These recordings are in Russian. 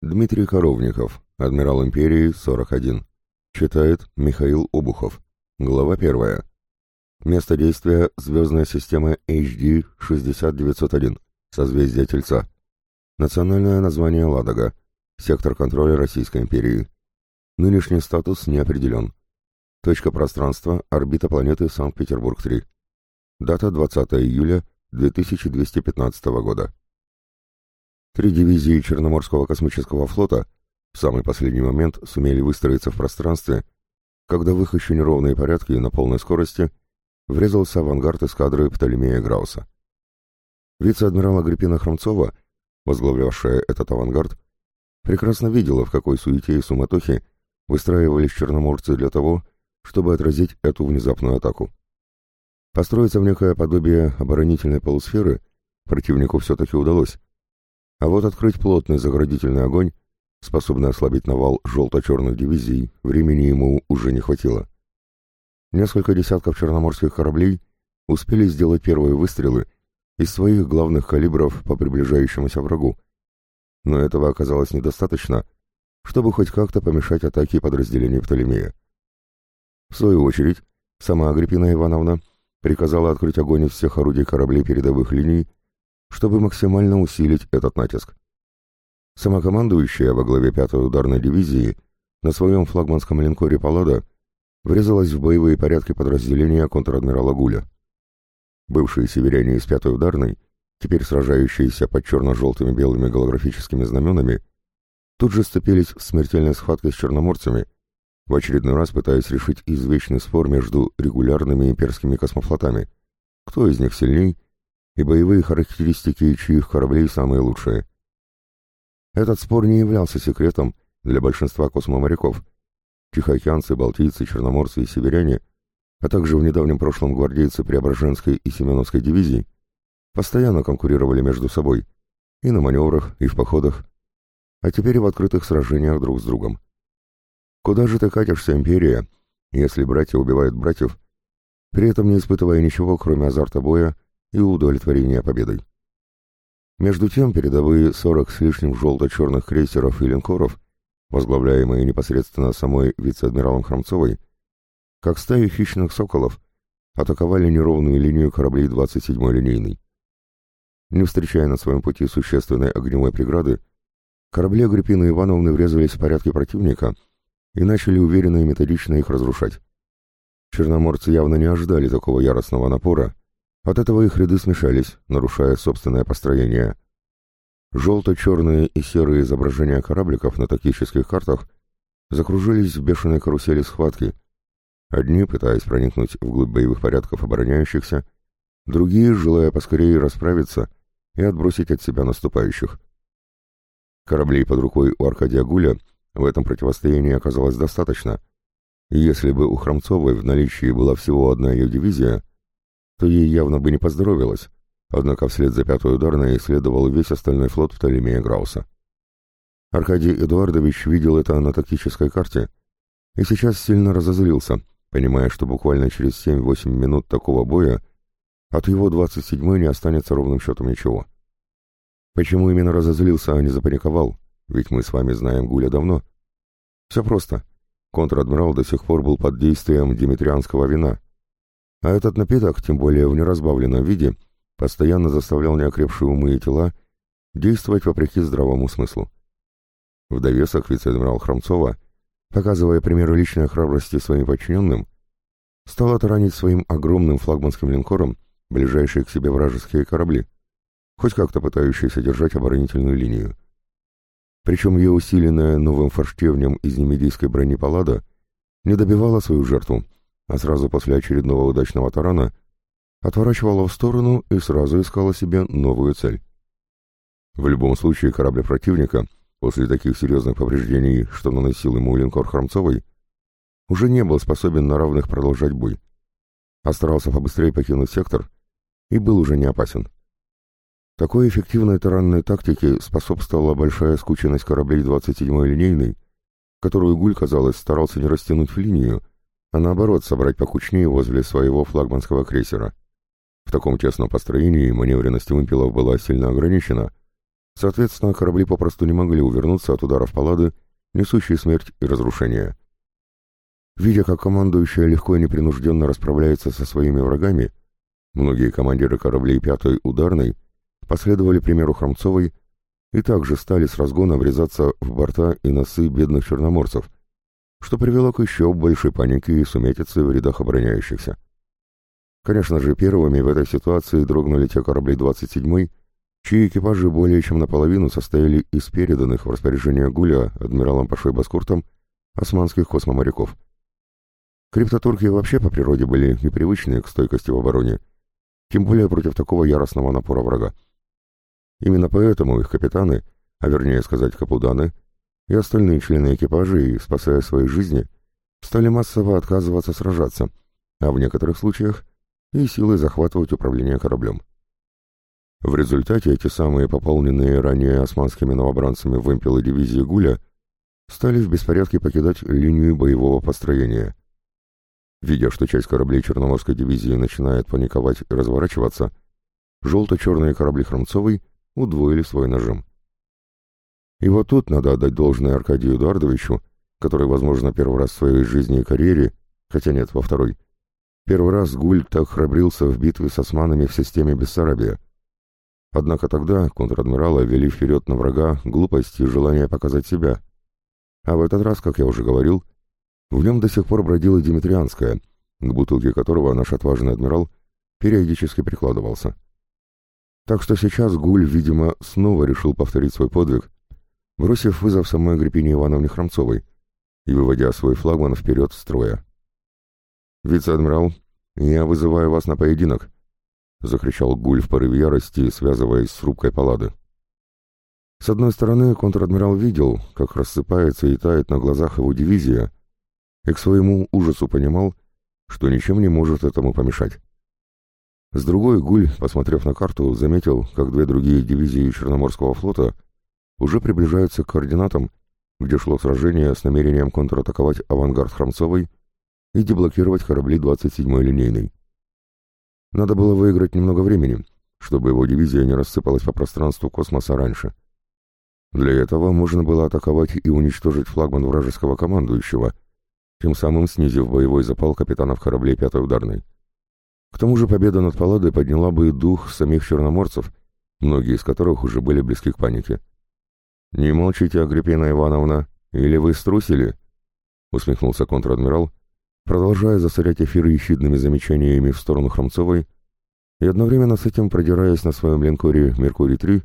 Дмитрий Коровников, адмирал империи, 41. Читает Михаил Обухов. Глава 1. Место действия – звездная система HD 60901, созвездие Тельца. Национальное название Ладога, сектор контроля Российской империи. Нынешний статус не определен. Точка пространства – орбита планеты Санкт-Петербург-3. Дата 20 июля 2215 года. Три дивизии Черноморского космического флота в самый последний момент сумели выстроиться в пространстве, когда в их еще неровные порядки на полной скорости врезался авангард эскадры Птолемея Грауса. Вице-адмирал Агриппина Хромцова, возглавлявшая этот авангард, прекрасно видела, в какой суете и суматохе выстраивались черноморцы для того, чтобы отразить эту внезапную атаку. Построиться в некое подобие оборонительной полусферы противнику все-таки удалось, а вот открыть плотный заградительный огонь, способный ослабить навал желто-черных дивизий, времени ему уже не хватило. Несколько десятков черноморских кораблей успели сделать первые выстрелы из своих главных калибров по приближающемуся врагу, но этого оказалось недостаточно, чтобы хоть как-то помешать атаке подразделений Птолемея. В свою очередь, сама Агриппина Ивановна приказала открыть огонь из всех орудий кораблей передовых линий чтобы максимально усилить этот натиск. Самокомандующая во главе 5-й ударной дивизии на своем флагманском линкоре «Паллада» врезалась в боевые порядки подразделения контр-адмирала Гуля. Бывшие северяне из 5-й ударной, теперь сражающиеся под черно-желтыми белыми голографическими знаменами, тут же сцепились в смертельной схватке с черноморцами, в очередной раз пытаясь решить извечный спор между регулярными имперскими космофлотами, кто из них сильней и боевые характеристики чьих кораблей самые лучшие. Этот спор не являлся секретом для большинства космоморяков. Тихоокеанцы, балтийцы, черноморцы и северяне, а также в недавнем прошлом гвардейцы Преображенской и Семеновской дивизий, постоянно конкурировали между собой и на маневрах, и в походах, а теперь и в открытых сражениях друг с другом. Куда же ты катишься, империя, если братья убивают братьев, при этом не испытывая ничего, кроме азарта боя и удовлетворения победой. Между тем передовые 40 с лишним желто-черных крейсеров и линкоров, возглавляемые непосредственно самой вице-адмиралом Хромцовой, как стаи хищных соколов, атаковали неровную линию кораблей 27-й линейной. Не встречая на своем пути существенной огневой преграды, корабли Агриппины Ивановны врезались в порядки противника и начали уверенно и методично их разрушать. Черноморцы явно не ожидали такого яростного напора от этого их ряды смешались, нарушая собственное построение. Желто-черные и серые изображения корабликов на тактических картах закружились в бешеной карусели схватки, одни пытаясь проникнуть вглубь боевых порядков обороняющихся, другие желая поскорее расправиться и отбросить от себя наступающих. Кораблей под рукой у Аркадия Гуля в этом противостоянии оказалось достаточно, если бы у Хромцовой в наличии была всего одна ее дивизия, то ей явно бы не поздоровилось, однако вслед за пятой ударной исследовал весь остальной флот Птолемея Грауса. Аркадий Эдуардович видел это на тактической карте и сейчас сильно разозлился, понимая, что буквально через 7-8 минут такого боя от его 27-й не останется ровным счетом ничего. Почему именно разозлился, а не запаниковал? Ведь мы с вами знаем Гуля давно. Все просто. Контр-адмирал до сих пор был под действием димитрианского вина, а этот напиток, тем более в неразбавленном виде, постоянно заставлял неокрепшие умы и тела действовать вопреки здравому смыслу. В довесок вице-адмирал Хромцова, показывая примеры личной храбрости своим подчиненным, стал таранить своим огромным флагманским линкором ближайшие к себе вражеские корабли, хоть как-то пытающиеся держать оборонительную линию. Причем ее усиленная новым форштевнем из немедийской брони Паллада не добивала свою жертву, а сразу после очередного удачного тарана отворачивала в сторону и сразу искала себе новую цель. В любом случае корабль противника, после таких серьезных повреждений, что наносил ему линкор Хромцовой, уже не был способен на равных продолжать бой, а старался побыстрее покинуть сектор и был уже не опасен. Такой эффективной таранной тактике способствовала большая скученность кораблей 27-й линейной, которую Гуль, казалось, старался не растянуть в линию, а наоборот собрать покучнее возле своего флагманского крейсера. В таком тесном построении маневренность вымпелов была сильно ограничена, Соответственно, корабли попросту не могли увернуться от ударов палады, несущей смерть и разрушение. Видя, как командующая легко и непринужденно расправляется со своими врагами, многие командиры кораблей пятой ударной последовали примеру Хромцовой и также стали с разгона врезаться в борта и носы бедных черноморцев, что привело к еще большей панике и сумятице в рядах обороняющихся. Конечно же, первыми в этой ситуации дрогнули те корабли 27-й, чьи экипажи более чем наполовину состояли из переданных в распоряжение Гуля адмиралом Пашой Баскуртом османских космоморяков. Криптотурки вообще по природе были непривычны к стойкости в обороне, тем более против такого яростного напора врага. Именно поэтому их капитаны, а вернее сказать капуданы, и остальные члены экипажей, спасая свои жизни, стали массово отказываться сражаться, а в некоторых случаях и силой захватывать управление кораблем. В результате эти самые пополненные ранее османскими новобранцами вымпелы дивизии Гуля стали в беспорядке покидать линию боевого построения. Видя, что часть кораблей Черноморской дивизии начинает паниковать и разворачиваться, желто-черные корабли Хромцовой удвоили свой нажим. И вот тут надо отдать должное Аркадию Эдуардовичу, который, возможно, первый раз в своей жизни и карьере, хотя нет, во второй, первый раз Гуль так храбрился в битве с османами в системе Бессарабия. Однако тогда контр-адмирала вели вперед на врага глупость и желание показать себя. А в этот раз, как я уже говорил, в нем до сих пор бродила Димитрианская, к бутылке которого наш отважный адмирал периодически прикладывался. Так что сейчас Гуль, видимо, снова решил повторить свой подвиг, бросив вызов самой Агриппине Ивановне Хромцовой и выводя свой флагман вперед строя. «Вице-адмирал, я вызываю вас на поединок», — закричал Гуль в порыве ярости, связываясь с рубкой палады. С одной стороны, контр-адмирал видел, как рассыпается и тает на глазах его дивизия, и к своему ужасу понимал, что ничем не может этому помешать. С другой Гуль, посмотрев на карту, заметил, как две другие дивизии Черноморского флота уже приближаются к координатам, где шло сражение с намерением контратаковать авангард Хромцовой и деблокировать корабли 27-й линейной. Надо было выиграть немного времени, чтобы его дивизия не рассыпалась по пространству космоса раньше. Для этого можно было атаковать и уничтожить флагман вражеского командующего, тем самым снизив боевой запал капитанов кораблей пятой ударной. К тому же победа над Палладой подняла бы дух самих черноморцев, многие из которых уже были близки к панике. «Не молчите, Агриппина Ивановна, или вы струсили?» — усмехнулся контр-адмирал, продолжая засорять эфир ехидными замечаниями в сторону Хромцовой и одновременно с этим продираясь на своем линкоре «Меркурий-3»,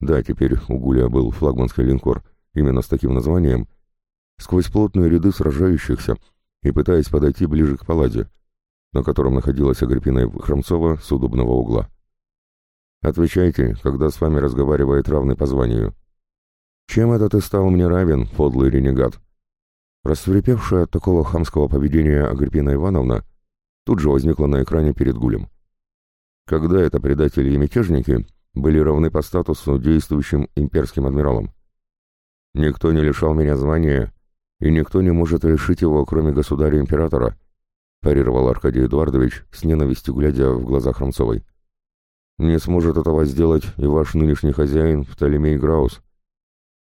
да, теперь у Гуля был флагманский линкор именно с таким названием, сквозь плотные ряды сражающихся и пытаясь подойти ближе к Палладе, на котором находилась Агриппина Хромцова с удобного угла. «Отвечайте, когда с вами разговаривает равный по званию». «Чем это ты стал мне равен, подлый ренегат?» Рассверепевшая от такого хамского поведения Агриппина Ивановна тут же возникла на экране перед Гулем. Когда это предатели и мятежники были равны по статусу действующим имперским адмиралам? Никто не лишал меня звания, и никто не может лишить его, кроме государя-императора, парировал Аркадий Эдуардович с ненавистью глядя в глаза Хромцовой. Не сможет этого сделать и ваш нынешний хозяин Птолемей Граус.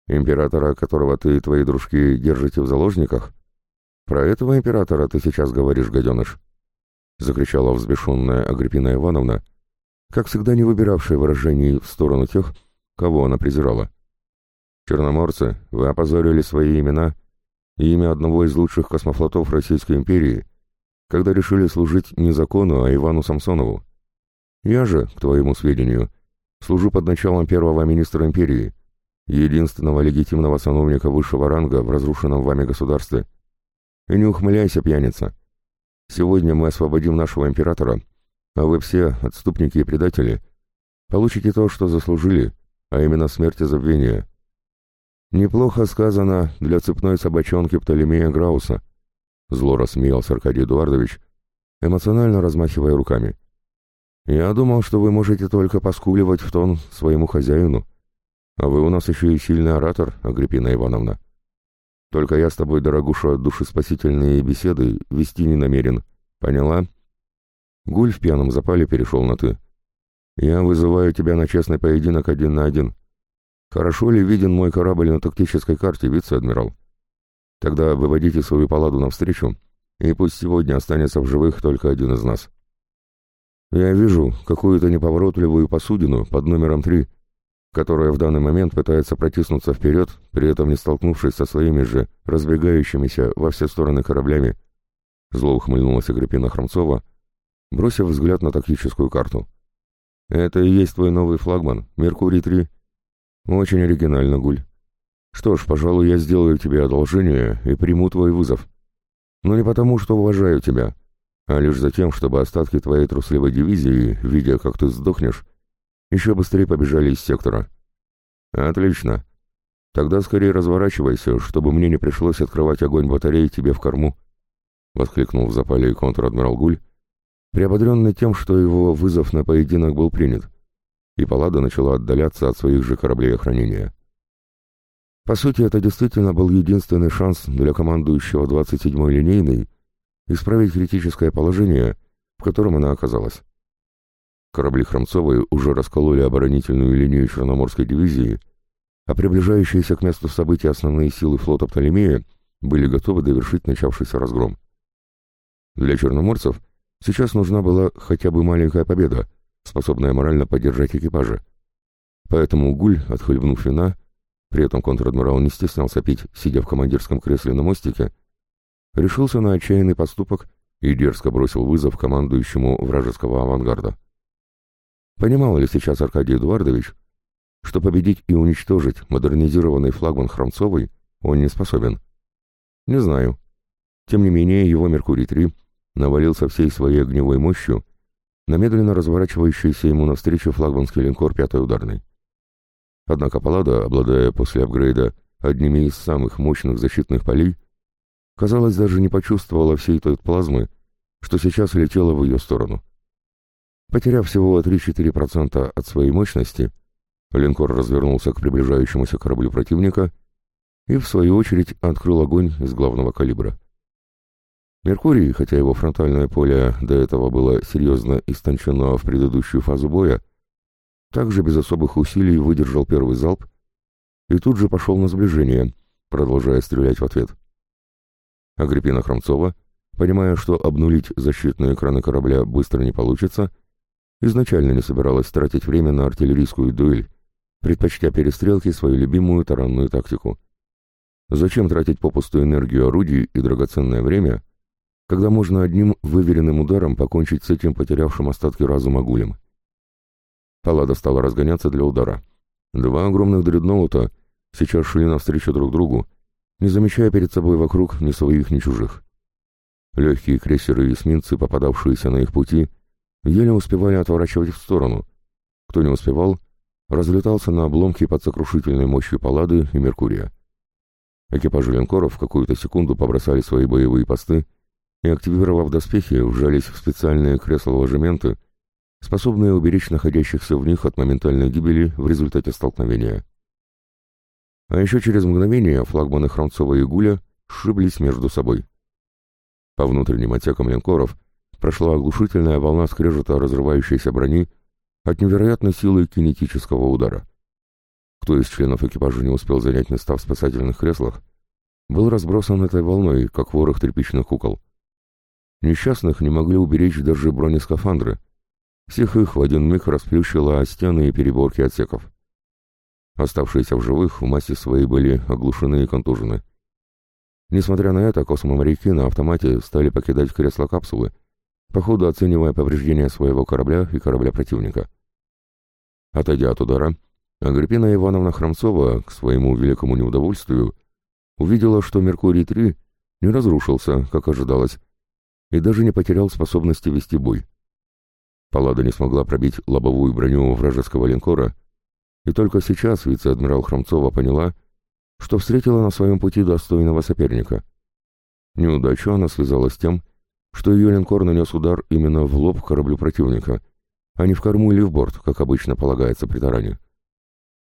Императора, которого ты и твои дружки держите в заложниках? Про этого императора ты сейчас говоришь, гаденыш? Закричала взбешенная Агриппина Ивановна, как всегда не выбиравшая выражений в сторону тех, кого она презирала. Черноморцы, вы опозорили свои имена и имя одного из лучших космофлотов Российской империи — когда решили служить не закону, а Ивану Самсонову. Я же, к твоему сведению, служу под началом первого министра империи, единственного легитимного сановника высшего ранга в разрушенном вами государстве. И не ухмыляйся, пьяница. Сегодня мы освободим нашего императора, а вы все, отступники и предатели, получите то, что заслужили, а именно смерть и забвение. Неплохо сказано для цепной собачонки Птолемея Грауса — Зло рассмеялся Аркадий Эдуардович, эмоционально размахивая руками. «Я думал, что вы можете только поскуливать в тон своему хозяину, а вы у нас еще и сильный оратор, Агриппина Ивановна. Только я с тобой, дорогуша, душеспасительные беседы вести не намерен. Поняла?» Гуль в пьяном запале перешел на «ты». «Я вызываю тебя на честный поединок один на один. Хорошо ли виден мой корабль на тактической карте, вице-адмирал? Тогда выводите свою паладу навстречу, и пусть сегодня останется в живых только один из нас. Я вижу какую-то неповоротливую посудину под номером три, которая в данный момент пытается протиснуться вперед, при этом не столкнувшись со своими же разбегающимися во все стороны кораблями. Зло ухмыльнулась Агриппина Хромцова, бросив взгляд на тактическую карту. «Это и есть твой новый флагман, Меркурий-3. Очень оригинально, Гуль. Что ж, пожалуй, я сделаю тебе одолжение и приму твой вызов. Но не потому, что уважаю тебя, а лишь за тем, чтобы остатки твоей трусливой дивизии, видя, как ты сдохнешь, еще быстрее побежали из сектора. Отлично. Тогда скорее разворачивайся, чтобы мне не пришлось открывать огонь батареи тебе в корму. Воскликнул в запале контр-адмирал Гуль, приободренный тем, что его вызов на поединок был принят, и Паллада начала отдаляться от своих же кораблей охранения. По сути, это действительно был единственный шанс для командующего 27-й линейной исправить критическое положение, в котором она оказалась. Корабли Хромцовой уже раскололи оборонительную линию Черноморской дивизии, а приближающиеся к месту событий основные силы флота Птолемея были готовы довершить начавшийся разгром. Для черноморцев сейчас нужна была хотя бы маленькая победа, способная морально поддержать экипажи. Поэтому Гуль, отхлебнув вина, при этом контр-адмирал не стеснялся пить, сидя в командирском кресле на мостике, решился на отчаянный поступок и дерзко бросил вызов командующему вражеского авангарда. Понимал ли сейчас Аркадий Эдуардович, что победить и уничтожить модернизированный флагман Хромцовой он не способен? Не знаю. Тем не менее, его «Меркурий-3» навалился всей своей огневой мощью на медленно разворачивающийся ему навстречу флагманский линкор пятой ударной. Однако Паллада, обладая после апгрейда одними из самых мощных защитных полей, казалось, даже не почувствовала всей той плазмы, что сейчас летела в ее сторону. Потеряв всего 3-4% от своей мощности, линкор развернулся к приближающемуся кораблю противника и, в свою очередь, открыл огонь из главного калибра. Меркурий, хотя его фронтальное поле до этого было серьезно истончено в предыдущую фазу боя, также без особых усилий выдержал первый залп и тут же пошел на сближение, продолжая стрелять в ответ. Агриппина Хромцова, понимая, что обнулить защитные экраны корабля быстро не получится, изначально не собиралась тратить время на артиллерийскую дуэль, предпочтя перестрелки свою любимую таранную тактику. Зачем тратить попусту энергию орудий и драгоценное время, когда можно одним выверенным ударом покончить с этим потерявшим остатки разума гулем? Паллада стала разгоняться для удара. Два огромных дредноута сейчас шли навстречу друг другу, не замечая перед собой вокруг ни своих, ни чужих. Легкие крейсеры и эсминцы, попадавшиеся на их пути, еле успевали отворачивать в сторону. Кто не успевал, разлетался на обломки под сокрушительной мощью Паллады и Меркурия. Экипажи линкоров в какую-то секунду побросали свои боевые посты и, активировав доспехи, вжались в специальные кресла-ложементы, способные уберечь находящихся в них от моментальной гибели в результате столкновения. А еще через мгновение флагманы Хромцова и Гуля сшиблись между собой. По внутренним отсекам линкоров прошла оглушительная волна скрежета разрывающейся брони от невероятной силы кинетического удара. Кто из членов экипажа не успел занять места в спасательных креслах, был разбросан этой волной, как ворох тряпичных кукол. Несчастных не могли уберечь даже бронескафандры. Всех их в один миг расплющило о стены и переборки отсеков. Оставшиеся в живых в массе своей были оглушены и контужены. Несмотря на это, космоморяки на автомате стали покидать кресла капсулы, по ходу оценивая повреждения своего корабля и корабля противника. Отойдя от удара, Агриппина Ивановна Хромцова, к своему великому неудовольствию, увидела, что Меркурий-3 не разрушился, как ожидалось, и даже не потерял способности вести бой. Паллада не смогла пробить лобовую броню вражеского линкора, и только сейчас вице-адмирал Хромцова поняла, что встретила на своем пути достойного соперника. Неудачу она связала с тем, что ее линкор нанес удар именно в лоб кораблю противника, а не в корму или в борт, как обычно полагается при таране.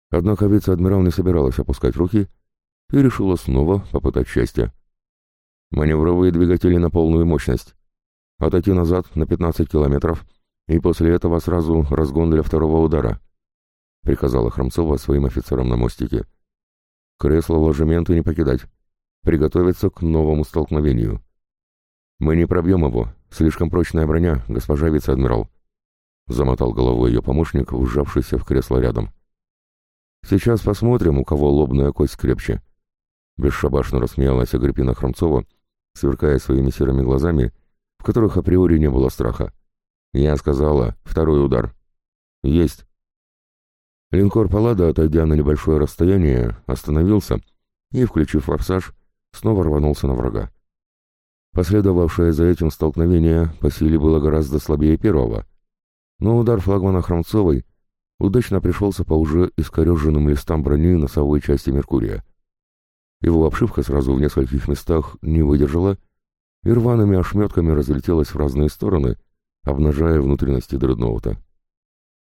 Однако вице-адмирал не собиралась опускать руки и решила снова попытать счастье. Маневровые двигатели на полную мощность. Отойти назад на 15 километров и после этого сразу разгон для второго удара. — приказала Хромцова своим офицерам на мостике. «Кресло ложементы не покидать. Приготовиться к новому столкновению. Мы не пробьем его. Слишком прочная броня, госпожа вице-адмирал», — замотал головой ее помощник, ужавшийся в кресло рядом. «Сейчас посмотрим, у кого лобная кость крепче». Бесшабашно рассмеялась Агриппина Хромцова, сверкая своими серыми глазами, в которых априори не было страха. «Я сказала, второй удар». «Есть». Линкор Паллада, отойдя на небольшое расстояние, остановился и, включив форсаж, снова рванулся на врага. Последовавшее за этим столкновение по силе было гораздо слабее первого, но удар флагмана Хромцовой удачно пришелся по уже искореженным листам брони носовой части Меркурия. Его обшивка сразу в нескольких местах не выдержала и рваными ошметками разлетелась в разные стороны, обнажая внутренности дредноута.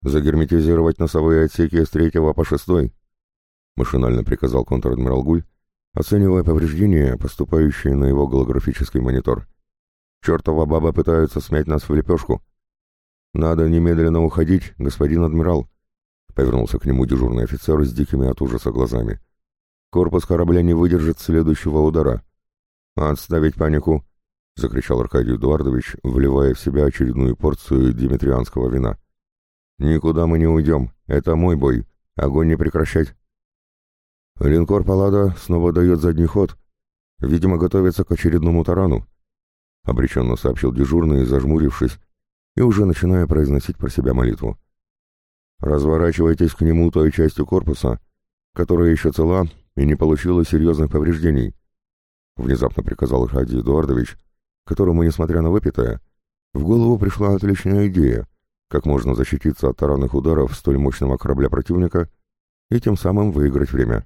«Загерметизировать носовые отсеки с третьего по шестой», — машинально приказал контр-адмирал Гуль, оценивая повреждения, поступающие на его голографический монитор. «Чертова баба пытается смять нас в лепешку». «Надо немедленно уходить, господин адмирал», — повернулся к нему дежурный офицер с дикими от ужаса глазами. «Корпус корабля не выдержит следующего удара». «Отставить панику», — закричал Аркадий Эдуардович, вливая в себя очередную порцию димитрианского вина. «Никуда мы не уйдем. Это мой бой. Огонь не прекращать». Линкор Паллада снова дает задний ход. Видимо, готовится к очередному тарану. Обреченно сообщил дежурный, зажмурившись, и уже начиная произносить про себя молитву. «Разворачивайтесь к нему той частью корпуса, которая еще цела и не получила серьезных повреждений», внезапно приказал Аркадий Эдуардович, которому, несмотря на выпитое, в голову пришла отличная идея — как можно защититься от таранных ударов столь мощного корабля противника и тем самым выиграть время.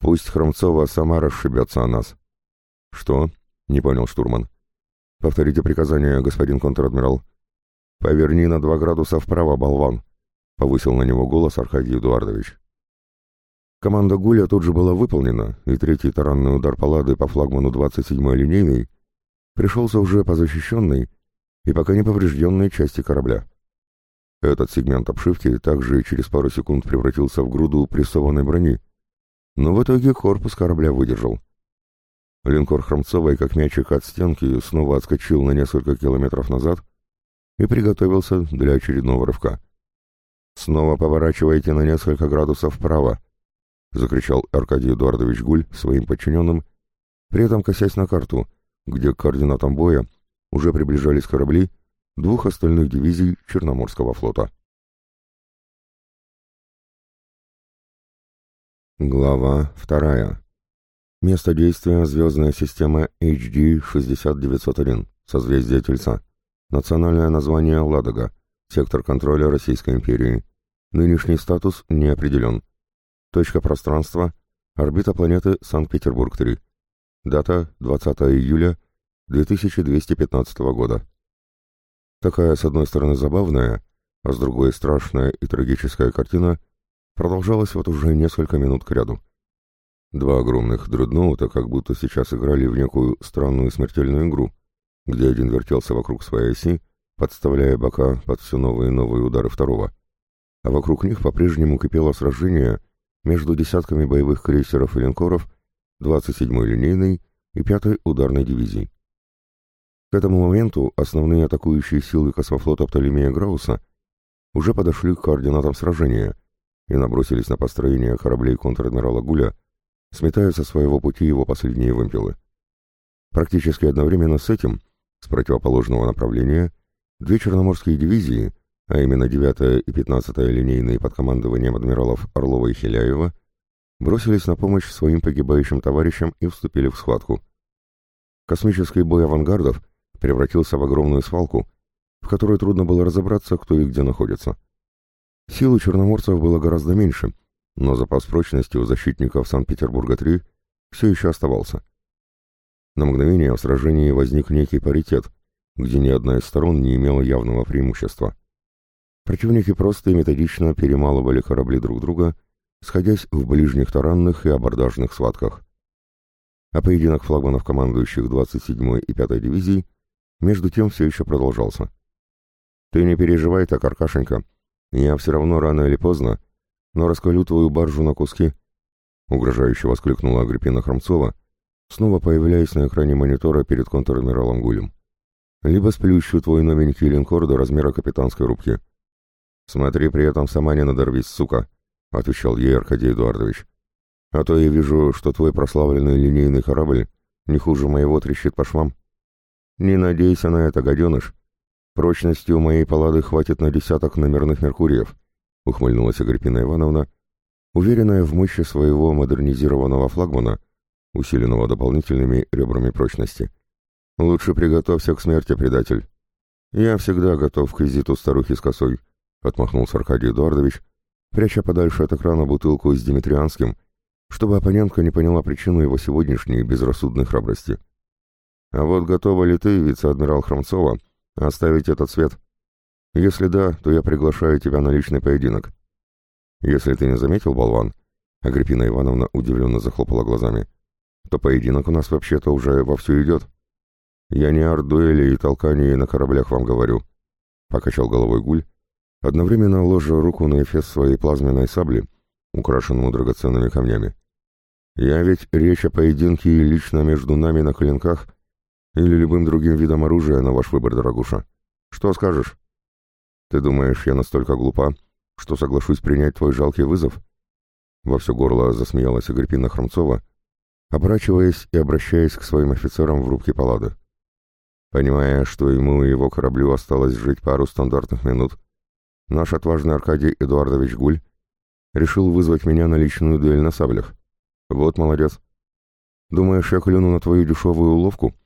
Пусть Хромцова сама расшибется о нас. Что? Не понял штурман. Повторите приказание, господин контр-адмирал. Поверни на два градуса вправо, болван, повысил на него голос Аркадий Эдуардович. Команда Гуля тут же была выполнена, и третий таранный удар палады по флагману 27-й линейной пришелся уже по защищенной и пока не поврежденной части корабля. Этот сегмент обшивки также через пару секунд превратился в груду прессованной брони, но в итоге корпус корабля выдержал. Линкор Хромцовой, как мячик от стенки, снова отскочил на несколько километров назад и приготовился для очередного рывка. «Снова поворачивайте на несколько градусов вправо», — закричал Аркадий Эдуардович Гуль своим подчиненным, при этом косясь на карту, где к координатам боя уже приближались корабли, двух остальных дивизий Черноморского флота. Глава вторая. Место действия — звездная система HD-6901, созвездие Тельца. Национальное название — Ладога, сектор контроля Российской империи. Нынешний статус не определен. Точка пространства — орбита планеты Санкт-Петербург-3. Дата — 20 июля 2215 года. Такая, с одной стороны, забавная, а с другой страшная и трагическая картина продолжалась вот уже несколько минут кряду. Два огромных дредноута как будто сейчас играли в некую странную смертельную игру, где один вертелся вокруг своей оси, подставляя бока под все новые и новые удары второго, а вокруг них по-прежнему кипело сражение между десятками боевых крейсеров и линкоров 27-й линейной и 5-й ударной дивизий. К этому моменту основные атакующие силы космофлота Птолемея Грауса уже подошли к координатам сражения и набросились на построение кораблей контр-адмирала Гуля, сметая со своего пути его последние вымпелы. Практически одновременно с этим, с противоположного направления, две черноморские дивизии, а именно 9-я и 15-я линейные под командованием адмиралов Орлова и Хиляева, бросились на помощь своим погибающим товарищам и вступили в схватку. Космический бой авангардов — превратился в огромную свалку, в которой трудно было разобраться, кто и где находится. Сил у черноморцев было гораздо меньше, но запас прочности у защитников Санкт-Петербурга-3 все еще оставался. На мгновение в сражении возник некий паритет, где ни одна из сторон не имела явного преимущества. Противники просто и методично перемалывали корабли друг друга, сходясь в ближних таранных и абордажных схватках. А поединок флагманов командующих 27-й и 5-й дивизий между тем все еще продолжался. «Ты не переживай так, Аркашенька. Я все равно рано или поздно но раскалю твою баржу на куски», — угрожающе воскликнула Агриппина Хромцова, снова появляясь на экране монитора перед контр-адмиралом Гулем. «Либо сплющу твой новенький линкор до размера капитанской рубки». «Смотри, при этом сама не надорвись, сука», — отвечал ей Аркадий Эдуардович. «А то я вижу, что твой прославленный линейный корабль не хуже моего трещит по швам». «Не надейся на это, гаденыш. Прочности у моей палады хватит на десяток номерных Меркуриев», — ухмыльнулась Агриппина Ивановна, уверенная в мощи своего модернизированного флагмана, усиленного дополнительными ребрами прочности. «Лучше приготовься к смерти, предатель». «Я всегда готов к визиту старухи с косой», — отмахнулся Аркадий Эдуардович, пряча подальше от экрана бутылку с Димитрианским, чтобы оппонентка не поняла причину его сегодняшней безрассудной храбрости. А вот готова ли ты, вице-адмирал Хромцова, оставить этот свет? Если да, то я приглашаю тебя на личный поединок. Если ты не заметил, болван, Агриппина Ивановна удивленно захлопала глазами, то поединок у нас вообще-то уже вовсю идет. Я не о дуэли и толкании на кораблях вам говорю, покачал головой Гуль, одновременно ложа руку на эфес своей плазменной сабли, украшенному драгоценными камнями. Я ведь речь о поединке лично между нами на клинках или любым другим видом оружия на ваш выбор, дорогуша. Что скажешь? Ты думаешь, я настолько глупа, что соглашусь принять твой жалкий вызов? Во все горло засмеялась Агриппина Хромцова, оборачиваясь и обращаясь к своим офицерам в рубке палады. Понимая, что ему и его кораблю осталось жить пару стандартных минут, наш отважный Аркадий Эдуардович Гуль решил вызвать меня на личную дуэль на саблях. Вот молодец. Думаешь, я клюну на твою дешевую уловку? —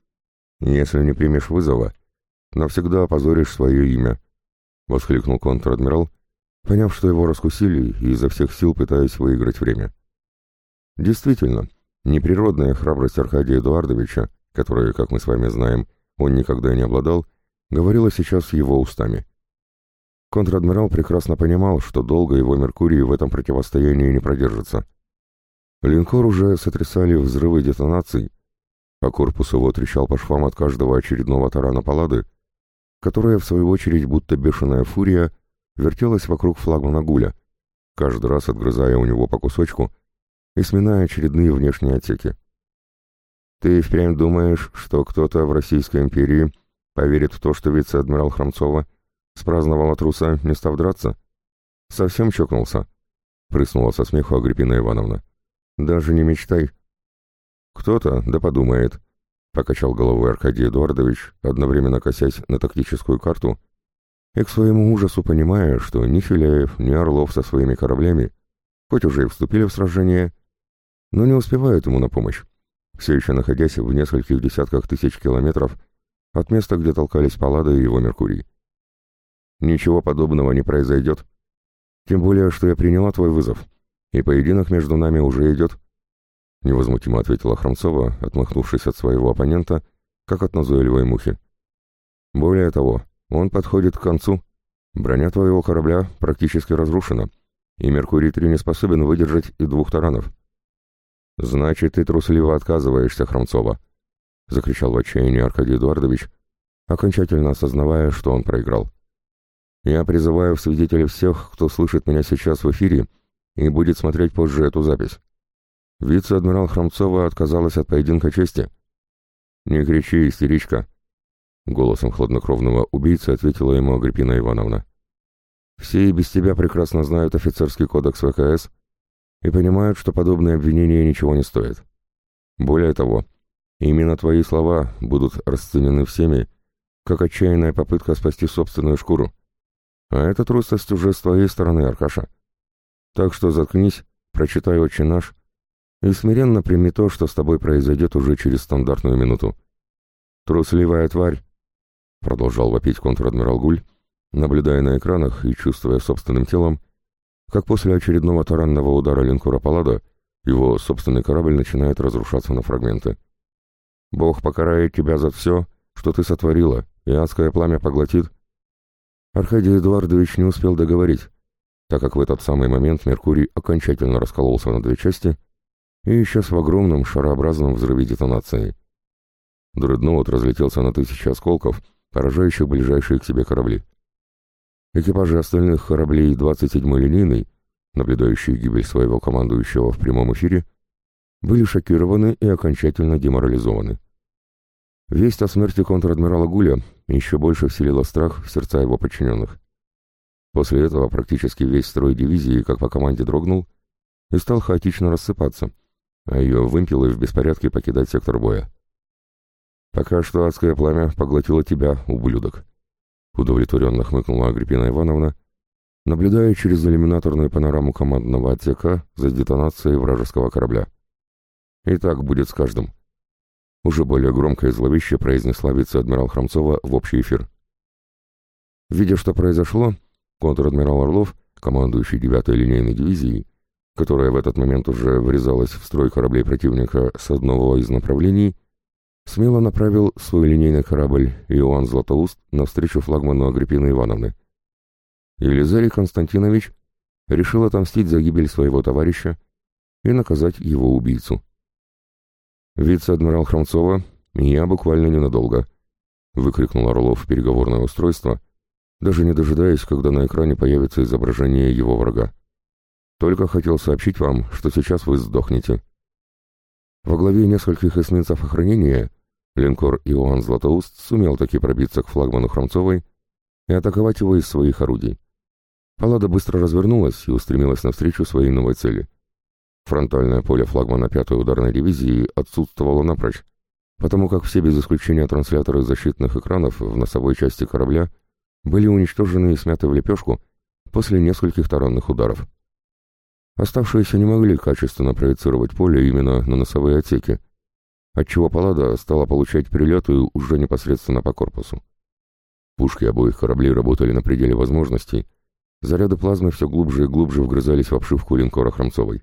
«Если не примешь вызова, навсегда опозоришь свое имя», — воскликнул контр-адмирал, поняв, что его раскусили и изо всех сил пытаясь выиграть время. Действительно, неприродная храбрость Аркадия Эдуардовича, которой, как мы с вами знаем, он никогда не обладал, говорила сейчас его устами. Контр-адмирал прекрасно понимал, что долго его Меркурий в этом противостоянии не продержится. Линкор уже сотрясали взрывы детонаций, а корпус его трещал по швам от каждого очередного тарана палады, которая, в свою очередь, будто бешеная фурия, вертелась вокруг флагмана Гуля, каждый раз отгрызая у него по кусочку и сминая очередные внешние отсеки. «Ты впрямь думаешь, что кто-то в Российской империи поверит в то, что вице-адмирал Хромцова спраздновала труса, не став драться? Совсем чокнулся?» — прыснула со смеху Агриппина Ивановна. «Даже не мечтай. «Кто-то, да подумает», — покачал головой Аркадий Эдуардович, одновременно косясь на тактическую карту, и к своему ужасу понимая, что ни Филяев, ни Орлов со своими кораблями, хоть уже и вступили в сражение, но не успевают ему на помощь, все еще находясь в нескольких десятках тысяч километров от места, где толкались Паллада и его Меркурий. Ничего подобного не произойдет. Тем более, что я приняла твой вызов, и поединок между нами уже идет. — невозмутимо ответила Хромцова, отмахнувшись от своего оппонента, как от назойливой мухи. «Более того, он подходит к концу. Броня твоего корабля практически разрушена, и Меркурий-3 не способен выдержать и двух таранов». «Значит, ты трусливо отказываешься, Хромцова», — закричал в отчаянии Аркадий Эдуардович, окончательно осознавая, что он проиграл. «Я призываю в свидетели всех, кто слышит меня сейчас в эфире и будет смотреть позже эту запись. Вице-адмирал Хромцова отказалась от поединка чести. «Не кричи, истеричка!» Голосом хладнокровного убийцы ответила ему Агриппина Ивановна. «Все и без тебя прекрасно знают офицерский кодекс ВКС и понимают, что подобные обвинения ничего не стоят. Более того, именно твои слова будут расценены всеми, как отчаянная попытка спасти собственную шкуру. А эта трусость уже с твоей стороны, Аркаша. Так что заткнись, прочитай «Отче наш» и смиренно прими то, что с тобой произойдет уже через стандартную минуту. «Трусливая тварь!» — продолжал вопить контр-адмирал Гуль, наблюдая на экранах и чувствуя собственным телом, как после очередного таранного удара линкора Паллада его собственный корабль начинает разрушаться на фрагменты. «Бог покарает тебя за все, что ты сотворила, и адское пламя поглотит». Аркадий Эдуардович не успел договорить, так как в этот самый момент Меркурий окончательно раскололся на две части — и исчез в огромном шарообразном взрыве детонации. Дредноут разлетелся на тысячи осколков, поражающих ближайшие к себе корабли. Экипажи остальных кораблей 27-й линейной наблюдающие гибель своего командующего в прямом эфире, были шокированы и окончательно деморализованы. Весть о смерти контр-адмирала Гуля еще больше вселила страх в сердца его подчиненных. После этого практически весь строй дивизии, как по команде, дрогнул и стал хаотично рассыпаться, а ее вымпелы в беспорядке покидать сектор боя. «Пока что адское пламя поглотило тебя, ублюдок», — удовлетворенно хмыкнула Агриппина Ивановна, наблюдая через иллюминаторную панораму командного отсека за детонацией вражеского корабля. «И так будет с каждым». Уже более громко и зловеще произнесла вице-адмирал Хромцова в общий эфир. Видя, что произошло, контр-адмирал Орлов, командующий 9-й линейной дивизией, которая в этот момент уже врезалась в строй кораблей противника с одного из направлений, смело направил свой линейный корабль Иоанн Златоуст навстречу флагману Агриппины Ивановны. Елизарий Константинович решил отомстить за гибель своего товарища и наказать его убийцу. «Вице-адмирал Хромцова, я буквально ненадолго», — выкрикнул Орлов в переговорное устройство, даже не дожидаясь, когда на экране появится изображение его врага. «Только хотел сообщить вам, что сейчас вы сдохнете». Во главе нескольких эсминцев охранения линкор Иоанн Златоуст сумел таки пробиться к флагману Хромцовой и атаковать его из своих орудий. Паллада быстро развернулась и устремилась навстречу своей новой цели — Фронтальное поле флагмана 5-й ударной дивизии отсутствовало напрочь, потому как все без исключения трансляторы защитных экранов в носовой части корабля были уничтожены и смяты в лепешку после нескольких таранных ударов. Оставшиеся не могли качественно проецировать поле именно на носовые отсеки, отчего Паллада стала получать прилеты уже непосредственно по корпусу. Пушки обоих кораблей работали на пределе возможностей, заряды плазмы все глубже и глубже вгрызались в обшивку линкора Хромцовой.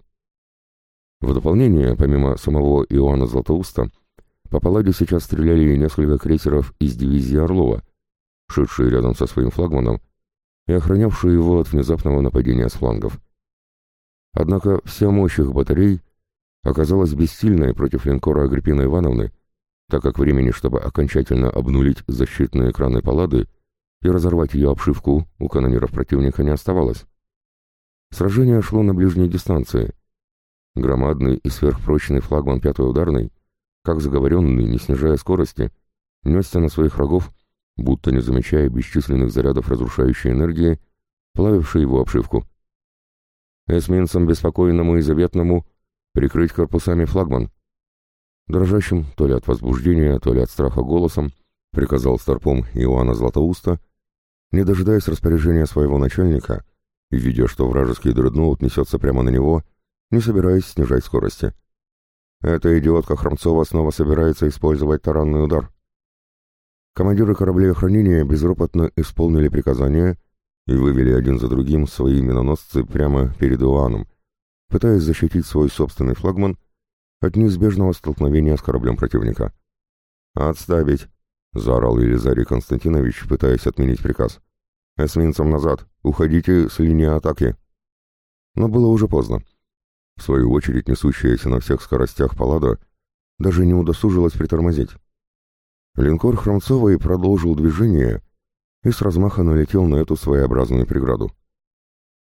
В дополнение, помимо самого Иоанна Златоуста, по Палладе сейчас стреляли несколько крейсеров из дивизии Орлова, шедшие рядом со своим флагманом и охранявшие его от внезапного нападения с флангов. Однако вся мощь их батарей оказалась бессильной против линкора Агриппины Ивановны, так как времени, чтобы окончательно обнулить защитные экраны Паллады и разорвать ее обшивку, у канониров противника не оставалось. Сражение шло на ближней дистанции — Громадный и сверхпрочный флагман пятой ударной, как заговоренный, не снижая скорости, несся на своих врагов, будто не замечая бесчисленных зарядов разрушающей энергии, плавившей его обшивку. Эсминцам беспокойному и заветному прикрыть корпусами флагман. Дрожащим, то ли от возбуждения, то ли от страха голосом, приказал старпом Иоанна Златоуста, не дожидаясь распоряжения своего начальника, и видя, что вражеский дредноут несется прямо на него, — не собираясь снижать скорости. Эта идиотка Хромцова снова собирается использовать таранный удар. Командиры кораблей охранения безропотно исполнили приказание и вывели один за другим свои миноносцы прямо перед Иоанном, пытаясь защитить свой собственный флагман от неизбежного столкновения с кораблем противника. «Отставить!» — заорал Елизарий Константинович, пытаясь отменить приказ. «Эсминцам назад! Уходите с линии атаки!» Но было уже поздно. В свою очередь, несущаяся на всех скоростях палада даже не удосужилась притормозить. Линкор Хромцовой продолжил движение и с размаха налетел на эту своеобразную преграду.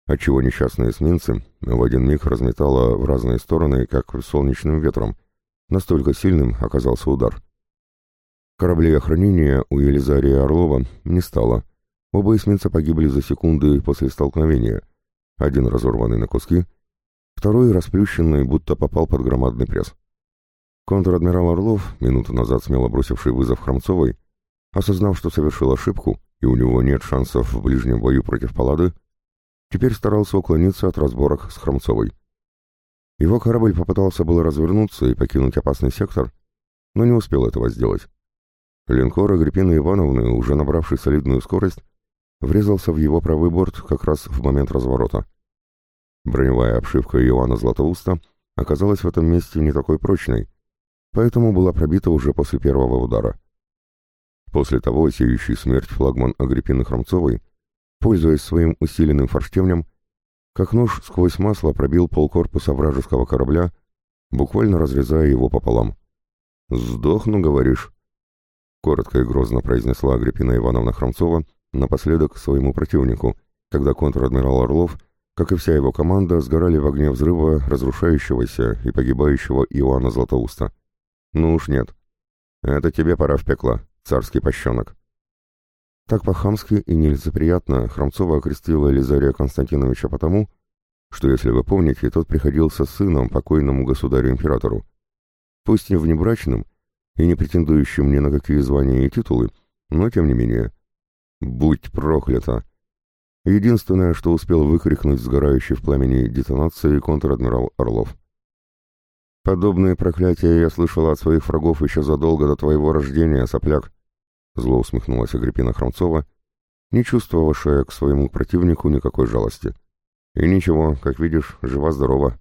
Отчего несчастные эсминцы в один миг разметало в разные стороны, как солнечным ветром. Настолько сильным оказался удар. Кораблей охранения у Елизария Орлова не стало. Оба эсминца погибли за секунды после столкновения. Один разорванный на куски, второй расплющенный, будто попал под громадный пресс. Контр-адмирал Орлов, минуту назад смело бросивший вызов Хромцовой, осознав, что совершил ошибку, и у него нет шансов в ближнем бою против Паллады, теперь старался уклониться от разборок с Хромцовой. Его корабль попытался было развернуться и покинуть опасный сектор, но не успел этого сделать. Линкор Агриппины Ивановны, уже набравший солидную скорость, врезался в его правый борт как раз в момент разворота. Броневая обшивка Иоанна Златоуста оказалась в этом месте не такой прочной, поэтому была пробита уже после первого удара. После того сеющий смерть флагман Агриппины Хромцовой, пользуясь своим усиленным форштевнем, как нож сквозь масло пробил полкорпуса вражеского корабля, буквально разрезая его пополам. «Сдохну, говоришь?» Коротко и грозно произнесла Агриппина Ивановна Хромцова напоследок своему противнику, когда контр-адмирал Орлов как и вся его команда, сгорали в огне взрыва разрушающегося и погибающего Иоанна Златоуста. Ну уж нет. Это тебе пора в пекло, царский пощенок. Так по-хамски и нелицеприятно Хромцова окрестила Елизария Константиновича потому, что, если вы помните, тот приходился сыном покойному государю-императору. Пусть не внебрачным и не претендующим ни на какие звания и титулы, но тем не менее. «Будь проклята!» Единственное, что успел выкрикнуть сгорающий в пламени детонации контр-адмирал Орлов. «Подобные проклятия я слышал от своих врагов еще задолго до твоего рождения, сопляк!» Зло усмехнулась Агриппина Хромцова, не чувствовавшая к своему противнику никакой жалости. «И ничего, как видишь, жива-здорова».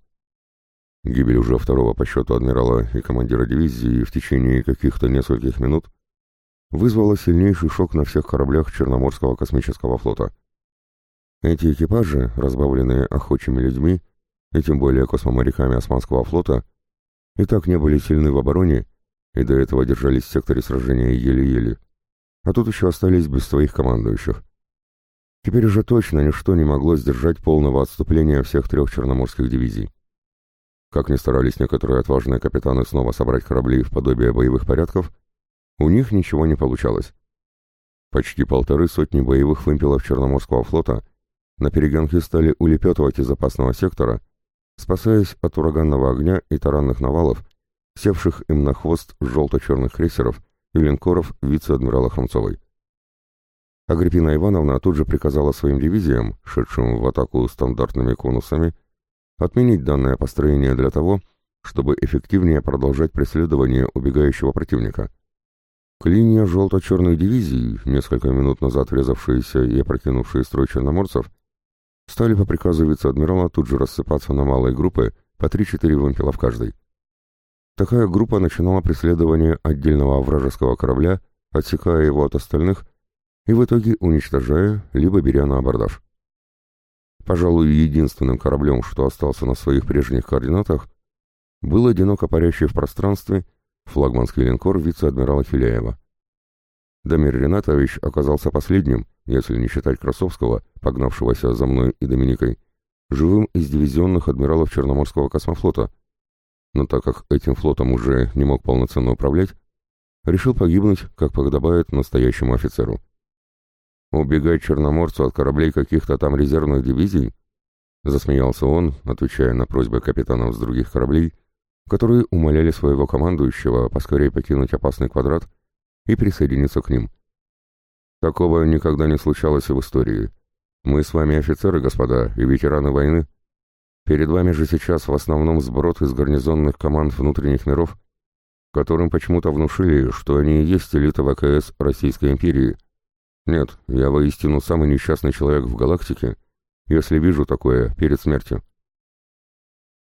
Гибель уже второго по счету адмирала и командира дивизии в течение каких-то нескольких минут вызвала сильнейший шок на всех кораблях Черноморского космического флота. Эти экипажи, разбавленные охочими людьми, и тем более космоморяками Османского флота, и так не были сильны в обороне, и до этого держались в секторе сражения еле-еле. А тут еще остались без своих командующих. Теперь уже точно ничто не могло сдержать полного отступления всех трех черноморских дивизий. Как ни старались некоторые отважные капитаны снова собрать корабли в подобие боевых порядков, у них ничего не получалось. Почти полторы сотни боевых вымпелов Черноморского флота на перегонке стали улепетывать из опасного сектора, спасаясь от ураганного огня и таранных навалов, севших им на хвост желто-черных крейсеров и линкоров вице-адмирала Хромцовой. Агриппина Ивановна тут же приказала своим дивизиям, шедшим в атаку стандартными конусами, отменить данное построение для того, чтобы эффективнее продолжать преследование убегающего противника. Клинья желто-черной дивизии, несколько минут назад врезавшиеся и опрокинувшие строй черноморцев, стали по приказу вице-адмирала тут же рассыпаться на малые группы по 3-4 вымпела в каждой. Такая группа начинала преследование отдельного вражеского корабля, отсекая его от остальных и в итоге уничтожая, либо беря на абордаж. Пожалуй, единственным кораблем, что остался на своих прежних координатах, был одиноко парящий в пространстве флагманский линкор вице-адмирала Хиляева. Дамир Ренатович оказался последним, если не считать Красовского, погнавшегося за мной и Доминикой, живым из дивизионных адмиралов Черноморского космофлота, но так как этим флотом уже не мог полноценно управлять, решил погибнуть, как подобает настоящему офицеру. Убегать черноморцу от кораблей каких-то там резервных дивизий? Засмеялся он, отвечая на просьбы капитанов с других кораблей, которые умоляли своего командующего поскорее покинуть опасный квадрат и присоединиться к ним. Такого никогда не случалось в истории. Мы с вами офицеры, господа, и ветераны войны. Перед вами же сейчас в основном сброд из гарнизонных команд внутренних миров, которым почему-то внушили, что они и есть элита ВКС Российской империи. Нет, я воистину самый несчастный человек в галактике, если вижу такое перед смертью.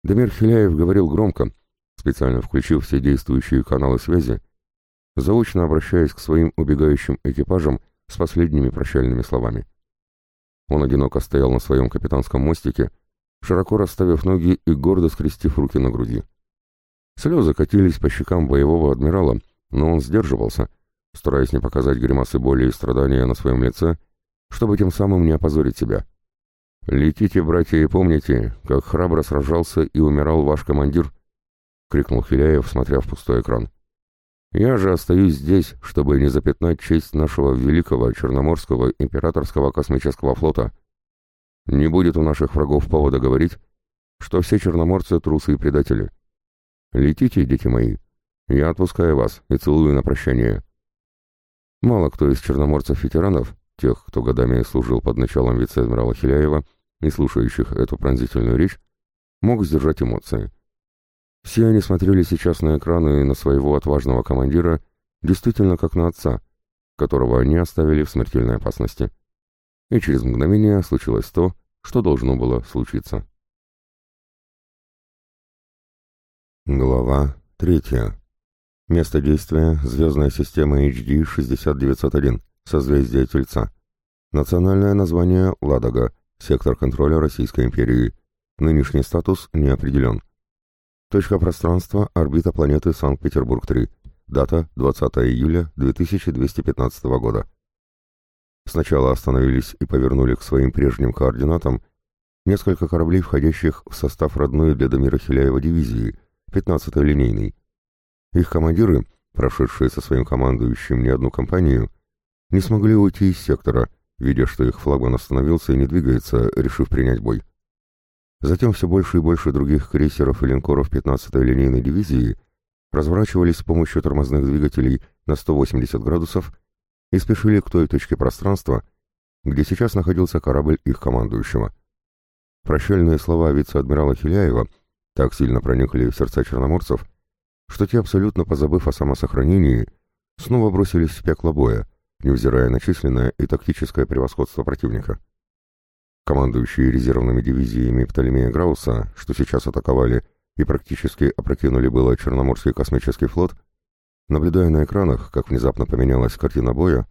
Дамир Хиляев говорил громко, специально включив все действующие каналы связи, заочно обращаясь к своим убегающим экипажам с последними прощальными словами. Он одиноко стоял на своем капитанском мостике, широко расставив ноги и гордо скрестив руки на груди. Слезы катились по щекам боевого адмирала, но он сдерживался, стараясь не показать гримасы боли и страдания на своем лице, чтобы тем самым не опозорить себя. «Летите, братья, и помните, как храбро сражался и умирал ваш командир», — крикнул Хиляев, смотря в пустой экран. Я же остаюсь здесь, чтобы не запятнать честь нашего великого Черноморского императорского космического флота. Не будет у наших врагов повода говорить, что все черноморцы трусы и предатели. Летите, дети мои. Я отпускаю вас и целую на прощание. Мало кто из черноморцев-ветеранов, тех, кто годами служил под началом вице-адмирала Хиляева и слушающих эту пронзительную речь, мог сдержать эмоции. Все они смотрели сейчас на экраны на своего отважного командира, действительно как на отца, которого они оставили в смертельной опасности. И через мгновение случилось то, что должно было случиться. Глава третья. Место действия – звездная система HD 6901, созвездие Тельца. Национальное название – Ладога, сектор контроля Российской империи. Нынешний статус не определен. Точка пространства – орбита планеты Санкт-Петербург-3. Дата – 20 июля 2215 года. Сначала остановились и повернули к своим прежним координатам, несколько кораблей, входящих в состав родной для Дамира Хиляева дивизии, 15-й линейной. Их командиры, прошедшие со своим командующим не одну кампанию, не смогли уйти из сектора, видя, что их флагман остановился и не двигается, решив принять бой. Затем все больше и больше других крейсеров и линкоров 15-й линейной дивизии разворачивались с помощью тормозных двигателей на 180 градусов и спешили к той точке пространства, где сейчас находился корабль их командующего. Прощальные слова вице-адмирала Хиляева так сильно проникли в сердца черноморцев, что те, абсолютно позабыв о самосохранении, снова бросились в пекло боя, невзирая на численное и тактическое превосходство противника. Командующие резервными дивизиями Птолемея Грауса, что сейчас атаковали и практически опрокинули было Черноморский космический флот, наблюдая на экранах, как внезапно поменялась картина боя,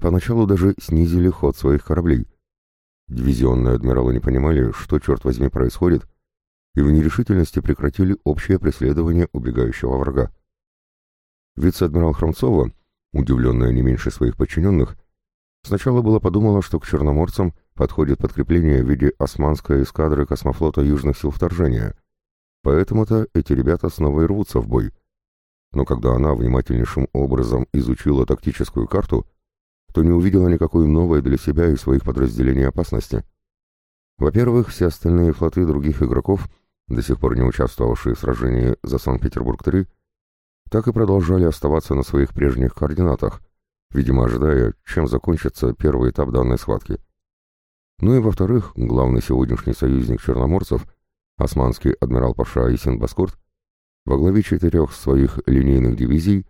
поначалу даже снизили ход своих кораблей. Дивизионные адмиралы не понимали, что, черт возьми, происходит, и в нерешительности прекратили общее преследование убегающего врага. Вице-адмирал Хромцова, удивленная не меньше своих подчиненных, сначала было подумала, что к черноморцам подходит подкрепление в виде османской эскадры космофлота Южных сил вторжения, поэтому-то эти ребята снова и рвутся в бой. Но когда она внимательнейшим образом изучила тактическую карту, то не увидела никакой новой для себя и своих подразделений опасности. Во-первых, все остальные флоты других игроков, до сих пор не участвовавшие в сражении за Санкт-Петербург-3, так и продолжали оставаться на своих прежних координатах, видимо ожидая, чем закончится первый этап данной схватки. Ну и во-вторых, главный сегодняшний союзник черноморцев, османский адмирал Паша Исин Баскурт, во главе четырех своих линейных дивизий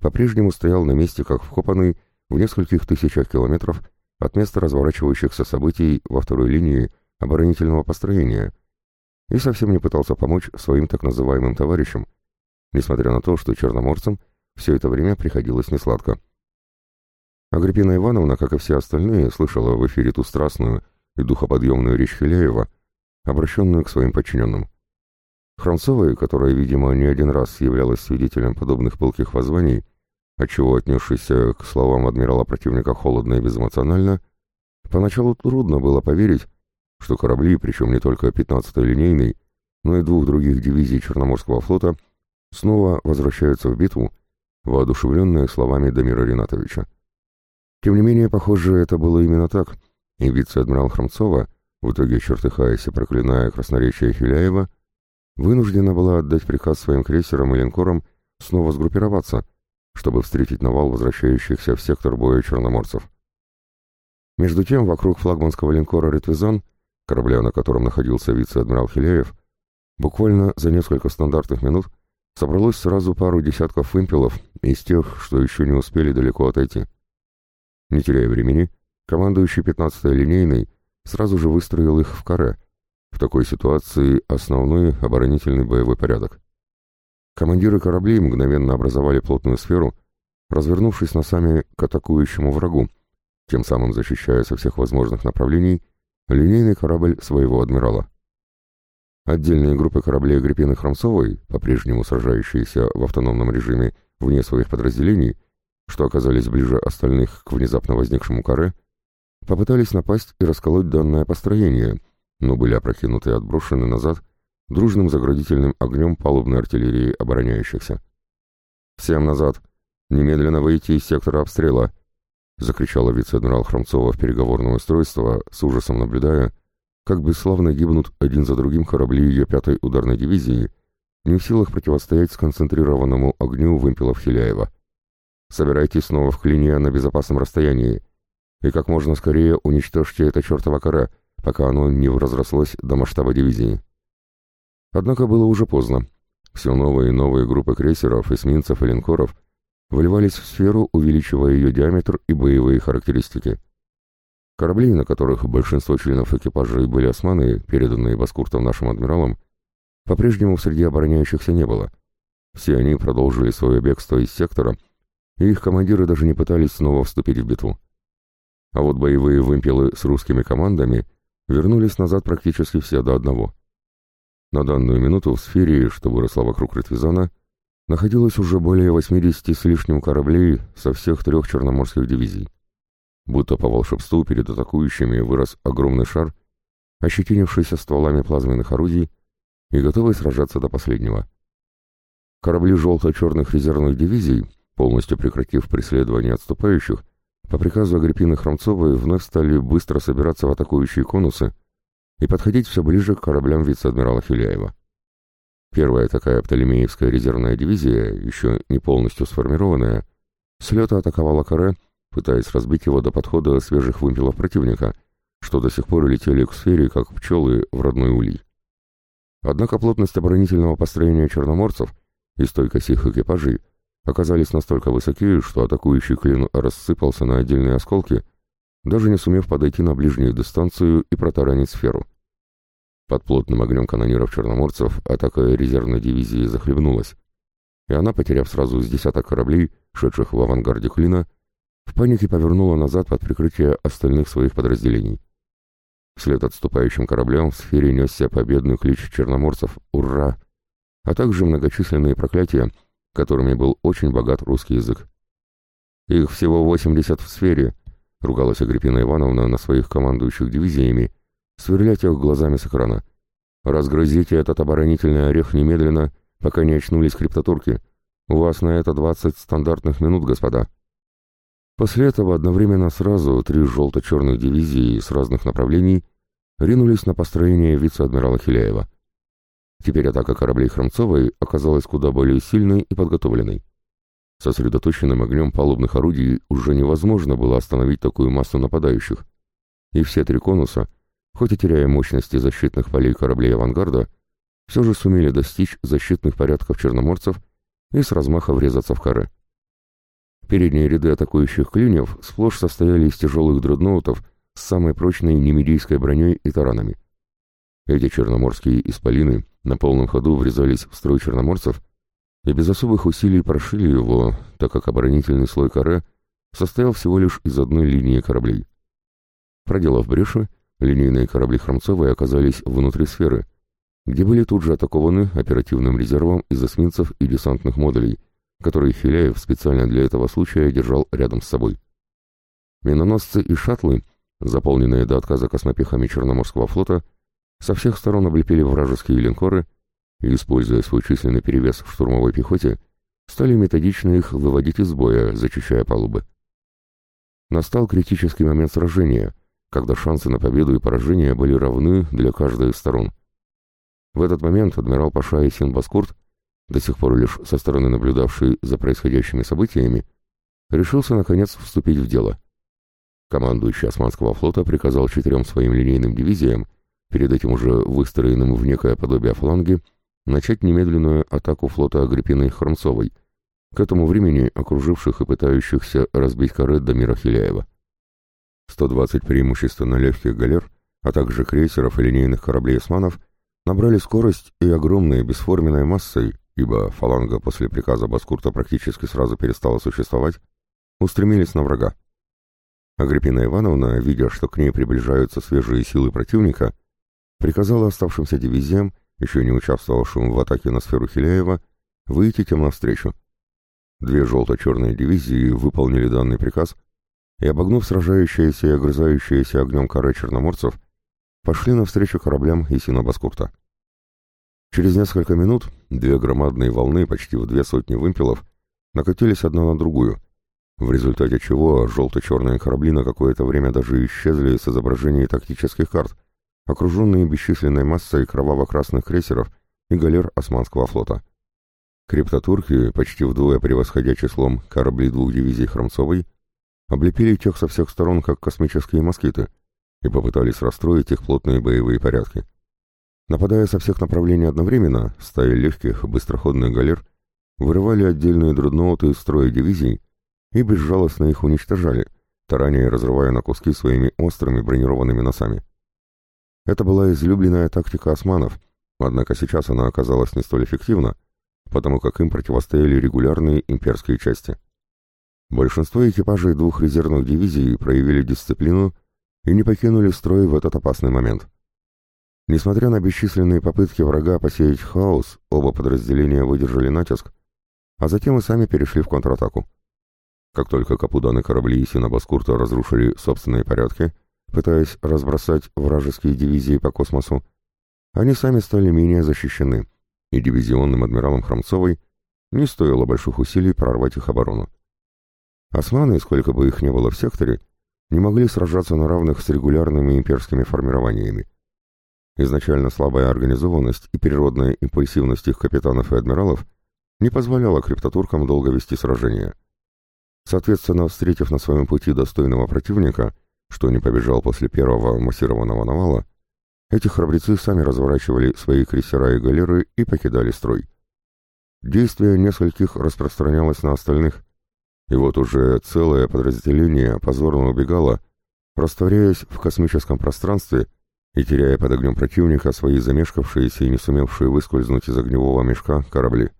по-прежнему стоял на месте как вкопанный в нескольких тысячах километров от места разворачивающихся событий во второй линии оборонительного построения и совсем не пытался помочь своим так называемым товарищам, несмотря на то, что черноморцам все это время приходилось несладко. Агриппина Ивановна, как и все остальные, слышала в эфире ту страстную и духоподъемную речь Хиляева, обращенную к своим подчиненным. Хромцовой, которая, видимо, не один раз являлась свидетелем подобных пылких воззваний, отчего отнесшийся к словам адмирала противника холодно и безэмоционально, поначалу трудно было поверить, что корабли, причем не только 15-й линейный, но и двух других дивизий Черноморского флота, снова возвращаются в битву, воодушевленные словами Дамира Ринатовича. Тем не менее, похоже, это было именно так, и вице-адмирал Хромцова, в итоге чертыхаясь и проклиная красноречие Хиляева, вынуждена была отдать приказ своим крейсерам и линкорам снова сгруппироваться, чтобы встретить навал возвращающихся в сектор боя черноморцев. Между тем, вокруг флагманского линкора «Ретвизон», корабля, на котором находился вице-адмирал Хиляев, буквально за несколько стандартных минут собралось сразу пару десятков вымпелов из тех, что еще не успели далеко отойти. Не теряя времени, командующий 15-й линейной сразу же выстроил их в каре, в такой ситуации основной оборонительный боевой порядок. Командиры кораблей мгновенно образовали плотную сферу, развернувшись носами к атакующему врагу, тем самым защищая со всех возможных направлений линейный корабль своего адмирала. Отдельные группы кораблей Агриппины Хромцовой, по-прежнему сражающиеся в автономном режиме вне своих подразделений, что оказались ближе остальных к внезапно возникшему каре, попытались напасть и расколоть данное построение, но были опрокинуты и отброшены назад дружным заградительным огнем палубной артиллерии обороняющихся. «Всем назад! Немедленно выйти из сектора обстрела!» — закричала вице-адмирал Хромцова в переговорное устройство, с ужасом наблюдая, как бесславно гибнут один за другим корабли ее пятой ударной дивизии, не в силах противостоять сконцентрированному огню вымпелов Хиляева. «Собирайтесь снова в клиния на безопасном расстоянии и как можно скорее уничтожьте это чертово кора, пока оно не разрослось до масштаба дивизии». Однако было уже поздно. Все новые и новые группы крейсеров, эсминцев и линкоров вливались в сферу, увеличивая ее диаметр и боевые характеристики. Корабли, на которых большинство членов экипажа были османы, переданные Баскуртом нашим адмиралам, по-прежнему среди обороняющихся не было. Все они продолжили свое бегство из сектора, и их командиры даже не пытались снова вступить в битву. А вот боевые вымпелы с русскими командами вернулись назад практически все до одного — на данную минуту в сфере, что выросла вокруг Ретвизана, находилось уже более 80 с лишним кораблей со всех трех черноморских дивизий. Будто по волшебству перед атакующими вырос огромный шар, ощетинившийся стволами плазменных орудий и готовый сражаться до последнего. Корабли желто-черных резервных дивизий, полностью прекратив преследование отступающих, по приказу Агриппины Хромцовой вновь стали быстро собираться в атакующие конусы и подходить все ближе к кораблям вице-адмирала Филяева. Первая такая Птолемеевская резервная дивизия, еще не полностью сформированная, с лета атаковала Каре, пытаясь разбить его до подхода свежих вымпелов противника, что до сих пор летели к сфере, как пчелы в родной улей. Однако плотность оборонительного построения черноморцев и стойкость их экипажей оказались настолько высоки, что атакующий клин рассыпался на отдельные осколки, даже не сумев подойти на ближнюю дистанцию и протаранить сферу. Под плотным огнем канониров черноморцев атака резервной дивизии захлебнулась, и она, потеряв сразу с десяток кораблей, шедших в авангарде клина, в панике повернула назад под прикрытие остальных своих подразделений. Вслед отступающим кораблям в сфере несся победный клич черноморцев «Ура!», а также многочисленные проклятия, которыми был очень богат русский язык. «Их всего 80 в сфере», — ругалась Агриппина Ивановна на своих командующих дивизиями, сверлять их глазами с экрана. «Разгрызите этот оборонительный орех немедленно, пока не очнулись криптотурки. У вас на это 20 стандартных минут, господа». После этого одновременно сразу три желто-черных дивизии с разных направлений ринулись на построение вице-адмирала Хиляева. Теперь атака кораблей Хромцовой оказалась куда более сильной и подготовленной. Сосредоточенным огнем палубных орудий уже невозможно было остановить такую массу нападающих, и все три конуса, хоть и теряя мощности защитных полей кораблей авангарда, все же сумели достичь защитных порядков черноморцев и с размаха врезаться в коры. Передние ряды атакующих клиньев сплошь состояли из тяжелых дредноутов с самой прочной немедийской броней и таранами. Эти черноморские исполины на полном ходу врезались в строй черноморцев и без особых усилий прошили его, так как оборонительный слой каре состоял всего лишь из одной линии кораблей. Проделав бреши, линейные корабли Хромцовой оказались внутри сферы, где были тут же атакованы оперативным резервом из эсминцев и десантных модулей, которые Филяев специально для этого случая держал рядом с собой. Миноносцы и шаттлы, заполненные до отказа космопехами Черноморского флота, со всех сторон облепили вражеские линкоры и, используя свой численный перевес в штурмовой пехоте, стали методично их выводить из боя, зачищая палубы. Настал критический момент сражения, когда шансы на победу и поражение были равны для каждой из сторон. В этот момент адмирал Паша и Синбаскурт, до сих пор лишь со стороны наблюдавший за происходящими событиями, решился наконец вступить в дело. Командующий Османского флота приказал четырем своим линейным дивизиям перед этим уже выстроенным в некое подобие фланги, начать немедленную атаку флота Агриппины Хромцовой, к этому времени окруживших и пытающихся разбить коры Дамира Хиляева. 120 преимущественно легких галер, а также крейсеров и линейных кораблей османов набрали скорость и огромной бесформенной массой, ибо фаланга после приказа Баскурта практически сразу перестала существовать, устремились на врага. Агриппина Ивановна, видя, что к ней приближаются свежие силы противника, приказала оставшимся дивизиям, еще не участвовавшим в атаке на сферу Хиляева, выйти тем навстречу. Две желто-черные дивизии выполнили данный приказ и, обогнув сражающиеся и огрызающиеся огнем коры черноморцев, пошли навстречу кораблям Исина Баскурта. Через несколько минут две громадные волны, почти в две сотни вымпелов, накатились одна на другую, в результате чего желто-черные корабли на какое-то время даже исчезли с изображений тактических карт — окруженные бесчисленной массой кроваво-красных крейсеров и галер Османского флота. Криптотурки, почти вдвое превосходя числом кораблей двух дивизий Хромцовой, облепили тех со всех сторон, как космические москиты, и попытались расстроить их плотные боевые порядки. Нападая со всех направлений одновременно, стаи легких, быстроходных галер вырывали отдельные дредноуты из строя дивизий и безжалостно их уничтожали, тараня и разрывая на куски своими острыми бронированными носами. Это была излюбленная тактика османов, однако сейчас она оказалась не столь эффективна, потому как им противостояли регулярные имперские части. Большинство экипажей двух резервных дивизий проявили дисциплину и не покинули строй в этот опасный момент. Несмотря на бесчисленные попытки врага посеять хаос, оба подразделения выдержали натиск, а затем и сами перешли в контратаку. Как только капуданы корабли Синабаскурта разрушили собственные порядки, пытаясь разбросать вражеские дивизии по космосу, они сами стали менее защищены, и дивизионным адмиралам Хромцовой не стоило больших усилий прорвать их оборону. Османы, сколько бы их ни было в секторе, не могли сражаться на равных с регулярными имперскими формированиями. Изначально слабая организованность и природная импульсивность их капитанов и адмиралов не позволяла криптотуркам долго вести сражения. Соответственно, встретив на своем пути достойного противника, что не побежал после первого массированного навала, эти храбрецы сами разворачивали свои крейсера и галеры и покидали строй. Действие нескольких распространялось на остальных, и вот уже целое подразделение позорно убегало, растворяясь в космическом пространстве и теряя под огнем противника свои замешкавшиеся и не сумевшие выскользнуть из огневого мешка корабли.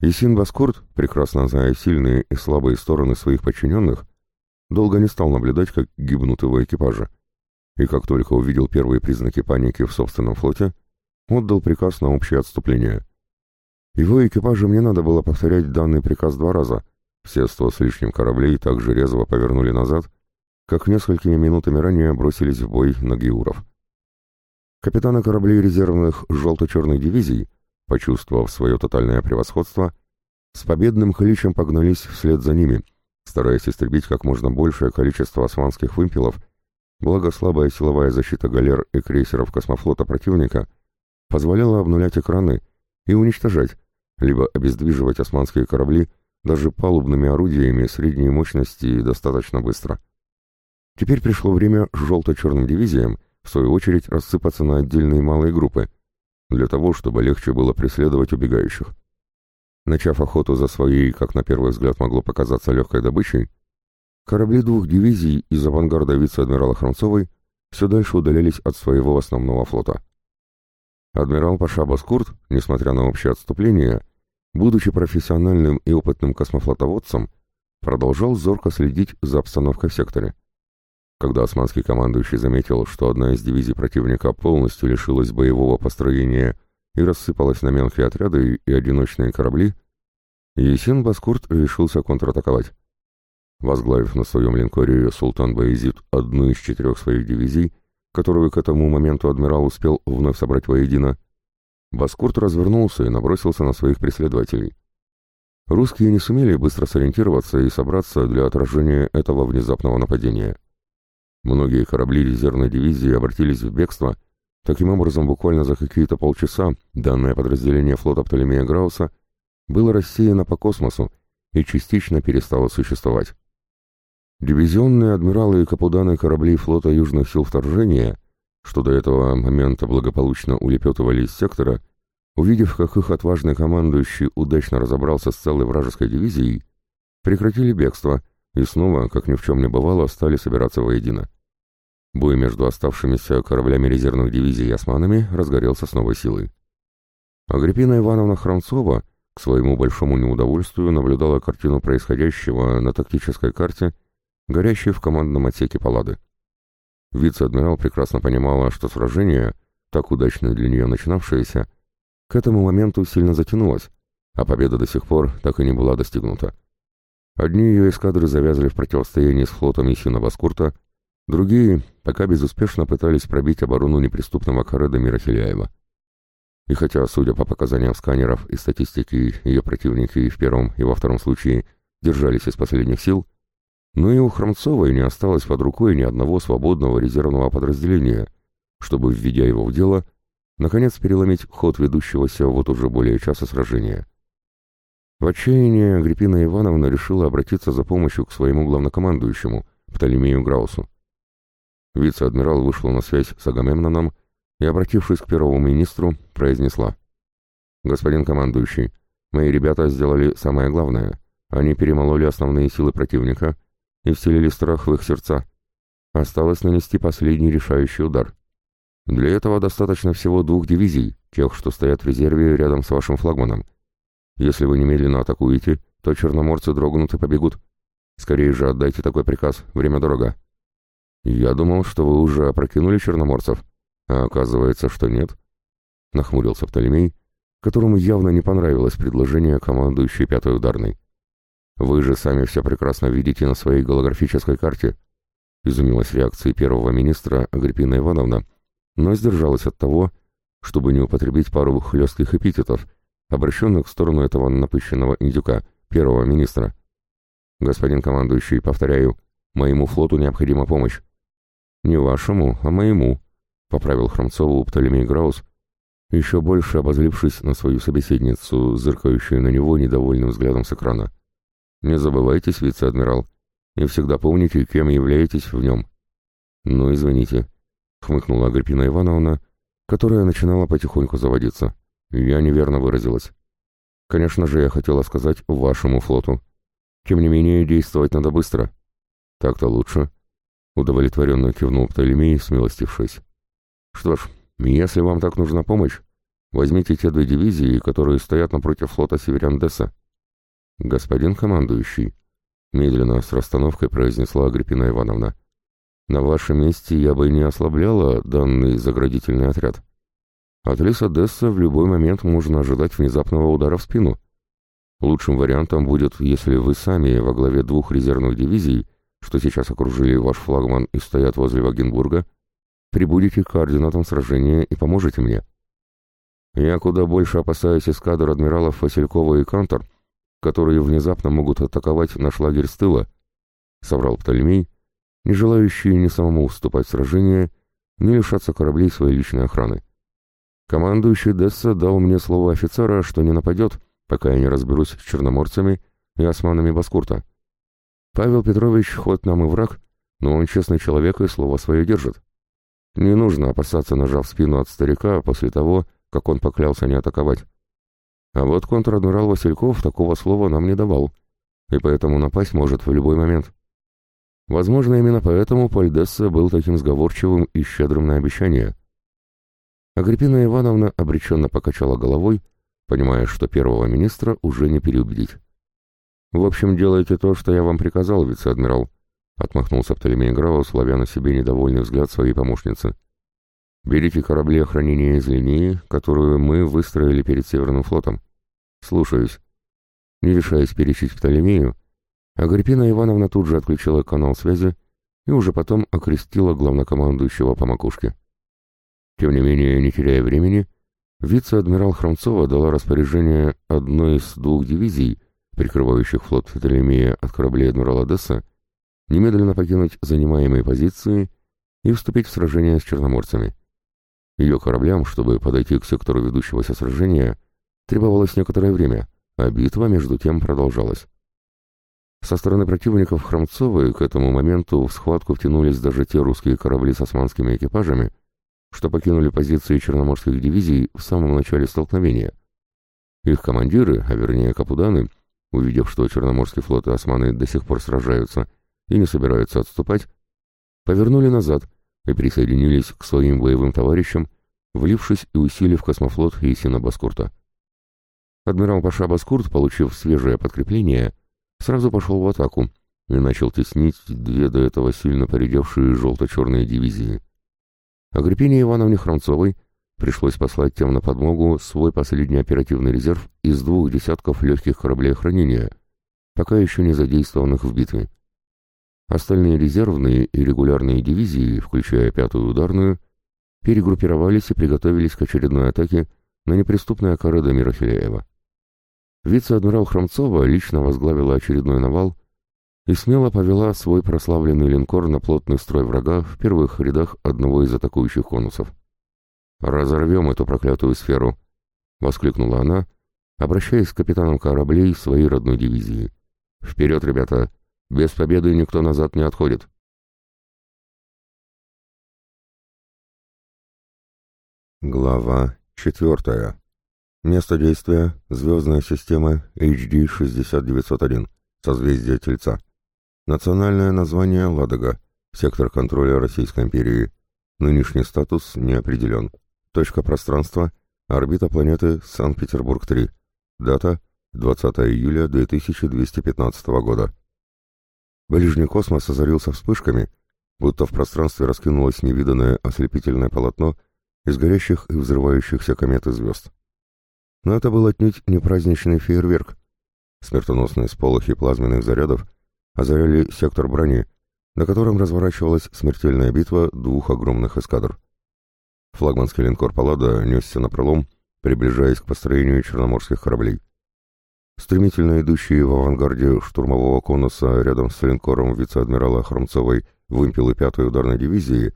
Исин Баскурт, прекрасно зная сильные и слабые стороны своих подчиненных, долго не стал наблюдать, как гибнут его экипажи, и как только увидел первые признаки паники в собственном флоте, отдал приказ на общее отступление. Его экипажам не надо было повторять данный приказ два раза — все сто с лишним кораблей также резво повернули назад, как несколькими минутами ранее бросились в бой на Геуров. Капитаны кораблей резервных желто-черных дивизий, почувствовав свое тотальное превосходство, с победным кличем погнались вслед за ними, стараясь истребить как можно большее количество османских вымпелов, благо слабая силовая защита галер и крейсеров космофлота противника позволяла обнулять экраны и уничтожать, либо обездвиживать османские корабли даже палубными орудиями средней мощности достаточно быстро. Теперь пришло время желто-черным дивизиям, в свою очередь, рассыпаться на отдельные малые группы, для того, чтобы легче было преследовать убегающих. Начав охоту за своей, как на первый взгляд могло показаться легкой добычей, корабли двух дивизий из авангарда вице-адмирала Хромцовой все дальше удалялись от своего основного флота. Адмирал Паша Баскурт, несмотря на общее отступление, будучи профессиональным и опытным космофлотоводцем, продолжал зорко следить за обстановкой в секторе. Когда османский командующий заметил, что одна из дивизий противника полностью лишилась боевого построения и рассыпалась на мелкие отряды и одиночные корабли, Есин Баскурт решился контратаковать. Возглавив на своем линкоре Султан Баезид одну из четырех своих дивизий, которую к этому моменту адмирал успел вновь собрать воедино, Баскурт развернулся и набросился на своих преследователей. Русские не сумели быстро сориентироваться и собраться для отражения этого внезапного нападения. Многие корабли резервной дивизии обратились в бегство, таким образом буквально за какие-то полчаса данное подразделение флота Птолемея Грауса было рассеяно по космосу и частично перестало существовать. Дивизионные адмиралы и капуданы кораблей флота Южных сил вторжения что до этого момента благополучно улепетывали из сектора, увидев, как их отважный командующий удачно разобрался с целой вражеской дивизией, прекратили бегство и снова, как ни в чем не бывало, стали собираться воедино. Бой между оставшимися кораблями резервных дивизий и османами разгорелся с новой силой. Агриппина Ивановна Хромцова к своему большому неудовольствию наблюдала картину происходящего на тактической карте, горящей в командном отсеке палады. Вице-адмирал прекрасно понимала, что сражение, так удачно для нее начинавшееся, к этому моменту сильно затянулось, а победа до сих пор так и не была достигнута. Одни ее эскадры завязали в противостоянии с флотом Исина Баскурта, другие пока безуспешно пытались пробить оборону неприступного Кареда Мирахиляева. И хотя, судя по показаниям сканеров и статистики, ее противники и в первом, и во втором случае держались из последних сил, но и у Хромцовой не осталось под рукой ни одного свободного резервного подразделения, чтобы, введя его в дело, наконец переломить ход ведущегося вот уже более часа сражения. В отчаянии Агриппина Ивановна решила обратиться за помощью к своему главнокомандующему, Птолемею Граусу. Вице-адмирал вышел на связь с Агамемноном и, обратившись к первому министру, произнесла. «Господин командующий, мои ребята сделали самое главное. Они перемололи основные силы противника и вселили страх в их сердца. Осталось нанести последний решающий удар. Для этого достаточно всего двух дивизий, тех, что стоят в резерве рядом с вашим флагманом. Если вы немедленно атакуете, то черноморцы дрогнут и побегут. Скорее же отдайте такой приказ, время дорого. Я думал, что вы уже опрокинули черноморцев, а оказывается, что нет. Нахмурился Птолемей, которому явно не понравилось предложение командующей пятой ударной. Вы же сами все прекрасно видите на своей голографической карте. изумилась реакцией первого министра Агриппина Ивановна, но сдержалась от того, чтобы не употребить пару хлестких эпитетов, обращенных в сторону этого напыщенного индюка, первого министра. «Господин командующий, повторяю, моему флоту необходима помощь». «Не вашему, а моему», — поправил Хромцову Птолемей Граус, еще больше обозлившись на свою собеседницу, зыркающую на него недовольным взглядом с экрана. «Не забывайтесь, вице-адмирал, и всегда помните, кем являетесь в нем». «Ну, извините», — хмыкнула Агриппина Ивановна, которая начинала потихоньку заводиться. «Я неверно выразилась. Конечно же, я хотела сказать вашему флоту. Тем не менее, действовать надо быстро». «Так-то лучше», — удовлетворенно кивнул Птолемей, смилостившись. «Что ж, если вам так нужна помощь, возьмите те две дивизии, которые стоят напротив флота северян Десса». «Господин командующий», — медленно с расстановкой произнесла Агриппина Ивановна, «на вашем месте я бы не ослабляла данный заградительный отряд. От леса Десса в любой момент можно ожидать внезапного удара в спину. Лучшим вариантом будет, если вы сами во главе двух резервных дивизий, что сейчас окружили ваш флагман и стоят возле Вагенбурга, прибудете к координатам сражения и поможете мне. Я куда больше опасаюсь эскадр адмиралов Василькова и Кантор, которые внезапно могут атаковать наш лагерь с тыла, — соврал Птолемей, не желающий ни самому вступать в сражение, ни лишаться кораблей своей личной охраны. Командующий Десса дал мне слово офицера, что не нападет, пока я не разберусь с черноморцами и османами Баскурта. Павел Петрович хоть нам и враг, но он честный человек и слово свое держит. Не нужно опасаться ножа в спину от старика после того, как он поклялся не атаковать. А вот контр-адмирал Васильков такого слова нам не давал, и поэтому напасть может в любой момент. Возможно, именно поэтому Пальдесса был таким сговорчивым и щедрым на обещания. Агриппина Ивановна обреченно покачала головой, понимая, что первого министра уже не переубедить. «В общем, делайте то, что я вам приказал, вице-адмирал», — отмахнулся Птолемей Граус, ловя на себе недовольный взгляд своей помощницы. «Берите корабли охранения из линии, которую мы выстроили перед Северным флотом. Слушаюсь». Не решаясь перечить Птолемею, Агриппина Ивановна тут же отключила канал связи и уже потом окрестила главнокомандующего по макушке. Тем не менее, не теряя времени, вице-адмирал Хромцова дала распоряжение одной из двух дивизий, прикрывающих флот Птолемея от кораблей адмирала Десса, немедленно покинуть занимаемые позиции и вступить в сражение с черноморцами. Ее кораблям, чтобы подойти к сектору ведущегося сражения, требовалось некоторое время, а битва между тем продолжалась. Со стороны противников Хромцовой к этому моменту в схватку втянулись даже те русские корабли с османскими экипажами, что покинули позиции черноморских дивизий в самом начале столкновения. Их командиры, а вернее капуданы, увидев, что Черноморский флот и османы до сих пор сражаются и не собираются отступать, повернули назад и присоединились к своим боевым товарищам, влившись и усилив космофлот Есина Баскурта. Адмирал Паша Баскурт, получив свежее подкрепление, сразу пошел в атаку и начал теснить две до этого сильно поредевшие желто-черные дивизии. Агриппине Ивановне Хромцовой пришлось послать тем на подмогу свой последний оперативный резерв из двух десятков легких кораблей охранения, пока еще не задействованных в битве. Остальные резервные и регулярные дивизии, включая пятую ударную, перегруппировались и приготовились к очередной атаке на неприступное корыдо Мирофилеева. Вице-адмирал Хромцова лично возглавила очередной навал и смело повела свой прославленный линкор на плотный строй врага в первых рядах одного из атакующих конусов. «Разорвем эту проклятую сферу!» — воскликнула она, обращаясь к капитанам кораблей своей родной дивизии. «Вперед, ребята! Без победы никто назад не отходит. Глава четвертая. Место действия — звездная система HD-6901, созвездие Тельца. Национальное название — Ладога, сектор контроля Российской империи. Нынешний статус не определен. Точка пространства — орбита планеты Санкт-Петербург-3. Дата — 20 июля 2215 года. Ближний космос озарился вспышками, будто в пространстве раскинулось невиданное ослепительное полотно из горящих и взрывающихся комет и звезд. Но это был отнюдь не праздничный фейерверк. Смертоносные сполохи плазменных зарядов озаряли сектор брони, на котором разворачивалась смертельная битва двух огромных эскадр. Флагманский линкор «Паллада» несся на пролом, приближаясь к построению черноморских кораблей. Стремительно идущие в авангарде штурмового конуса рядом с линкором вице-адмирала Хромцовой вымпелы 5-й ударной дивизии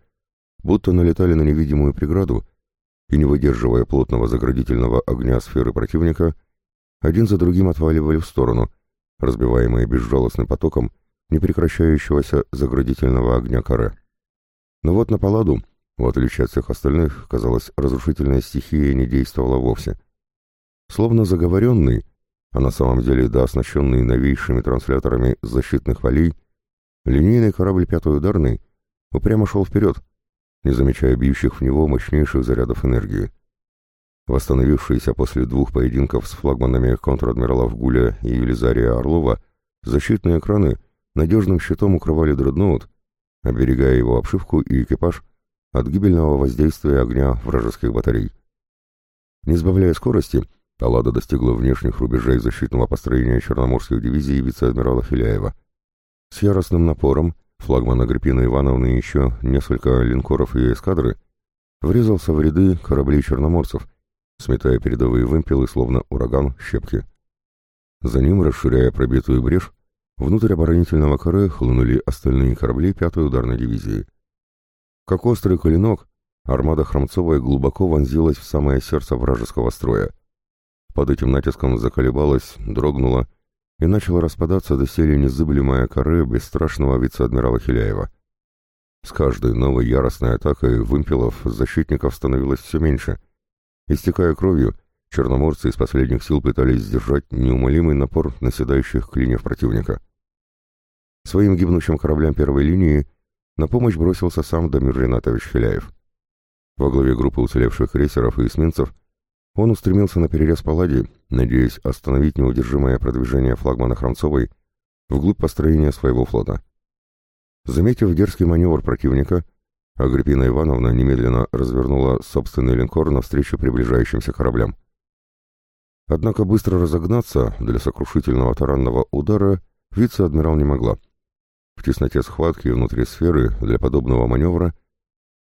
будто налетали на невидимую преграду и, не выдерживая плотного заградительного огня сферы противника, один за другим отваливали в сторону, разбиваемые безжалостным потоком непрекращающегося заградительного огня каре. Но вот на паладу, в отличие от всех остальных, казалось, разрушительная стихия не действовала вовсе. Словно заговоренный, а на самом деле да оснащенный новейшими трансляторами защитных валей, линейный корабль «Пятой ударный» упрямо шел вперед, не замечая бьющих в него мощнейших зарядов энергии. Восстановившиеся после двух поединков с флагманами контр-адмиралов Гуля и Елизария Орлова защитные экраны надежным щитом укрывали дредноут, оберегая его обшивку и экипаж от гибельного воздействия огня вражеских батарей. Не сбавляя скорости, Паллада достигла внешних рубежей защитного построения черноморских дивизий вице-адмирала Филяева. С яростным напором флагман Агриппины Ивановны и еще несколько линкоров и эскадры врезался в ряды кораблей черноморцев, сметая передовые вымпелы, словно ураган, щепки. За ним, расширяя пробитую брешь, внутрь оборонительного коры хлынули остальные корабли пятой ударной дивизии. Как острый клинок, армада Хромцовой глубоко вонзилась в самое сердце вражеского строя. Под этим натиском заколебалась, дрогнула и начала распадаться до доселе незыблемая коры бесстрашного вице-адмирала Хиляева. С каждой новой яростной атакой вымпелов защитников становилось все меньше — Истекая кровью, черноморцы из последних сил пытались сдержать неумолимый напор наседающих клиньев противника. Своим гибнущим кораблям первой линии на помощь бросился сам Дамир Ринатович Филяев. Во главе группы уцелевших крейсеров и эсминцев он устремился на перерез Паллади, надеясь остановить неудержимое продвижение флагмана Хромцовой вглубь построения своего флота. Заметив дерзкий маневр противника, Агриппина Ивановна немедленно развернула собственный линкор навстречу приближающимся кораблям. Однако быстро разогнаться для сокрушительного таранного удара вице-адмирал не могла. В тесноте схватки внутри сферы для подобного маневра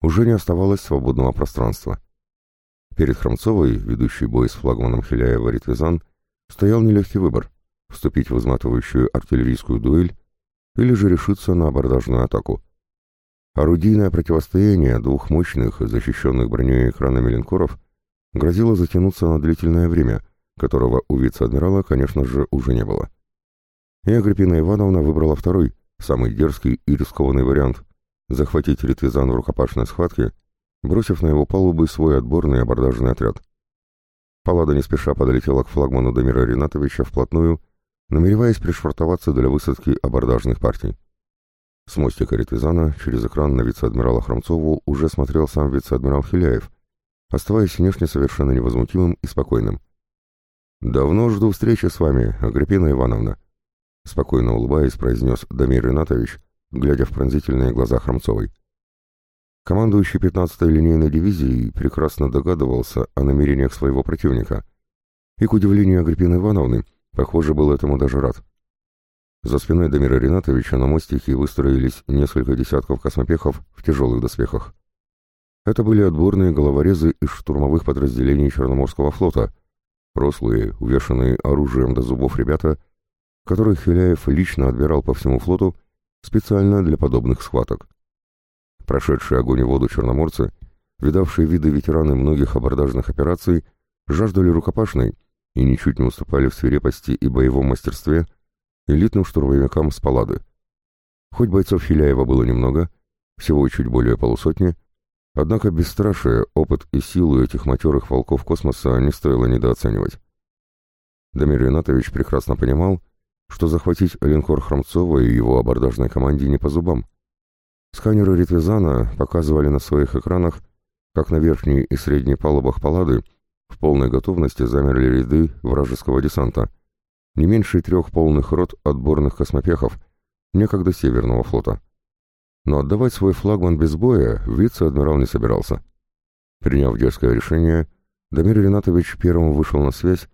уже не оставалось свободного пространства. Перед Хромцовой, ведущий бой с флагманом Хиляева Ритвизан, стоял нелегкий выбор — вступить в изматывающую артиллерийскую дуэль или же решиться на абордажную атаку. Орудийное противостояние двух мощных, защищенных броней экранами линкоров грозило затянуться на длительное время, которого у вице-адмирала, конечно же, уже не было. И Агриппина Ивановна выбрала второй, самый дерзкий и рискованный вариант — захватить Ритвизан в рукопашной схватке, бросив на его палубы свой отборный абордажный отряд. Паллада не спеша подлетела к флагману Дамира Ринатовича вплотную, намереваясь пришвартоваться для высадки абордажных партий. С мостика Ритвизана через экран на вице-адмирала Хромцову уже смотрел сам вице-адмирал Хиляев, оставаясь внешне совершенно невозмутимым и спокойным. «Давно жду встречи с вами, Агриппина Ивановна», — спокойно улыбаясь, произнес Дамир Ринатович, глядя в пронзительные глаза Хромцовой. Командующий 15-й линейной дивизией прекрасно догадывался о намерениях своего противника, и, к удивлению Агриппины Ивановны, похоже, был этому даже рад. За спиной Дамира Ринатовича на мостике выстроились несколько десятков космопехов в тяжелых доспехах. Это были отборные головорезы из штурмовых подразделений Черноморского флота, рослые, увешанные оружием до зубов ребята, которых Хиляев лично отбирал по всему флоту специально для подобных схваток. Прошедшие огонь и воду черноморцы, видавшие виды ветераны многих абордажных операций, жаждали рукопашной и ничуть не уступали в свирепости и боевом мастерстве – элитным штурмовикам с Паллады. Хоть бойцов Хиляева было немного, всего чуть более полусотни, однако бесстрашие, опыт и силу этих матерых волков космоса не стоило недооценивать. Дамир Ринатович прекрасно понимал, что захватить линкор Хромцова и его абордажной команде не по зубам. Сканеры Ритвизана показывали на своих экранах, как на верхней и средней палубах Паллады в полной готовности замерли ряды вражеского десанта, не меньше трех полных рот отборных космопехов, некогда Северного флота. Но отдавать свой флагман без боя вице-адмирал не собирался. Приняв дерзкое решение, Дамир Ринатович первым вышел на связь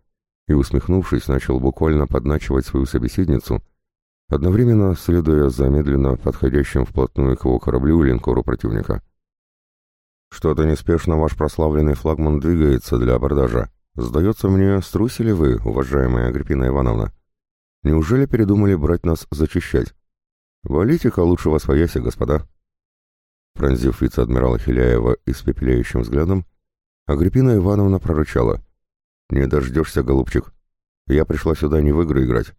и, усмехнувшись, начал буквально подначивать свою собеседницу, одновременно следуя за медленно подходящим вплотную к его кораблю линкору противника. «Что-то неспешно ваш прославленный флагман двигается для абордажа. Сдается мне, струсили вы, уважаемая Агриппина Ивановна? Неужели передумали брать нас зачищать? Валите-ка лучше вас вояси, господа». Пронзив вице-адмирала Хиляева испепеляющим взглядом, Агриппина Ивановна прорычала. «Не дождешься, голубчик. Я пришла сюда не в игры играть.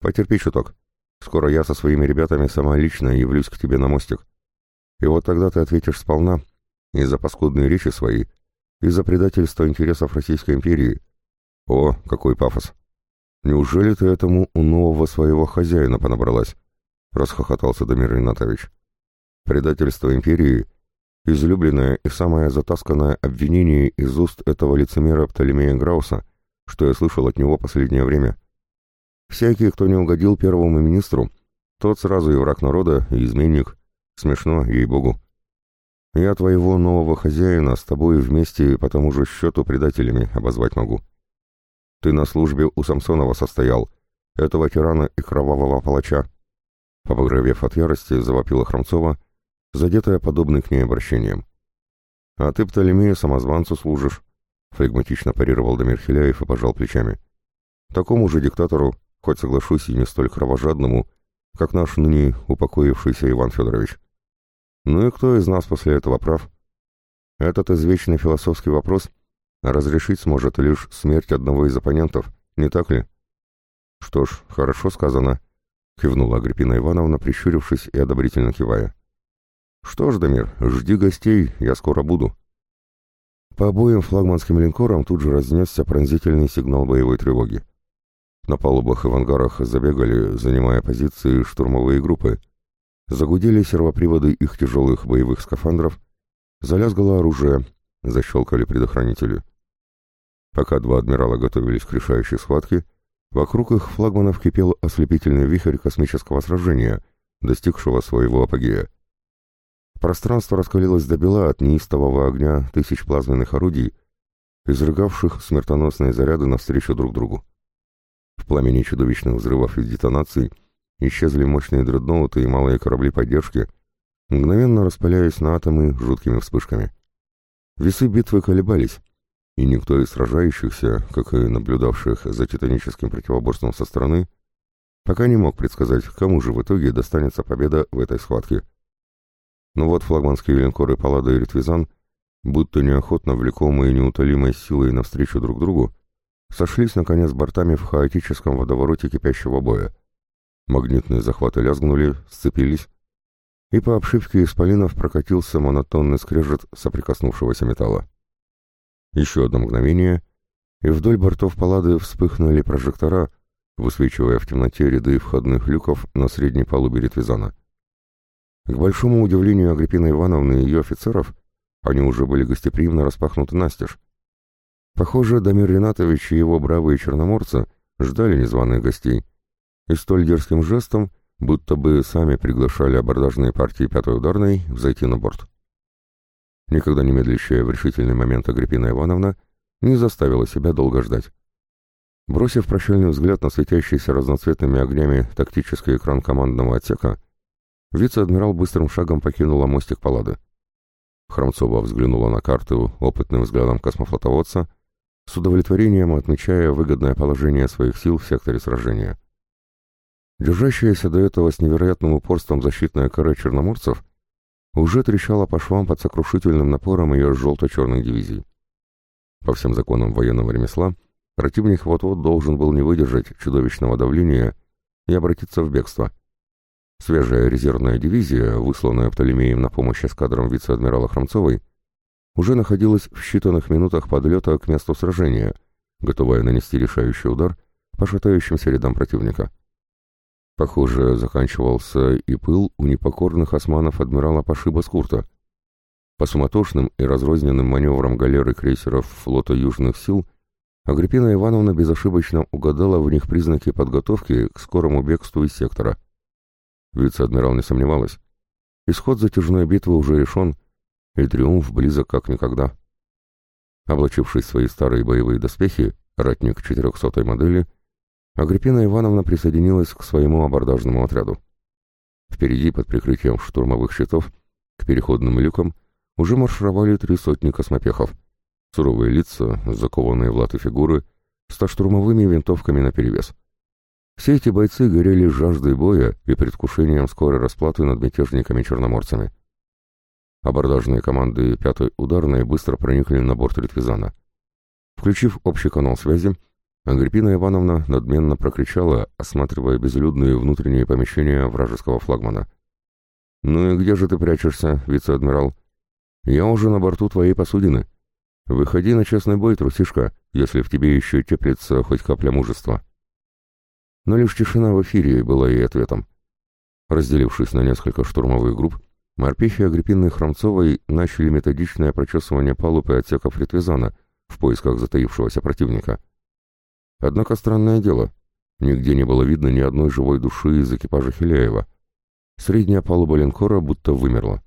Потерпи чуток. Скоро я со своими ребятами сама лично явлюсь к тебе на мостик. И вот тогда ты ответишь сполна и за паскудные речи свои, и за предательство интересов Российской империи. О, какой пафос! Неужели ты этому у нового своего хозяина понабралась? Расхохотался Дамир Ринатович. Предательство империи — излюбленное и самое затасканное обвинение из уст этого лицемера Птолемея Грауса, что я слышал от него последнее время. Всякий, кто не угодил первому министру, тот сразу и враг народа, и изменник. Смешно, ей-богу. Я твоего нового хозяина с тобой вместе по тому же счету предателями обозвать могу. Ты на службе у Самсонова состоял, этого тирана и кровавого палача. Побагровев от ярости, завопила Хромцова, задетая подобный к ней обращением. А ты, Птолемею, самозванцу служишь, флегматично парировал Дамир Хиляев и пожал плечами. Такому же диктатору, хоть соглашусь и не столь кровожадному, как наш ныне упокоившийся Иван Федорович. Ну и кто из нас после этого прав? Этот извечный философский вопрос разрешить сможет лишь смерть одного из оппонентов, не так ли? Что ж, хорошо сказано, кивнула Агриппина Ивановна, прищурившись и одобрительно кивая. Что ж, Дамир, жди гостей, я скоро буду. По обоим флагманским линкорам тут же разнесся пронзительный сигнал боевой тревоги. На палубах и в ангарах забегали, занимая позиции, штурмовые группы — Загудели сервоприводы их тяжелых боевых скафандров, залязгало оружие, защелкали предохранители. Пока два адмирала готовились к решающей схватке, вокруг их флагманов кипел ослепительный вихрь космического сражения, достигшего своего апогея. Пространство раскалилось до бела от неистового огня тысяч плазменных орудий, изрыгавших смертоносные заряды навстречу друг другу. В пламени чудовищных взрывов и детонаций — исчезли мощные дредноуты и малые корабли поддержки, мгновенно распыляясь на атомы жуткими вспышками. Весы битвы колебались, и никто из сражающихся, как и наблюдавших за титаническим противоборством со стороны, пока не мог предсказать, кому же в итоге достанется победа в этой схватке. Но вот флагманские линкоры Паллада и Ретвизан, будто неохотно влекомые неутолимой силой навстречу друг другу, сошлись наконец бортами в хаотическом водовороте кипящего боя. Магнитные захваты лязгнули, сцепились, и по обшивке исполинов прокатился монотонный скрежет соприкоснувшегося металла. Еще одно мгновение, и вдоль бортов палады вспыхнули прожектора, высвечивая в темноте ряды входных люков на средней палубе Ретвизана. К большому удивлению Агриппины Ивановны и ее офицеров, они уже были гостеприимно распахнуты настежь. Похоже, Дамир Ринатович и его бравые черноморцы ждали незваных гостей, и столь дерзким жестом, будто бы сами приглашали абордажные партии пятой ударной взойти на борт. Никогда не медлящая в решительный момент Агриппина Ивановна не заставила себя долго ждать. Бросив прощальный взгляд на светящийся разноцветными огнями тактический экран командного отсека, вице-адмирал быстрым шагом покинула мостик палады. Хромцова взглянула на карту опытным взглядом космофлотоводца, с удовлетворением отмечая выгодное положение своих сил в секторе сражения. Держащаяся до этого с невероятным упорством защитная кора черноморцев уже трещала по швам под сокрушительным напором ее желто-черных дивизий. По всем законам военного ремесла, противник вот-вот должен был не выдержать чудовищного давления и обратиться в бегство. Свежая резервная дивизия, высланная Птолемеем на помощь эскадрам вице-адмирала Хромцовой, уже находилась в считанных минутах подлета к месту сражения, готовая нанести решающий удар по шатающимся рядам противника. Похоже, заканчивался и пыл у непокорных османов адмирала Пашиба Скурта. По суматошным и разрозненным маневрам галеры крейсеров флота Южных сил Агриппина Ивановна безошибочно угадала в них признаки подготовки к скорому бегству из сектора. Вице-адмирал не сомневалась. Исход затяжной битвы уже решен, и триумф близок как никогда. Облачившись в свои старые боевые доспехи, ратник 400-й модели Агриппина Ивановна присоединилась к своему абордажному отряду. Впереди, под прикрытием штурмовых щитов, к переходным люкам, уже маршировали три сотни космопехов. Суровые лица, закованные в латы фигуры, со штурмовыми винтовками наперевес. Все эти бойцы горели жаждой боя и предвкушением скорой расплаты над мятежниками-черноморцами. Абордажные команды пятой ударной быстро проникли на борт Ретвизана. Включив общий канал связи, Агриппина Ивановна надменно прокричала, осматривая безлюдные внутренние помещения вражеского флагмана. «Ну и где же ты прячешься, вице-адмирал? Я уже на борту твоей посудины. Выходи на честный бой, трусишка, если в тебе еще теплится хоть капля мужества». Но лишь тишина в эфире была ей ответом. Разделившись на несколько штурмовых групп, морпехи Агриппины Хромцовой начали методичное прочесывание палуб и отсеков Ретвизана в поисках затаившегося противника — Однако странное дело, нигде не было видно ни одной живой души из экипажа Хиляева. Средняя палуба линкора будто вымерла.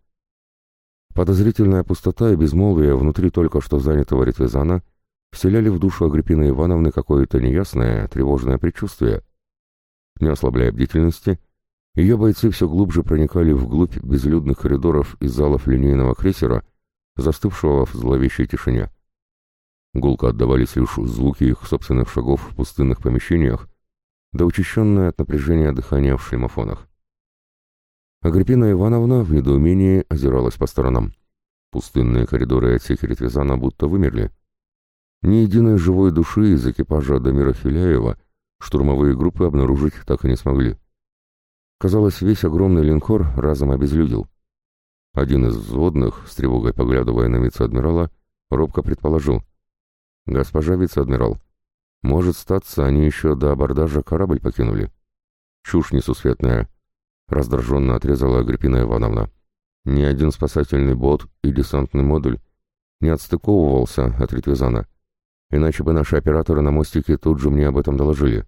Подозрительная пустота и безмолвие внутри только что занятого ретвизана вселяли в душу Агриппины Ивановны какое-то неясное, тревожное предчувствие. Не ослабляя бдительности, ее бойцы все глубже проникали вглубь безлюдных коридоров и залов линейного крейсера, застывшего в зловещей тишине. Гулко отдавались лишь звуки их собственных шагов в пустынных помещениях, да учащенное от напряжения дыхание в шлемофонах. Агриппина Ивановна в недоумении озиралась по сторонам. Пустынные коридоры и отсеки Ретвизана будто вымерли. Ни единой живой души из экипажа Дамира Хиляева штурмовые группы обнаружить так и не смогли. Казалось, весь огромный линкор разом обезлюдил. Один из взводных, с тревогой поглядывая на вице-адмирала, робко предположил — «Госпожа вице-адмирал, может статься, они еще до абордажа корабль покинули». «Чушь несусветная», — раздраженно отрезала Агриппина Ивановна. «Ни один спасательный бот и десантный модуль не отстыковывался от Ритвизана, иначе бы наши операторы на мостике тут же мне об этом доложили».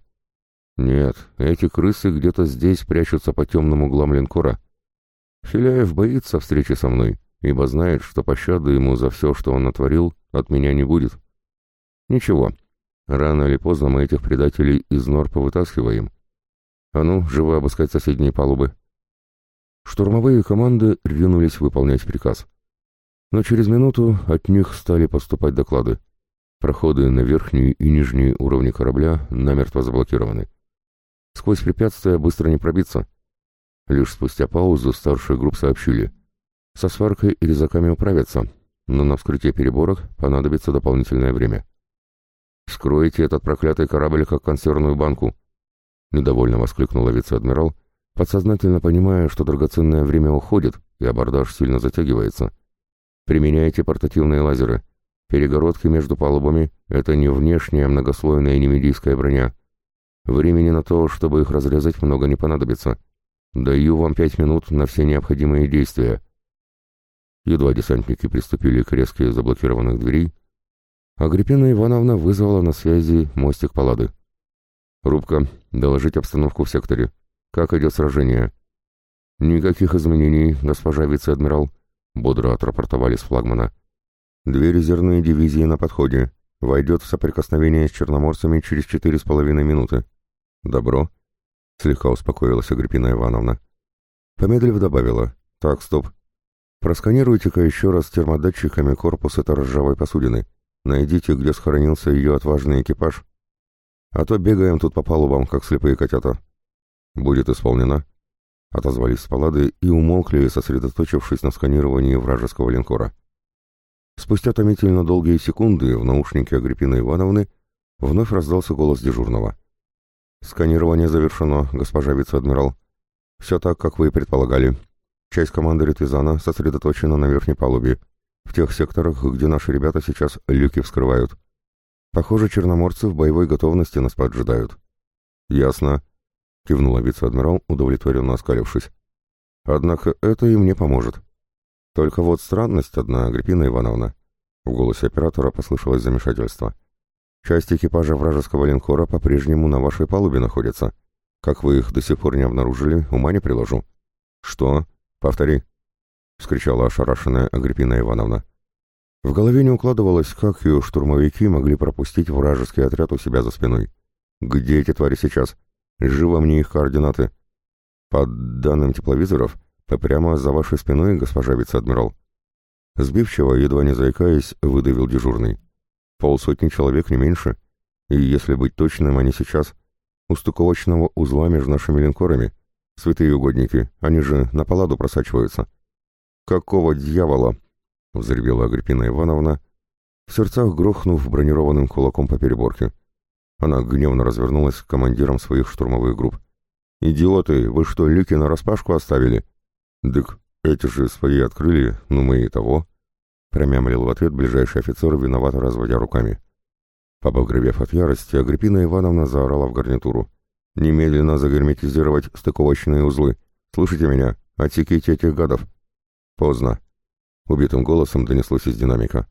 «Нет, эти крысы где-то здесь прячутся по темным углам линкора. Филяев боится встречи со мной, ибо знает, что пощады ему за все, что он натворил, от меня не будет». Ничего, рано или поздно мы этих предателей из нор повытаскиваем. А ну, живо обыскать соседние палубы. Штурмовые команды ринулись выполнять приказ. Но через минуту от них стали поступать доклады. Проходы на верхние и нижние уровни корабля намертво заблокированы. Сквозь препятствия быстро не пробиться. Лишь спустя паузу старшие групп сообщили. Со сваркой и резаками управятся, но на вскрытие переборок понадобится дополнительное время. «Скройте этот проклятый корабль как консервную банку!» Недовольно воскликнула вице-адмирал, подсознательно понимая, что драгоценное время уходит и абордаж сильно затягивается. «Применяйте портативные лазеры. Перегородки между палубами — это не внешняя многослойная немедийская броня. Времени на то, чтобы их разрезать, много не понадобится. Даю вам пять минут на все необходимые действия». Едва десантники приступили к резке заблокированных дверей, Агриппина Ивановна вызвала на связи мостик Паллады. «Рубка, доложить обстановку в секторе. Как идет сражение?» «Никаких изменений, госпожа вице-адмирал», — бодро отрапортовали с флагмана. «Две резервные дивизии на подходе. Войдет в соприкосновение с черноморцами через четыре с половиной минуты». «Добро», — слегка успокоилась Агриппина Ивановна. Помедлив добавила. «Так, стоп. Просканируйте-ка еще раз термодатчиками корпус этой ржавой посудины. Найдите, где схоронился ее отважный экипаж. А то бегаем тут по палубам, как слепые котята. Будет исполнено. Отозвались с палады и умолкли, сосредоточившись на сканировании вражеского линкора. Спустя томительно долгие секунды в наушнике Агриппины Ивановны вновь раздался голос дежурного. «Сканирование завершено, госпожа вице-адмирал. Все так, как вы и предполагали. Часть команды Ретвизана сосредоточена на верхней палубе в тех секторах, где наши ребята сейчас люки вскрывают. Похоже, черноморцы в боевой готовности нас поджидают. Ясно, кивнула вице-адмирал, удовлетворенно оскалившись. Однако это им не поможет. Только вот странность одна, Агриппина Ивановна. В голосе оператора послышалось замешательство. Часть экипажа вражеского линкора по-прежнему на вашей палубе находится. Как вы их до сих пор не обнаружили, ума не приложу. Что? Повтори. — вскричала ошарашенная Агриппина Ивановна. В голове не укладывалось, как ее штурмовики могли пропустить вражеский отряд у себя за спиной. Где эти твари сейчас? Живо мне их координаты. По данным тепловизоров, прямо за вашей спиной, госпожа вице-адмирал. Сбивчиво, едва не заикаясь, выдавил дежурный. Полсотни человек, не меньше. И, если быть точным, они сейчас у стыковочного узла между нашими линкорами. Святые угодники, они же на паладу просачиваются. «Какого дьявола?» — взревела Агриппина Ивановна, в сердцах грохнув бронированным кулаком по переборке. Она гневно развернулась к командирам своих штурмовых групп. «Идиоты, вы что, люки нараспашку оставили?» «Дык, эти же свои открыли, ну мы и того», — промямлил в ответ ближайший офицер, виновато разводя руками. Побагровев от ярости, Агриппина Ивановна заорала в гарнитуру. «Немедленно загерметизировать стыковочные узлы. Слышите меня? Отсеките этих гадов!» «Поздно!» — убитым голосом донеслось из динамика.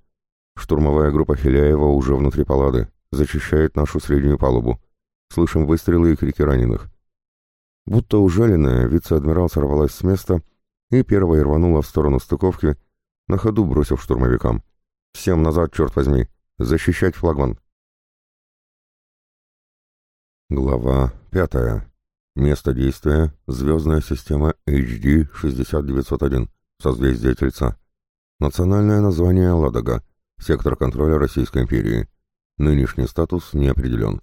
«Штурмовая группа Филяева уже внутри палады, зачищает нашу среднюю палубу. Слышим выстрелы и крики раненых». Будто ужаленная, вице-адмирал сорвалась с места и первой рванула в сторону стыковки, на ходу бросив штурмовикам. «Всем назад, черт возьми! Защищать флагман!» Глава 5. Место действия – звездная система HD-6901, созвездие Тельца. Национальное название – Ладога, сектор контроля Российской империи. Нынешний статус не определен.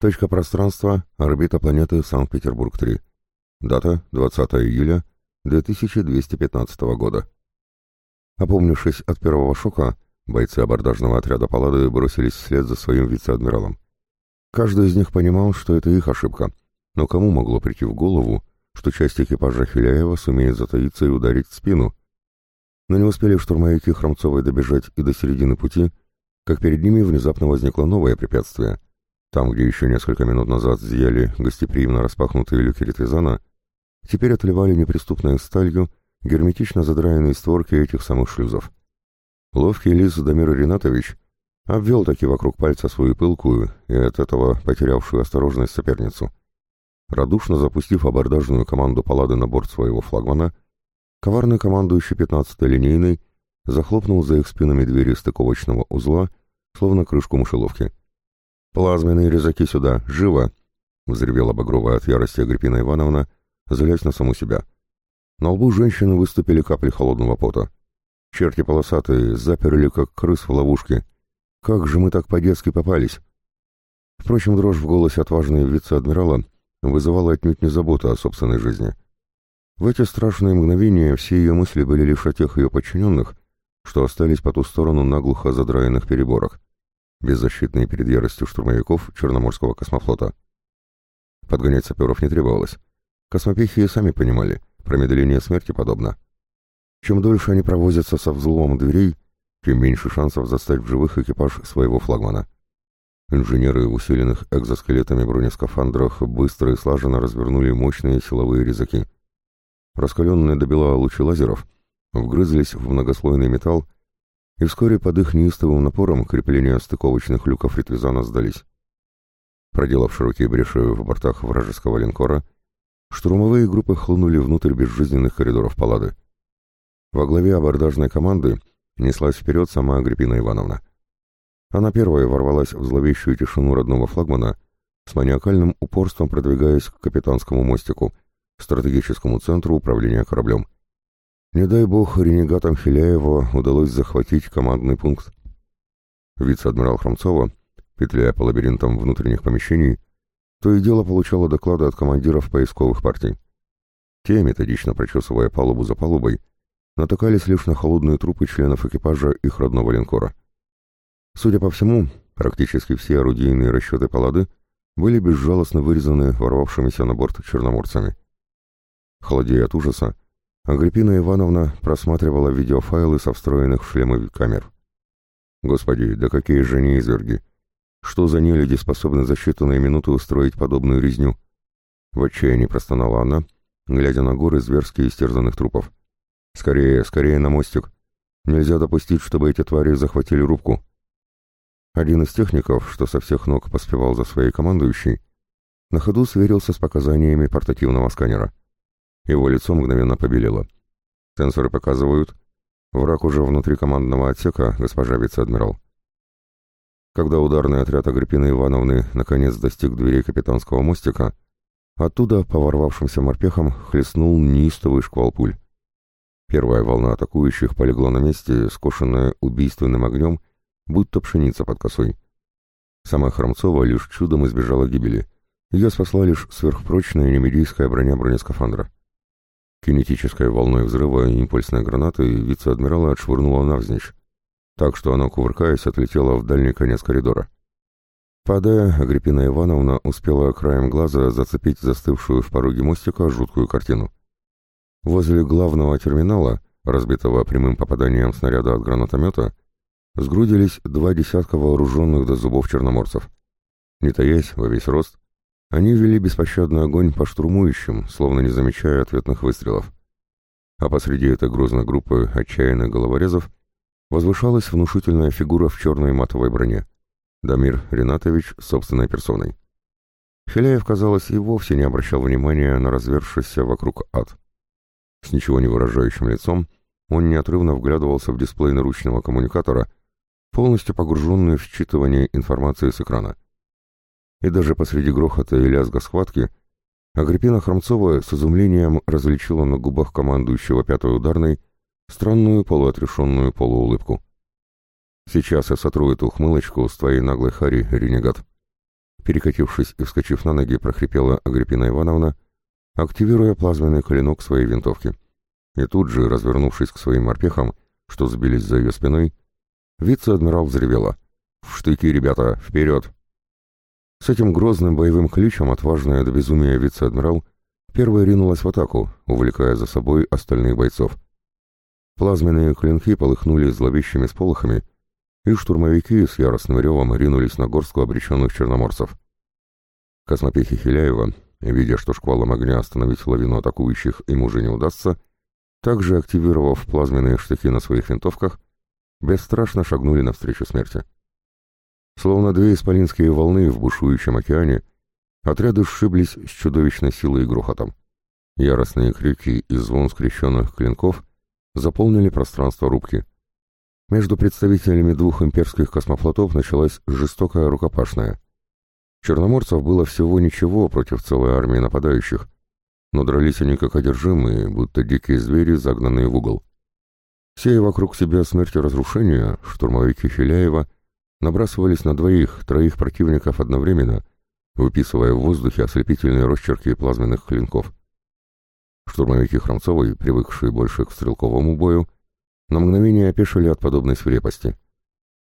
Точка пространства – орбита планеты Санкт-Петербург-3. Дата – 20 июля 2215 года. Опомнившись от первого шока, бойцы абордажного отряда Паллады бросились вслед за своим вице-адмиралом. Каждый из них понимал, что это их ошибка, но кому могло прийти в голову, что часть экипажа Филяева сумеет затаиться и ударить в спину? Но не успели штурмовики Хромцовой добежать и до середины пути, как перед ними внезапно возникло новое препятствие. Там, где еще несколько минут назад зияли гостеприимно распахнутые люки ретвизана, теперь отливали неприступной сталью герметично задраенные створки этих самых шлюзов. Ловкий лис Дамир Ринатович Обвел таки вокруг пальца свою пылкую и от этого потерявшую осторожность соперницу. Радушно запустив абордажную команду Паллады на борт своего флагмана, коварный командующий 15-й линейной захлопнул за их спинами двери стыковочного узла, словно крышку мышеловки. «Плазменные резаки сюда! Живо!» — взревела багровая от ярости Агриппина Ивановна, залясь на саму себя. На лбу женщины выступили капли холодного пота. Черти полосатые заперли, как крыс в ловушке, как же мы так по-детски попались? Впрочем, дрожь в голосе отважной вице-адмирала вызывала отнюдь не заботу о собственной жизни. В эти страшные мгновения все ее мысли были лишь о тех ее подчиненных, что остались по ту сторону наглухо задраенных переборок, беззащитные перед яростью штурмовиков Черноморского космофлота. Подгонять саперов не требовалось. Космопехи и сами понимали, промедление смерти подобно. Чем дольше они провозятся со взломом дверей, тем меньше шансов застать в живых экипаж своего флагмана. Инженеры в усиленных экзоскелетами бронескафандрах быстро и слаженно развернули мощные силовые резаки. Раскаленные до бела лучи лазеров вгрызлись в многослойный металл, и вскоре под их неистовым напором крепления стыковочных люков ретвизана сдались. Проделав широкие бреши в бортах вражеского линкора, штурмовые группы хлынули внутрь безжизненных коридоров палады. Во главе абордажной команды неслась вперед сама Агриппина Ивановна. Она первая ворвалась в зловещую тишину родного флагмана, с маниакальным упорством продвигаясь к капитанскому мостику, стратегическому центру управления кораблем. Не дай бог, ренегатам Филяева удалось захватить командный пункт. Вице-адмирал Хромцова, петляя по лабиринтам внутренних помещений, то и дело получала доклады от командиров поисковых партий. Те, методично прочесывая палубу за палубой, натыкались лишь на холодные трупы членов экипажа их родного линкора. Судя по всему, практически все орудийные расчеты Паллады были безжалостно вырезаны ворвавшимися на борт черноморцами. Холодея от ужаса, Агриппина Ивановна просматривала видеофайлы со встроенных в шлемы камер. Господи, да какие же они изверги! Что за нелюди способны за считанные минуты устроить подобную резню? В отчаянии простонала она, глядя на горы зверски истерзанных трупов. «Скорее, скорее на мостик. Нельзя допустить, чтобы эти твари захватили рубку». Один из техников, что со всех ног поспевал за своей командующей, на ходу сверился с показаниями портативного сканера. Его лицо мгновенно побелело. Сенсоры показывают. Враг уже внутри командного отсека, госпожа вице-адмирал. Когда ударный отряд Агриппины Ивановны наконец достиг дверей капитанского мостика, оттуда по ворвавшимся морпехам хлестнул неистовый шквал пуль. Первая волна атакующих полегла на месте, скошенная убийственным огнем, будто пшеница под косой. Сама Хромцова лишь чудом избежала гибели. Ее спасла лишь сверхпрочная немедийская броня бронескафандра. Кинетической волной взрыва импульсной гранаты вице-адмирала отшвырнула навзничь, так что она, кувыркаясь, отлетела в дальний конец коридора. Падая, Агриппина Ивановна успела краем глаза зацепить застывшую в пороге мостика жуткую картину. Возле главного терминала, разбитого прямым попаданием снаряда от гранатомета, сгрудились два десятка вооруженных до зубов черноморцев. Не таясь во весь рост, они вели беспощадный огонь по штурмующим, словно не замечая ответных выстрелов. А посреди этой грозной группы отчаянных головорезов возвышалась внушительная фигура в черной матовой броне. Дамир Ринатович собственной персоной. Филяев, казалось, и вовсе не обращал внимания на развершийся вокруг ад. С ничего не выражающим лицом он неотрывно вглядывался в дисплей наручного коммуникатора, полностью погруженный в считывание информации с экрана. И даже посреди грохота и лязга схватки Агриппина Хромцова с изумлением различила на губах командующего пятой ударной странную полуотрешенную полуулыбку. «Сейчас я сотру эту ухмылочку с твоей наглой хари, ренегат». Перекатившись и вскочив на ноги, прохрипела Агриппина Ивановна, активируя плазменный клинок своей винтовки. И тут же, развернувшись к своим морпехам, что сбились за ее спиной, вице-адмирал взревела. «В штыки, ребята, вперед!» С этим грозным боевым ключом отважная до безумия вице-адмирал первая ринулась в атаку, увлекая за собой остальных бойцов. Плазменные клинки полыхнули зловещими сполохами, и штурмовики с яростным ревом ринулись на горстку обреченных черноморцев. Космопехи Хиляева, видя, что шквалом огня остановить лавину атакующих им уже не удастся, также активировав плазменные штыки на своих винтовках, бесстрашно шагнули навстречу смерти. Словно две исполинские волны в бушующем океане, отряды сшиблись с чудовищной силой и грохотом. Яростные крики и звон скрещенных клинков заполнили пространство рубки. Между представителями двух имперских космофлотов началась жестокая рукопашная. Черноморцев было всего ничего против целой армии нападающих, но дрались они как одержимые, будто дикие звери, загнанные в угол. Сея вокруг себя смерть и штурмовики Филяева набрасывались на двоих, троих противников одновременно, выписывая в воздухе ослепительные росчерки плазменных клинков. Штурмовики Хромцовой, привыкшие больше к стрелковому бою, на мгновение опешили от подобной свирепости.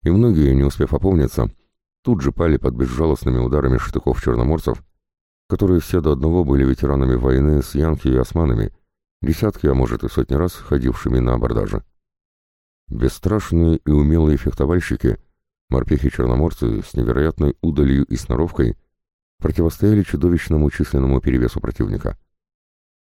И многие, не успев опомниться, тут же пали под безжалостными ударами штыков черноморцев, которые все до одного были ветеранами войны с янки и османами, десятки, а может и сотни раз ходившими на абордаже. Бесстрашные и умелые фехтовальщики, морпехи-черноморцы с невероятной удалью и сноровкой, противостояли чудовищному численному перевесу противника —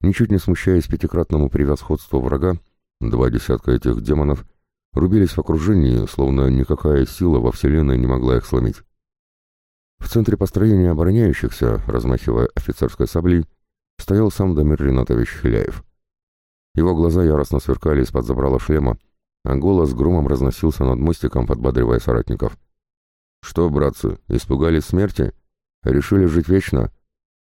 Ничуть не смущаясь пятикратному превосходству врага, два десятка этих демонов рубились в окружении, словно никакая сила во Вселенной не могла их сломить. В центре построения обороняющихся, размахивая офицерской саблей, стоял сам Дамир Ринатович Хиляев. Его глаза яростно сверкали из-под забрала шлема, а голос громом разносился над мостиком, подбадривая соратников. «Что, братцы, испугались смерти? Решили жить вечно?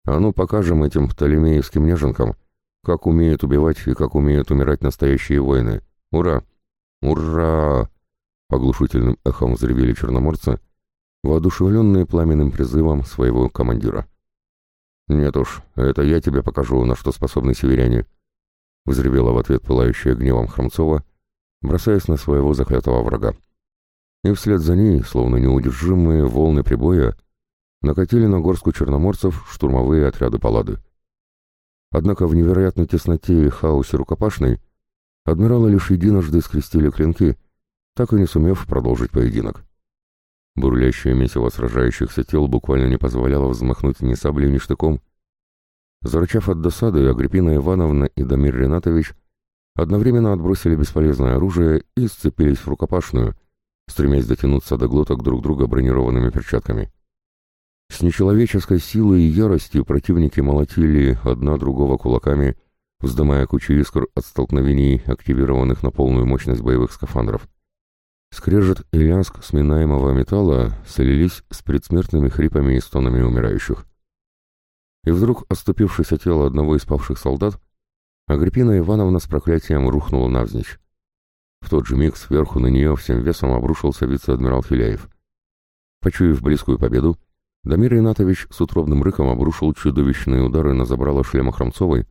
А ну покажем этим птолемеевским неженкам, как умеют убивать и как умеют умирать настоящие воины. Ура! Ура! Оглушительным эхом взревели черноморцы, воодушевленные пламенным призывом своего командира. «Нет уж, это я тебе покажу, на что способны северяне», — взревела в ответ пылающая гневом Хромцова, бросаясь на своего заклятого врага. И вслед за ней, словно неудержимые волны прибоя, накатили на горстку черноморцев штурмовые отряды палады. Однако в невероятной тесноте и хаосе рукопашной адмиралы лишь единожды скрестили клинки, так и не сумев продолжить поединок. Бурлящее месиво сражающихся тел буквально не позволяло взмахнуть ни саблей, ни штыком. Зарычав от досады, Агриппина Ивановна и Дамир Ренатович одновременно отбросили бесполезное оружие и сцепились в рукопашную, стремясь дотянуться до глоток друг друга бронированными перчатками. С нечеловеческой силой и яростью противники молотили одна другого кулаками, вздымая кучу искр от столкновений, активированных на полную мощность боевых скафандров. Скрежет и лязг сминаемого металла солились с предсмертными хрипами и стонами умирающих. И вдруг, оступившись от тела одного из павших солдат, Агриппина Ивановна с проклятием рухнула навзничь. В тот же миг сверху на нее всем весом обрушился вице-адмирал Филяев. Почуяв близкую победу, Дамир Ринатович с утробным рыком обрушил чудовищные удары на забрало шлема Хромцовой,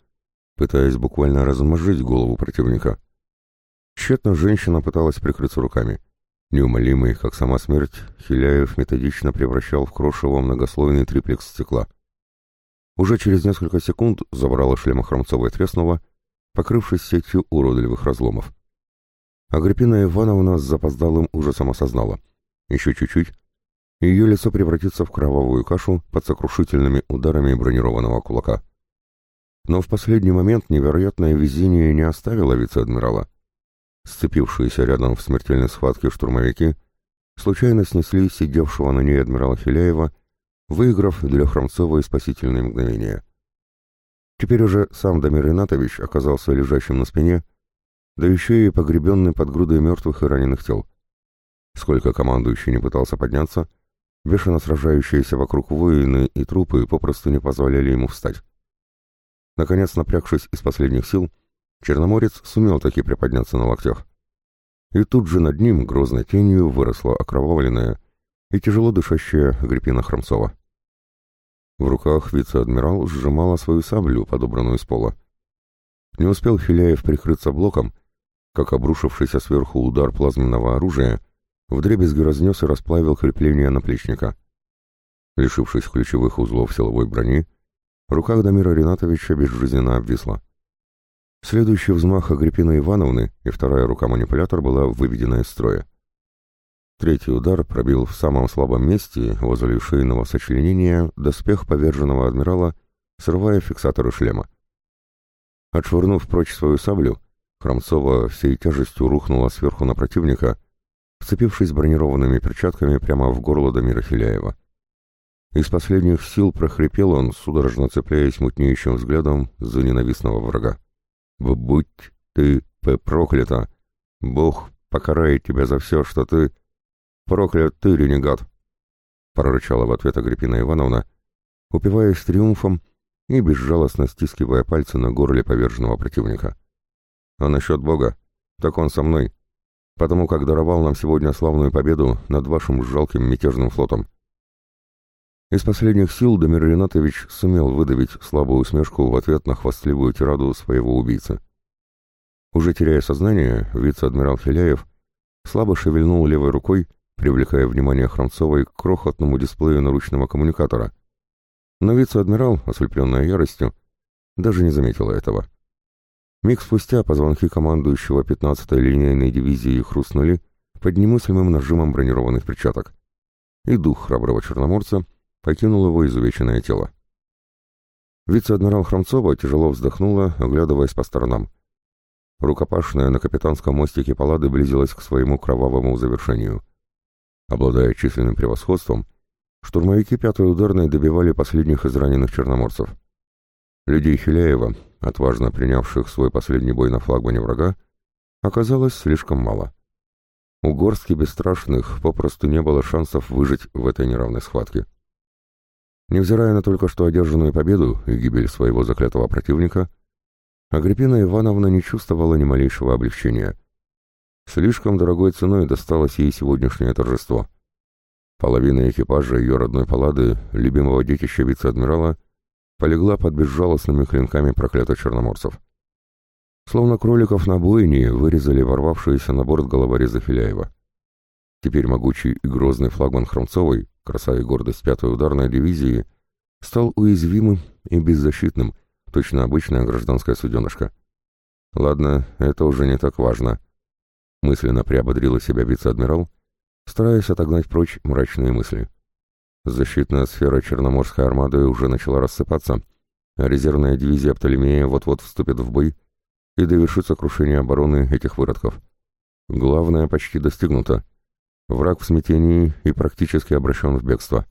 пытаясь буквально размозжить голову противника. Тщетно женщина пыталась прикрыться руками. Неумолимый, как сама смерть, Хиляев методично превращал в крошево многослойный триплекс стекла. Уже через несколько секунд забрало шлема Хромцовой треснуло, покрывшись сетью уродливых разломов. Агриппина Ивановна с запоздалым ужасом осознала. Еще чуть-чуть, ее лицо превратится в кровавую кашу под сокрушительными ударами бронированного кулака. Но в последний момент невероятное везение не оставило вице-адмирала. Сцепившиеся рядом в смертельной схватке штурмовики случайно снесли сидевшего на ней адмирала Хиляева, выиграв для Хромцова и спасительные мгновения. Теперь уже сам Дамир Ринатович оказался лежащим на спине, да еще и погребенный под грудой мертвых и раненых тел. Сколько командующий не пытался подняться, бешено сражающиеся вокруг воины и трупы попросту не позволяли ему встать. Наконец, напрягшись из последних сил, Черноморец сумел таки приподняться на локтях. И тут же над ним грозной тенью выросла окровавленная и тяжело дышащая Агриппина Хромцова. В руках вице-адмирал сжимала свою саблю, подобранную с пола. Не успел Филяев прикрыться блоком, как обрушившийся сверху удар плазменного оружия вдребезги разнес и расплавил крепление наплечника. Лишившись ключевых узлов силовой брони, рука Дамира Ринатовича безжизненно обвисла. Следующий взмах Агриппины Ивановны и вторая рука-манипулятор была выведена из строя. Третий удар пробил в самом слабом месте, возле шейного сочленения, доспех поверженного адмирала, срывая фиксаторы шлема. Отшвырнув прочь свою саблю, Хромцова всей тяжестью рухнула сверху на противника, вцепившись бронированными перчатками прямо в горло Дамира Хиляева. Из последних сил прохрипел он, судорожно цепляясь мутнеющим взглядом за ненавистного врага. «Будь ты проклята! Бог покарает тебя за все, что ты... Проклят ты, ренегат!» прорычала в ответ Агриппина Ивановна, упиваясь триумфом и безжалостно стискивая пальцы на горле поверженного противника. А насчет Бога, так он со мной, потому как даровал нам сегодня славную победу над вашим жалким мятежным флотом. Из последних сил Дамир Ринатович сумел выдавить слабую усмешку в ответ на хвастливую тираду своего убийцы. Уже теряя сознание, вице-адмирал Филяев слабо шевельнул левой рукой, привлекая внимание Хромцовой к крохотному дисплею наручного коммуникатора. Но вице-адмирал, ослепленная яростью, даже не заметила этого. Миг спустя позвонки командующего 15-й линейной дивизии хрустнули под немыслимым нажимом бронированных перчаток. И дух храброго черноморца покинул его изувеченное тело. Вице-адмирал Хромцова тяжело вздохнула, оглядываясь по сторонам. Рукопашная на капитанском мостике палады близилась к своему кровавому завершению. Обладая численным превосходством, штурмовики пятой ударной добивали последних израненных черноморцев. Людей Хиляева, отважно принявших свой последний бой на флагмане врага, оказалось слишком мало. У горстки бесстрашных попросту не было шансов выжить в этой неравной схватке. Невзирая на только что одержанную победу и гибель своего заклятого противника, Агриппина Ивановна не чувствовала ни малейшего облегчения. Слишком дорогой ценой досталось ей сегодняшнее торжество. Половина экипажа ее родной палады, любимого детища вице-адмирала, полегла под безжалостными клинками проклятых черноморцев. Словно кроликов на бойне вырезали ворвавшиеся на борт головореза Филяева. Теперь могучий и грозный флагман Хромцовой, краса и гордость пятой ударной дивизии, стал уязвимым и беззащитным, точно обычная гражданская суденышка. Ладно, это уже не так важно. Мысленно приободрила себя вице-адмирал, стараясь отогнать прочь мрачные мысли. Защитная сфера Черноморской армады уже начала рассыпаться, а резервная дивизия Птолемея вот-вот вступит в бой и довершится крушение обороны этих выродков. Главное почти достигнуто. Враг в смятении и практически обращен в бегство.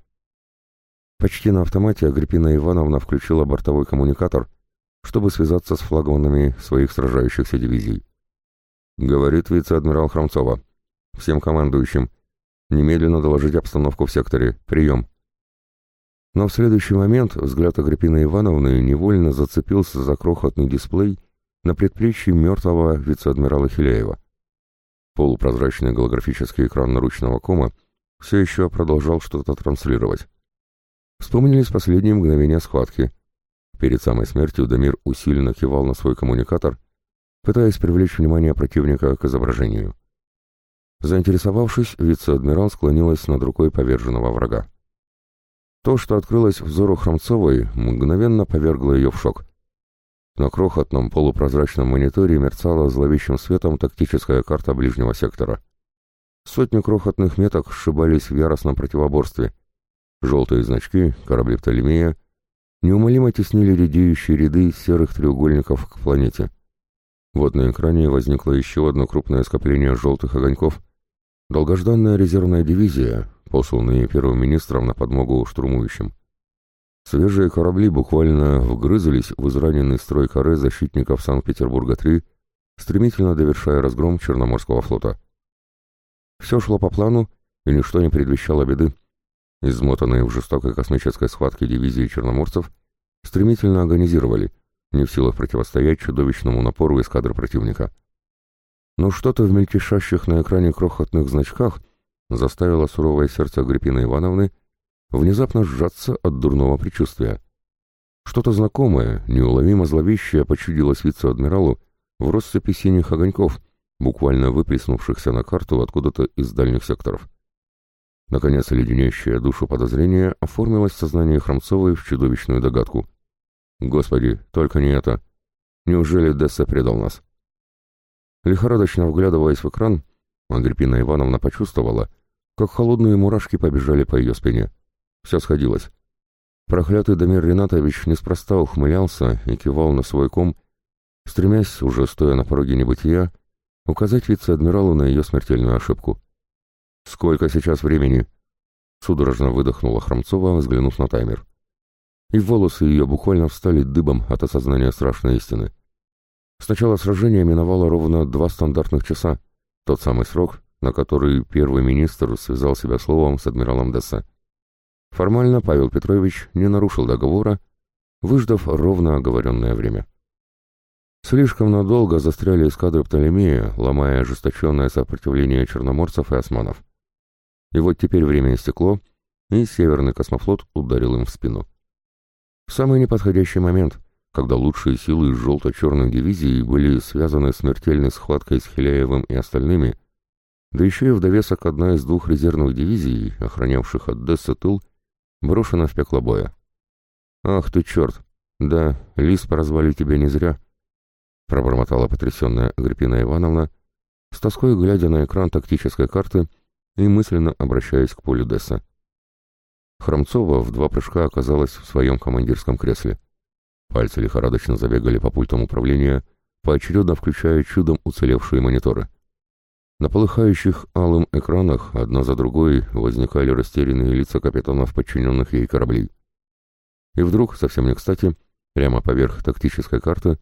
Почти на автомате Агриппина Ивановна включила бортовой коммуникатор, чтобы связаться с флагманами своих сражающихся дивизий. Говорит вице-адмирал Хромцова. всем командующим. Немедленно доложить обстановку в секторе. Прием. Но в следующий момент взгляд Агриппины Ивановны невольно зацепился за крохотный дисплей на предплечье мертвого вице-адмирала Хиляева. Полупрозрачный голографический экран наручного кома все еще продолжал что-то транслировать. Вспомнились последние мгновения схватки. Перед самой смертью Дамир усиленно кивал на свой коммуникатор, пытаясь привлечь внимание противника к изображению. Заинтересовавшись, вице-адмирал склонилась над рукой поверженного врага. То, что открылось взору Хромцовой, мгновенно повергло ее в шок. На крохотном полупрозрачном мониторе мерцала зловещим светом тактическая карта ближнего сектора. Сотни крохотных меток сшибались в яростном противоборстве. Желтые значки, корабли Птолемея, неумолимо теснили редеющие ряды серых треугольников к планете. Вот на экране возникло еще одно крупное скопление желтых огоньков. Долгожданная резервная дивизия, посланные первым министром на подмогу штурмующим. Свежие корабли буквально вгрызались в израненный строй коры защитников Санкт-Петербурга-3, стремительно довершая разгром Черноморского флота. Все шло по плану, и ничто не предвещало беды. Измотанные в жестокой космической схватке дивизии черноморцев стремительно агонизировали, не в силах противостоять чудовищному напору эскадры противника. Но что-то в мельтешащих на экране крохотных значках заставило суровое сердце Агриппины Ивановны внезапно сжаться от дурного предчувствия. Что-то знакомое, неуловимо зловещее почудилось вице-адмиралу в россыпи синих огоньков, буквально выплеснувшихся на карту откуда-то из дальних секторов. Наконец, леденящее душу подозрение оформилось в сознании Хромцовой в чудовищную догадку. «Господи, только не это! Неужели Десса предал нас?» Лихорадочно вглядываясь в экран, Агриппина Ивановна почувствовала, как холодные мурашки побежали по ее спине. Все сходилось. Проклятый Дамир Ринатович неспроста ухмылялся и кивал на свой ком, стремясь, уже стоя на пороге небытия, указать вице-адмиралу на ее смертельную ошибку. «Сколько сейчас времени?» Судорожно выдохнула Хромцова, взглянув на таймер. И волосы ее буквально встали дыбом от осознания страшной истины. Сначала сражение миновало ровно два стандартных часа, тот самый срок, на который первый министр связал себя словом с адмиралом Десса. Формально Павел Петрович не нарушил договора, выждав ровно оговоренное время. Слишком надолго застряли эскадры Птолемея, ломая ожесточенное сопротивление черноморцев и османов. И вот теперь время истекло, и Северный космофлот ударил им в спину. В самый неподходящий момент, когда лучшие силы желто-черной дивизии были связаны смертельной схваткой с Хиляевым и остальными, да еще и в довесок одна из двух резервных дивизий, охранявших от Десса тыл, брошена в пекло боя. «Ах ты черт! Да, лис поразвали тебя не зря!» пробормотала потрясенная Агриппина Ивановна, с тоской глядя на экран тактической карты и мысленно обращаясь к полю Десса. Хромцова в два прыжка оказалась в своем командирском кресле. Пальцы лихорадочно забегали по пультам управления, поочередно включая чудом уцелевшие мониторы. На полыхающих алым экранах одна за другой возникали растерянные лица капитанов подчиненных ей кораблей. И вдруг, совсем не кстати, прямо поверх тактической карты,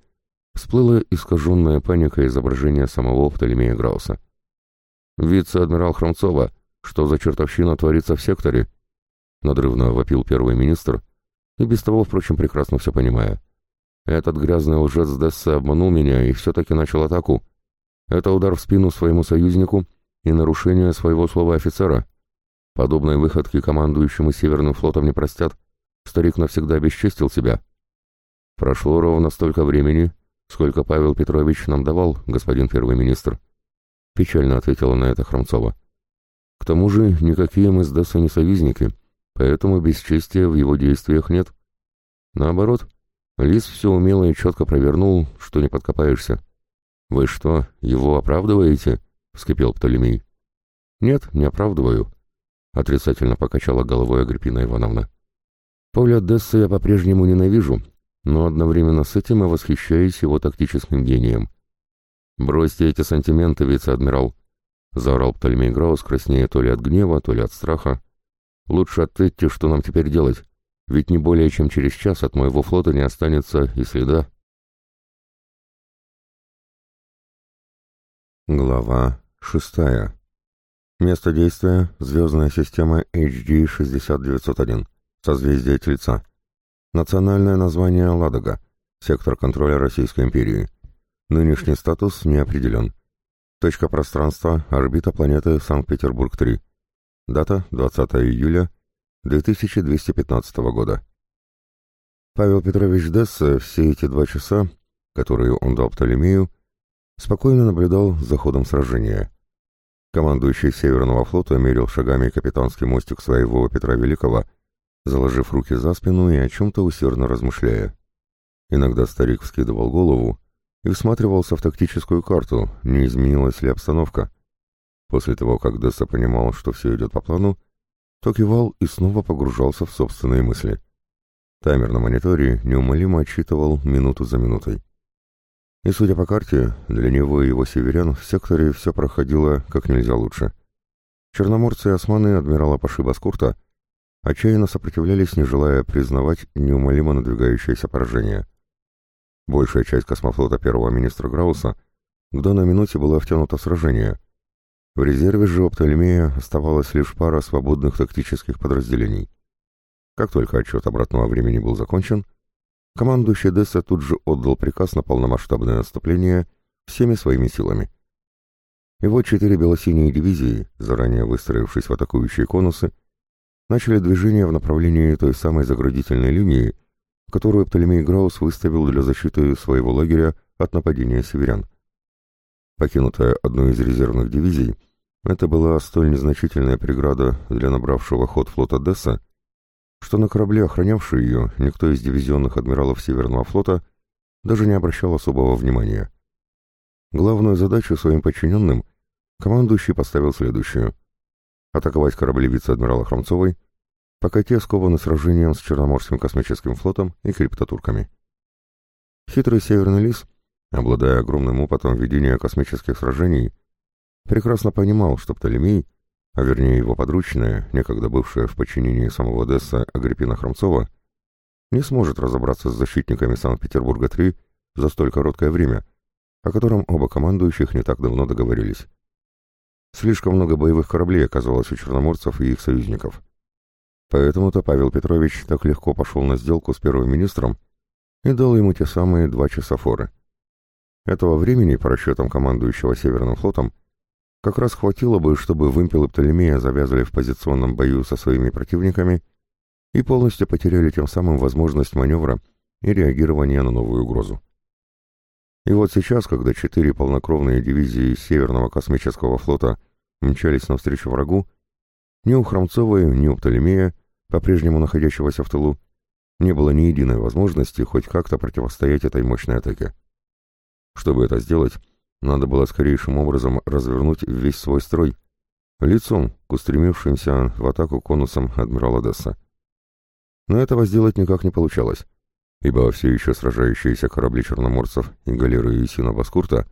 всплыло искаженное паникой изображение самого Птолемея Грауса. «Вице-адмирал Хромцова, что за чертовщина творится в секторе?» Надрывно вопил первый министр, и без того, впрочем, прекрасно все понимая. «Этот грязный лжец Десса обманул меня и все-таки начал атаку. Это удар в спину своему союзнику и нарушение своего слова офицера. Подобные выходки командующему Северным флотом не простят. Старик навсегда обесчестил себя. Прошло ровно столько времени, сколько Павел Петрович нам давал, господин первый министр. Печально ответила на это Хромцова. К тому же никакие мы с Десса не союзники, поэтому бесчестия в его действиях нет. Наоборот, Лис все умело и четко провернул, что не подкопаешься. «Вы что, его оправдываете?» — вскипел Птолемей. «Нет, не оправдываю», — отрицательно покачала головой Агриппина Ивановна. «Пауля Десса я по-прежнему ненавижу, но одновременно с этим и восхищаюсь его тактическим гением». «Бросьте эти сантименты, вице-адмирал», — заорал Птолемей Граус, краснея то ли от гнева, то ли от страха. «Лучше ответьте, что нам теперь делать, ведь не более чем через час от моего флота не останется и следа». Глава шестая. Место действия – звездная система HD-60901, созвездие Тельца. Национальное название – Ладога, сектор контроля Российской империи. Нынешний статус не определен. Точка пространства – орбита планеты Санкт-Петербург-3. Дата – 20 июля 2215 года. Павел Петрович Десса все эти два часа, которые он дал Птолемею, спокойно наблюдал за ходом сражения. Командующий Северного флота мерил шагами капитанский мостик своего Петра Великого, заложив руки за спину и о чем-то усердно размышляя. Иногда старик вскидывал голову и всматривался в тактическую карту, не изменилась ли обстановка. После того, как Десса понимал, что все идет по плану, то кивал и снова погружался в собственные мысли. Таймер на мониторе неумолимо отсчитывал минуту за минутой. И, судя по карте, для него и его северян в секторе все проходило как нельзя лучше. Черноморцы и османы адмирала Паши Баскурта отчаянно сопротивлялись, не желая признавать неумолимо надвигающееся поражение. Большая часть космофлота первого министра Грауса к данной минуте была втянута в сражение. В резерве же у Птолемея оставалась лишь пара свободных тактических подразделений. Как только отчет обратного времени был закончен, командующий Десса тут же отдал приказ на полномасштабное наступление всеми своими силами. И вот четыре белосиние дивизии, заранее выстроившись в атакующие конусы, начали движение в направлении той самой заградительной линии, которую Птолемей Граус выставил для защиты своего лагеря от нападения северян. Покинутая одной из резервных дивизий, это была столь незначительная преграда для набравшего ход флота Десса, что на корабле, охранявший ее, никто из дивизионных адмиралов Северного флота даже не обращал особого внимания. Главную задачу своим подчиненным командующий поставил следующую — атаковать корабли вице-адмирала Хромцовой, пока те скованы сражением с Черноморским космическим флотом и криптотурками. Хитрый Северный Лис, обладая огромным опытом ведения космических сражений, прекрасно понимал, что Птолемей — а вернее его подручная, некогда бывшая в подчинении самого Десса Агриппина Хромцова, не сможет разобраться с защитниками Санкт-Петербурга-3 за столь короткое время, о котором оба командующих не так давно договорились. Слишком много боевых кораблей оказалось у черноморцев и их союзников. Поэтому-то Павел Петрович так легко пошел на сделку с первым министром и дал ему те самые два часа форы. Этого времени, по расчетам командующего Северным флотом, как раз хватило бы, чтобы вымпелы Птолемея завязали в позиционном бою со своими противниками и полностью потеряли тем самым возможность маневра и реагирования на новую угрозу. И вот сейчас, когда четыре полнокровные дивизии Северного космического флота мчались навстречу врагу, ни у Хромцовой, ни у Птолемея, по-прежнему находящегося в тылу, не было ни единой возможности хоть как-то противостоять этой мощной атаке. Чтобы это сделать, надо было скорейшим образом развернуть весь свой строй, лицом к устремившимся в атаку конусам адмирала Десса. Но этого сделать никак не получалось, ибо все еще сражающиеся корабли черноморцев и галеры Исина Баскурта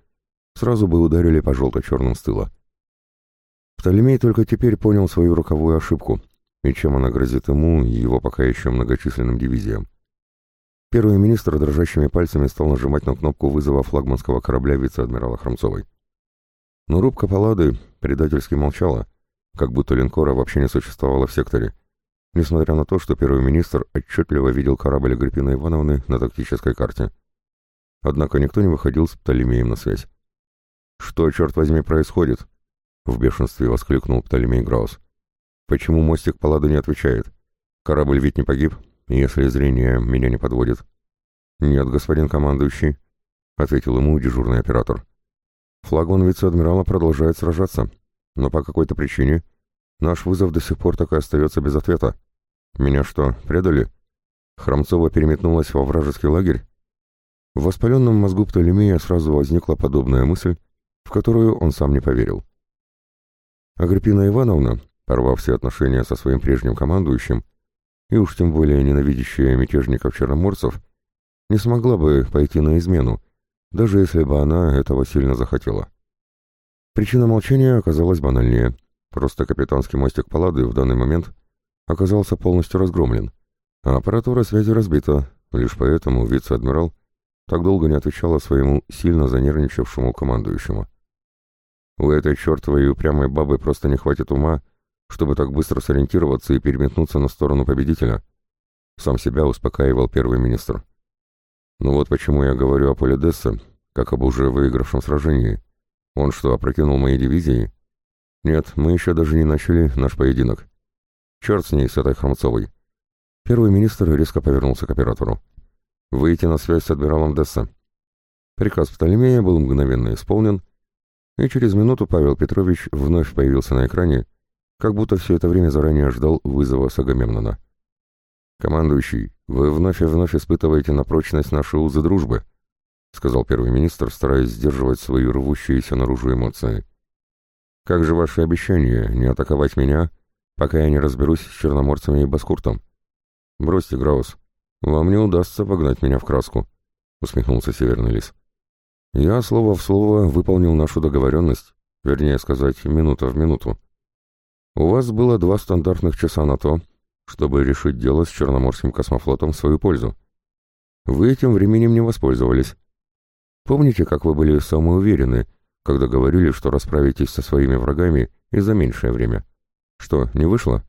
сразу бы ударили по желто-черным с тыла. Птолемей только теперь понял свою роковую ошибку, и чем она грозит ему и его пока еще многочисленным дивизиям. Первый министр дрожащими пальцами стал нажимать на кнопку вызова флагманского корабля вице-адмирала Хромцовой. Но рубка Паллады предательски молчала, как будто линкора вообще не существовало в секторе, несмотря на то, что первый министр отчетливо видел корабль Агриппины Ивановны на тактической карте. Однако никто не выходил с Птолемеем на связь. «Что, черт возьми, происходит?» — в бешенстве воскликнул Птолемей Граус. «Почему мостик Паллады не отвечает? Корабль ведь не погиб, если зрение меня не подводит. «Нет, господин командующий», — ответил ему дежурный оператор. «Флагман вице-адмирала продолжает сражаться, но по какой-то причине наш вызов до сих пор так и остается без ответа. Меня что, предали? Хромцова переметнулась во вражеский лагерь?» В воспаленном мозгу Птолемея сразу возникла подобная мысль, в которую он сам не поверил. Агриппина Ивановна, порвав все отношения со своим прежним командующим, и уж тем более ненавидящая мятежников-черноморцев, не смогла бы пойти на измену, даже если бы она этого сильно захотела. Причина молчания оказалась банальнее. Просто капитанский мостик Паллады в данный момент оказался полностью разгромлен, а аппаратура связи разбита, лишь поэтому вице-адмирал так долго не отвечала своему сильно занервничавшему командующему. У этой чертовой и упрямой бабы просто не хватит ума, чтобы так быстро сориентироваться и переметнуться на сторону победителя. Сам себя успокаивал первый министр. Ну вот почему я говорю о поле как об уже выигравшем сражении. Он что, опрокинул мои дивизии? Нет, мы еще даже не начали наш поединок. Черт с ней, с этой Хромцовой. Первый министр резко повернулся к оператору. «Выйти на связь с адмиралом Десса». Приказ Птолемея был мгновенно исполнен, и через минуту Павел Петрович вновь появился на экране, как будто все это время заранее ждал вызова с. «Командующий, вы вновь и вновь испытываете на прочность нашей узы дружбы», сказал первый министр, стараясь сдерживать свои рвущиеся наружу эмоции. «Как же ваше обещание не атаковать меня, пока я не разберусь с черноморцами и Баскуртом?» «Бросьте, Граус, вам не удастся погнать меня в краску», усмехнулся Северный лис. «Я слово в слово выполнил нашу договоренность, вернее сказать, минута в минуту. У вас было два стандартных часа на то, чтобы решить дело с Черноморским космофлотом в свою пользу. Вы этим временем не воспользовались. Помните, как вы были самоуверены, когда говорили, что расправитесь со своими врагами и за меньшее время? Что, не вышло?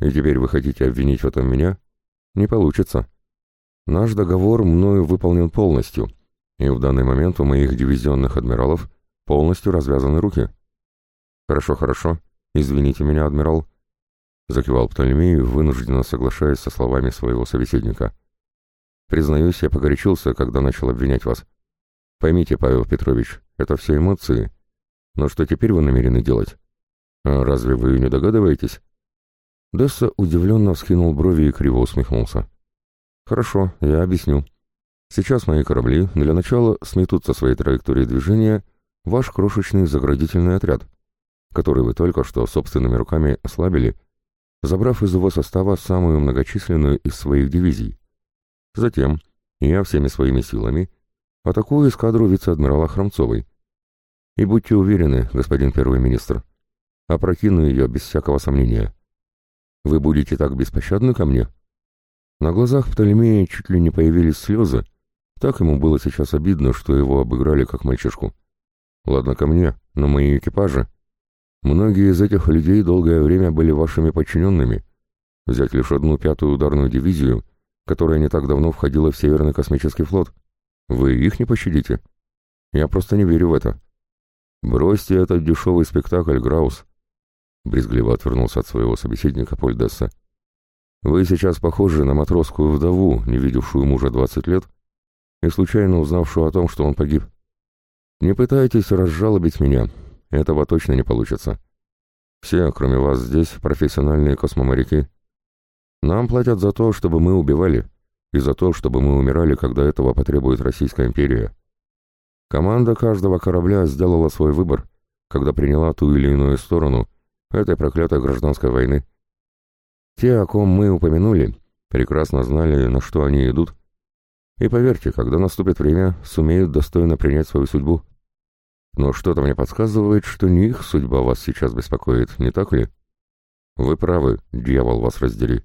И теперь вы хотите обвинить в этом меня? Не получится. Наш договор мною выполнен полностью, и в данный момент у моих дивизионных адмиралов полностью развязаны руки. Хорошо, хорошо. «Извините меня, адмирал», — закивал Птолемей, вынужденно соглашаясь со словами своего собеседника. «Признаюсь, я погорячился, когда начал обвинять вас. Поймите, Павел Петрович, это все эмоции. Но что теперь вы намерены делать? А разве вы не догадываетесь?» Десса удивленно вскинул брови и криво усмехнулся. «Хорошо, я объясню. Сейчас мои корабли для начала сметут со своей траектории движения ваш крошечный заградительный отряд который вы только что собственными руками ослабили, забрав из его состава самую многочисленную из своих дивизий. Затем я всеми своими силами атакую эскадру вице-адмирала Хромцовой. И будьте уверены, господин первый министр, опрокину ее без всякого сомнения. Вы будете так беспощадны ко мне? На глазах Птолемея чуть ли не появились слезы, так ему было сейчас обидно, что его обыграли как мальчишку. Ладно ко мне, но мои экипажи Многие из этих людей долгое время были вашими подчиненными. Взять лишь одну пятую ударную дивизию, которая не так давно входила в Северный космический флот. Вы их не пощадите? Я просто не верю в это. Бросьте этот дешевый спектакль, Граус. Брезгливо отвернулся от своего собеседника Польдесса. Вы сейчас похожи на матросскую вдову, не видевшую мужа двадцать лет, и случайно узнавшую о том, что он погиб. Не пытайтесь разжалобить меня, этого точно не получится. Все, кроме вас здесь, профессиональные космоморяки. Нам платят за то, чтобы мы убивали, и за то, чтобы мы умирали, когда этого потребует Российская империя. Команда каждого корабля сделала свой выбор, когда приняла ту или иную сторону этой проклятой гражданской войны. Те, о ком мы упомянули, прекрасно знали, на что они идут, и поверьте, когда наступит время, сумеют достойно принять свою судьбу. Но что-то мне подсказывает, что не их судьба вас сейчас беспокоит, не так ли? Вы правы, дьявол вас раздели.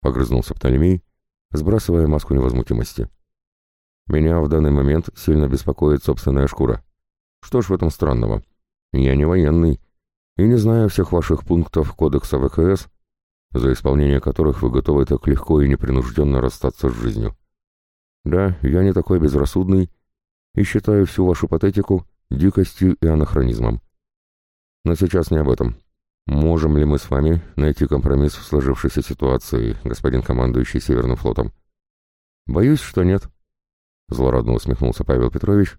Погрызнулся Птолемей, сбрасывая маску невозмутимости. Меня в данный момент сильно беспокоит собственная шкура. Что ж в этом странного? Я не военный и не знаю всех ваших пунктов кодекса ВКС, за исполнение которых вы готовы так легко и непринужденно расстаться с жизнью. Да, я не такой безрассудный и считаю всю вашу патетику дикостью и анахронизмом. Но сейчас не об этом. Можем ли мы с вами найти компромисс в сложившейся ситуации, господин командующий Северным флотом? Боюсь, что нет. Злорадно усмехнулся Павел Петрович,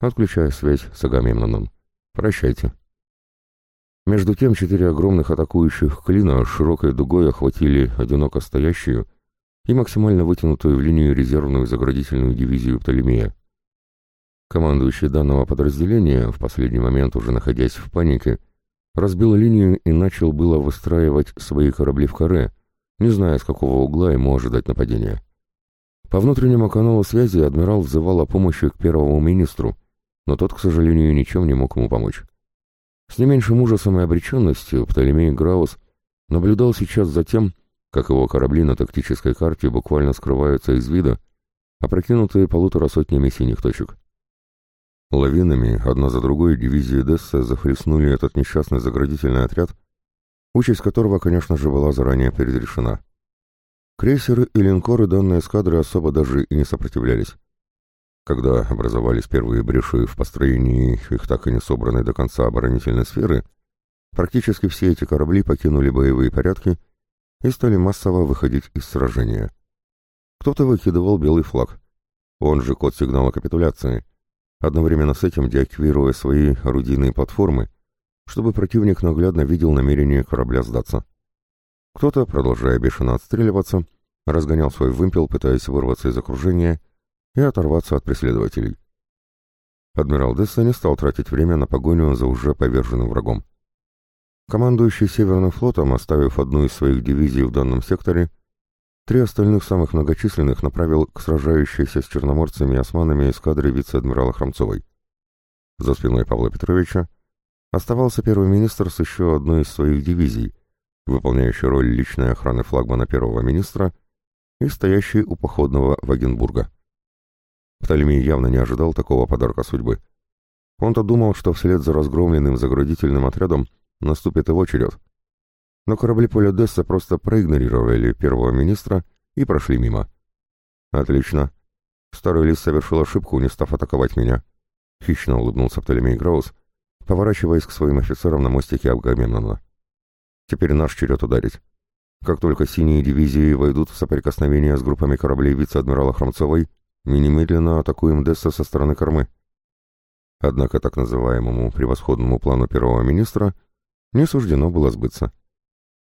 отключая связь с Агамемноном. Прощайте. Между тем четыре огромных атакующих клина широкой дугой охватили одиноко стоящую и максимально вытянутую в линию резервную заградительную дивизию Птолемея. Командующий данного подразделения, в последний момент уже находясь в панике, разбил линию и начал было выстраивать свои корабли в каре, не зная, с какого угла ему ожидать нападения. По внутреннему каналу связи адмирал взывал о помощи к первому министру, но тот, к сожалению, ничем не мог ему помочь. С не меньшим ужасом и обреченностью Птолемей Граус наблюдал сейчас за тем, как его корабли на тактической карте буквально скрываются из вида, опрокинутые полутора сотнями синих точек. Лавинами, одна за другой, дивизии Десса захлестнули этот несчастный заградительный отряд, участь которого, конечно же, была заранее предрешена. Крейсеры и линкоры данной эскадры особо даже и не сопротивлялись. Когда образовались первые бреши в построении их так и не собранной до конца оборонительной сферы, практически все эти корабли покинули боевые порядки и стали массово выходить из сражения. Кто-то выкидывал белый флаг, он же код сигнала капитуляции, одновременно с этим деактивируя свои орудийные платформы, чтобы противник наглядно видел намерение корабля сдаться. Кто-то, продолжая бешено отстреливаться, разгонял свой вымпел, пытаясь вырваться из окружения и оторваться от преследователей. Адмирал Десса не стал тратить время на погоню за уже поверженным врагом. Командующий Северным флотом, оставив одну из своих дивизий в данном секторе, три остальных самых многочисленных направил к сражающейся с черноморцами и османами эскадре вице-адмирала Хромцовой. За спиной Павла Петровича оставался первый министр с еще одной из своих дивизий, выполняющий роль личной охраны флагмана первого министра и стоящий у походного Вагенбурга. Птолемей явно не ожидал такого подарка судьбы. Он-то думал, что вслед за разгромленным заградительным отрядом наступит его черед. Но корабли поля Десса просто проигнорировали первого министра и прошли мимо. «Отлично. Старый лис совершил ошибку, не став атаковать меня», — хищно улыбнулся Птолемей Граус, поворачиваясь к своим офицерам на мостике Авгамемнона. Теперь наш черед ударить. Как только синие дивизии войдут в соприкосновение с группами кораблей вице-адмирала Хромцовой, мы немедленно атакуем Десса со стороны кормы. Однако так называемому превосходному плану первого министра не суждено было сбыться.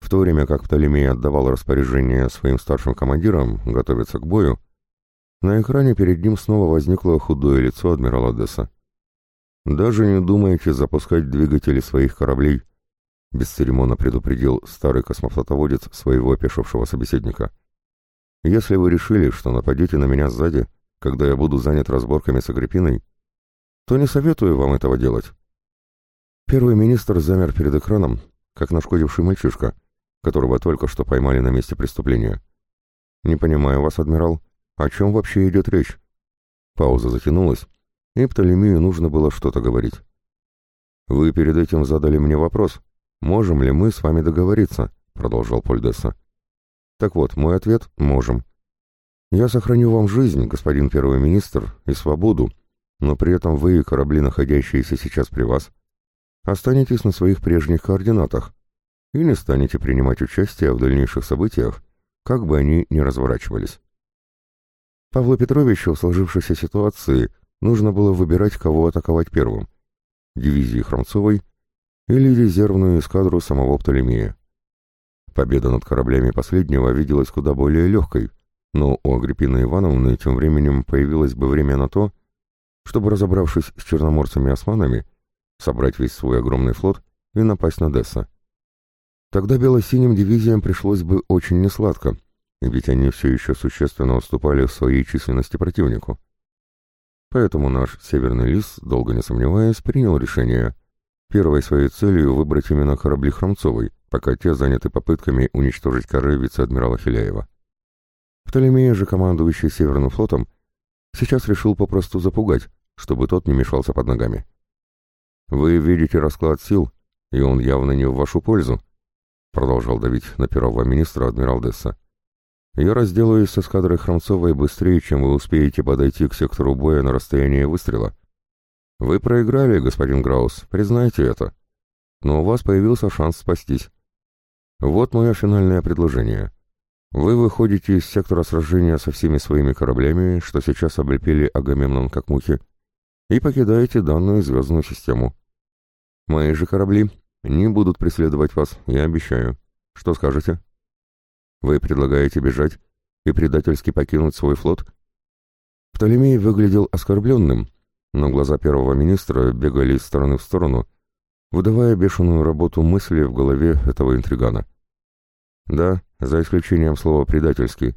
В то время как Птолемей отдавал распоряжение своим старшим командирам готовиться к бою, на экране перед ним снова возникло худое лицо адмирала Десса. «Даже не думайте запускать двигатели своих кораблей», бесцеремонно предупредил старый космофлотоводец своего опешившего собеседника. «Если вы решили, что нападете на меня сзади, когда я буду занят разборками с Агриппиной, то не советую вам этого делать». Первый министр замер перед экраном, как нашкодивший мальчишка, которого только что поймали на месте преступления. «Не понимаю вас, адмирал. О чем вообще идет речь?» Пауза затянулась, и Птолемею нужно было что-то говорить. «Вы перед этим задали мне вопрос, «Можем ли мы с вами договориться?» — продолжал Польдесса. «Так вот, мой ответ — можем. Я сохраню вам жизнь, господин первый министр, и свободу, но при этом вы и корабли, находящиеся сейчас при вас, останетесь на своих прежних координатах и не станете принимать участие в дальнейших событиях, как бы они ни разворачивались. Павлу Петровичу в сложившейся ситуации нужно было выбирать, кого атаковать первым — дивизии Хромцовой или резервную эскадру самого Птолемея. Победа над кораблями последнего виделась куда более легкой, но у Агриппины Ивановны тем временем появилось бы время на то, чтобы, разобравшись с черноморцами и османами, собрать весь свой огромный флот и напасть на Десса. Тогда бело-синим дивизиям пришлось бы очень несладко, ведь они все еще существенно уступали в своей численности противнику. Поэтому наш Северный Лис, долго не сомневаясь, принял решение Первой своей целью выбрать именно корабли Хромцовой, пока те заняты попытками уничтожить коры вице-адмирала Филяева. Птолемея же, командующий Северным флотом, сейчас решил попросту запугать, чтобы тот не мешался под ногами. «Вы видите расклад сил, и он явно не в вашу пользу», продолжал давить на первого министра адмирал Десса. «Я разделаюсь с эскадрой Хромцовой быстрее, чем вы успеете подойти к сектору боя на расстояние выстрела. Вы проиграли, господин Граус, признайте это. Но у вас появился шанс спастись. Вот мое финальное предложение. Вы выходите из сектора сражения со всеми своими кораблями, что сейчас облепили Агамемнон как мухи, и покидаете данную звездную систему. Мои же корабли не будут преследовать вас, я обещаю. Что скажете? Вы предлагаете бежать и предательски покинуть свой флот? Птолемей выглядел оскорбленным, но глаза первого министра бегали из стороны в сторону, выдавая бешеную работу мысли в голове этого интригана. «Да, за исключением слова «предательский».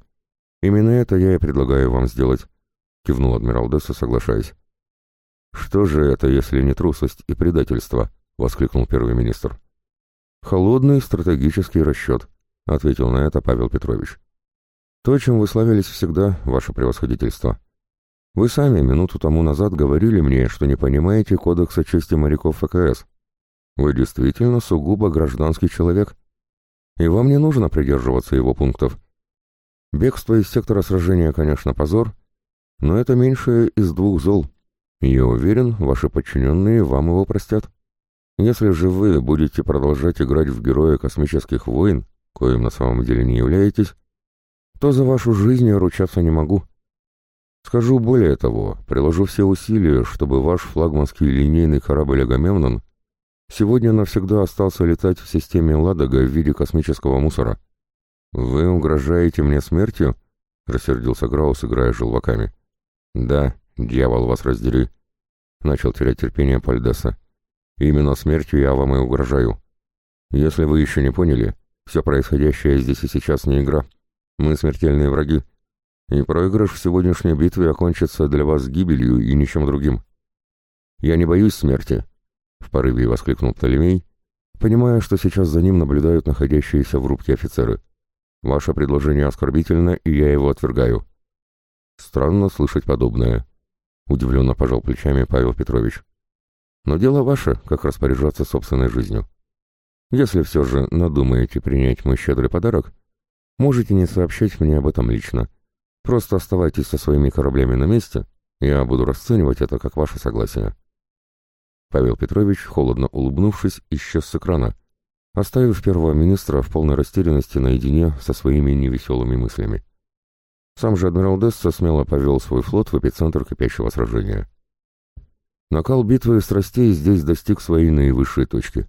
Именно это я и предлагаю вам сделать», — кивнул адмирал Десса, соглашаясь. «Что же это, если не трусость и предательство?» — воскликнул первый министр. «Холодный стратегический расчет», — ответил на это Павел Петрович. «То, чем вы славились всегда, ваше превосходительство. Вы сами минуту тому назад говорили мне, что не понимаете кодекса чести моряков ФКС. Вы действительно сугубо гражданский человек, и вам не нужно придерживаться его пунктов. Бегство из сектора сражения, конечно, позор, но это меньшее из двух зол. Я уверен, ваши подчиненные вам его простят. Если же вы будете продолжать играть в героя космических войн, коим на самом деле не являетесь, то за вашу жизнь я ручаться не могу. Скажу более того, приложу все усилия, чтобы ваш флагманский линейный корабль «Агамемнон» сегодня навсегда остался летать в системе «Ладога» в виде космического мусора. «Вы угрожаете мне смертью?» — рассердился Граус, играя желваками. «Да, дьявол вас раздери», — начал терять терпение Пальдеса. «Именно смертью я вам и угрожаю. Если вы еще не поняли, все происходящее здесь и сейчас не игра. Мы смертельные враги, и проигрыш в сегодняшней битве окончится для вас гибелью и ничем другим. Я не боюсь смерти, — в порыве воскликнул Птолемей, понимая, что сейчас за ним наблюдают находящиеся в рубке офицеры. Ваше предложение оскорбительно, и я его отвергаю. Странно слышать подобное, — удивленно пожал плечами Павел Петрович. Но дело ваше, как распоряжаться собственной жизнью. Если все же надумаете принять мой щедрый подарок, можете не сообщать мне об этом лично. Просто оставайтесь со своими кораблями на месте, я буду расценивать это как ваше согласие. Павел Петрович, холодно улыбнувшись, исчез с экрана, оставив первого министра в полной растерянности наедине со своими невеселыми мыслями. Сам же адмирал Десса смело повел свой флот в эпицентр кипящего сражения. Накал битвы и страстей здесь достиг своей наивысшей точки.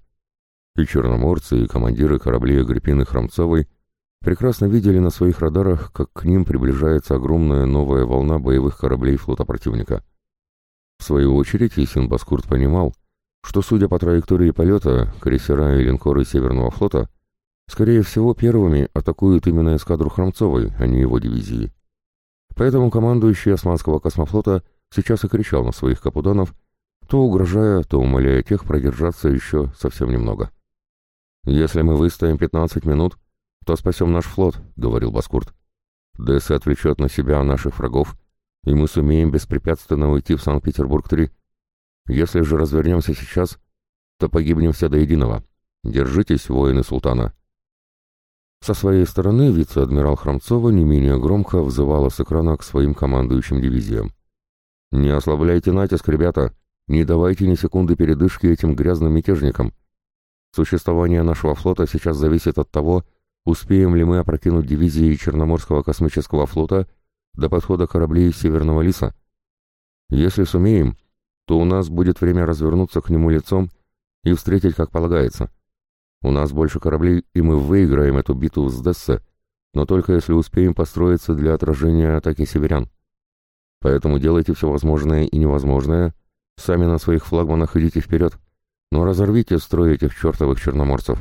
И черноморцы, и командиры кораблей Агриппины Храмцовой прекрасно видели на своих радарах, как к ним приближается огромная новая волна боевых кораблей флота противника. В свою очередь Исин Баскурт понимал, что, судя по траектории полета, крейсера и линкоры Северного флота, скорее всего, первыми атакуют именно эскадру Храмцовой, а не его дивизии. Поэтому командующий Османского космофлота сейчас и кричал на своих капуданов, то угрожая, то умоляя тех продержаться еще совсем немного. «Если мы выстоим 15 минут, то спасем наш флот», — говорил Баскурт. «ДС отвлечет на себя наших врагов, и мы сумеем беспрепятственно уйти в Санкт-Петербург-3. Если же развернемся сейчас, то погибнем все до единого. Держитесь, воины султана». Со своей стороны вице-адмирал Храмцова не менее громко взывала с экрана к своим командующим дивизиям. «Не ослабляйте натиск, ребята! Не давайте ни секунды передышки этим грязным мятежникам!» Существование нашего флота сейчас зависит от того, успеем ли мы опрокинуть дивизии Черноморского космического флота до подхода кораблей Северного Лиса. Если сумеем, то у нас будет время развернуться к нему лицом и встретить, как полагается. У нас больше кораблей, и мы выиграем эту битву с Дессе, но только если успеем построиться для отражения атаки северян. Поэтому делайте все возможное и невозможное, сами на своих флагманах идите вперед но разорвите строй этих чертовых черноморцев.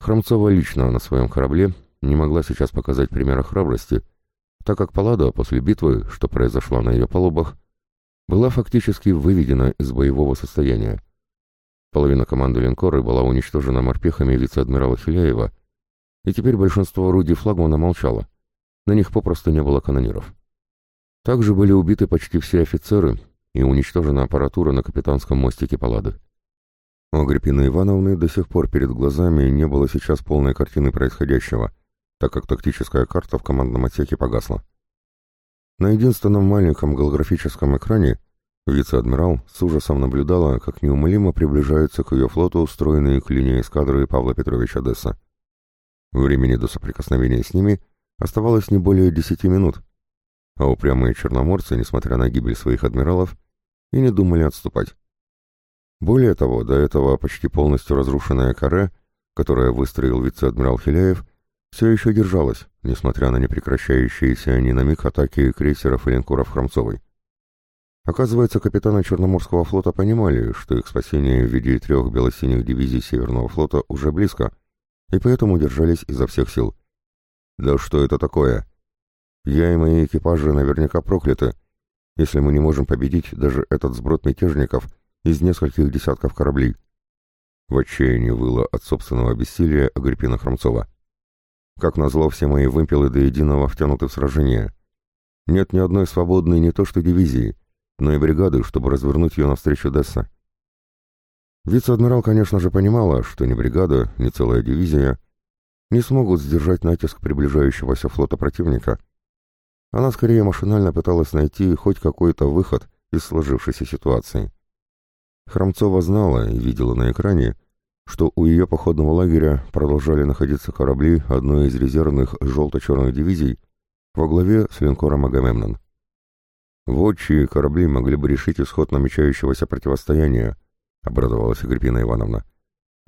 Хромцова лично на своем корабле не могла сейчас показать примера храбрости, так как Паллада после битвы, что произошла на ее палубах, была фактически выведена из боевого состояния. Половина команды линкора была уничтожена морпехами вице-адмирала Филяева, и теперь большинство орудий флагмана молчало, на них попросту не было канониров. Также были убиты почти все офицеры и уничтожена аппаратура на капитанском мостике Паллады. У Агриппины Ивановны до сих пор перед глазами не было сейчас полной картины происходящего, так как тактическая карта в командном отсеке погасла. На единственном маленьком голографическом экране вице-адмирал с ужасом наблюдала, как неумолимо приближаются к ее флоту устроенные к линии эскадры Павла Петровича Десса. Времени до соприкосновения с ними оставалось не более десяти минут, а упрямые черноморцы, несмотря на гибель своих адмиралов, и не думали отступать. Более того, до этого почти полностью разрушенная каре, которая выстроил вице-адмирал Хиляев, все еще держалась, несмотря на непрекращающиеся ни на миг атаки крейсеров и линкоров Хромцовой. Оказывается, капитаны Черноморского флота понимали, что их спасение в виде трех белосиних дивизий Северного флота уже близко, и поэтому держались изо всех сил. «Да что это такое? Я и мои экипажи наверняка прокляты, если мы не можем победить даже этот сброд мятежников, из нескольких десятков кораблей. В отчаянии выла от собственного бессилия Агриппина Хромцова. Как назло, все мои вымпелы до единого втянуты в сражение. Нет ни одной свободной не то что дивизии, но и бригады, чтобы развернуть ее навстречу Десса. Вице-адмирал, конечно же, понимала, что ни бригада, ни целая дивизия не смогут сдержать натиск приближающегося флота противника. Она скорее машинально пыталась найти хоть какой-то выход из сложившейся ситуации. Хромцова знала и видела на экране, что у ее походного лагеря продолжали находиться корабли одной из резервных желто-черных дивизий во главе с линкором «Агамемнон». Вот чьи корабли могли бы решить исход намечающегося противостояния, обрадовалась Агриппина Ивановна.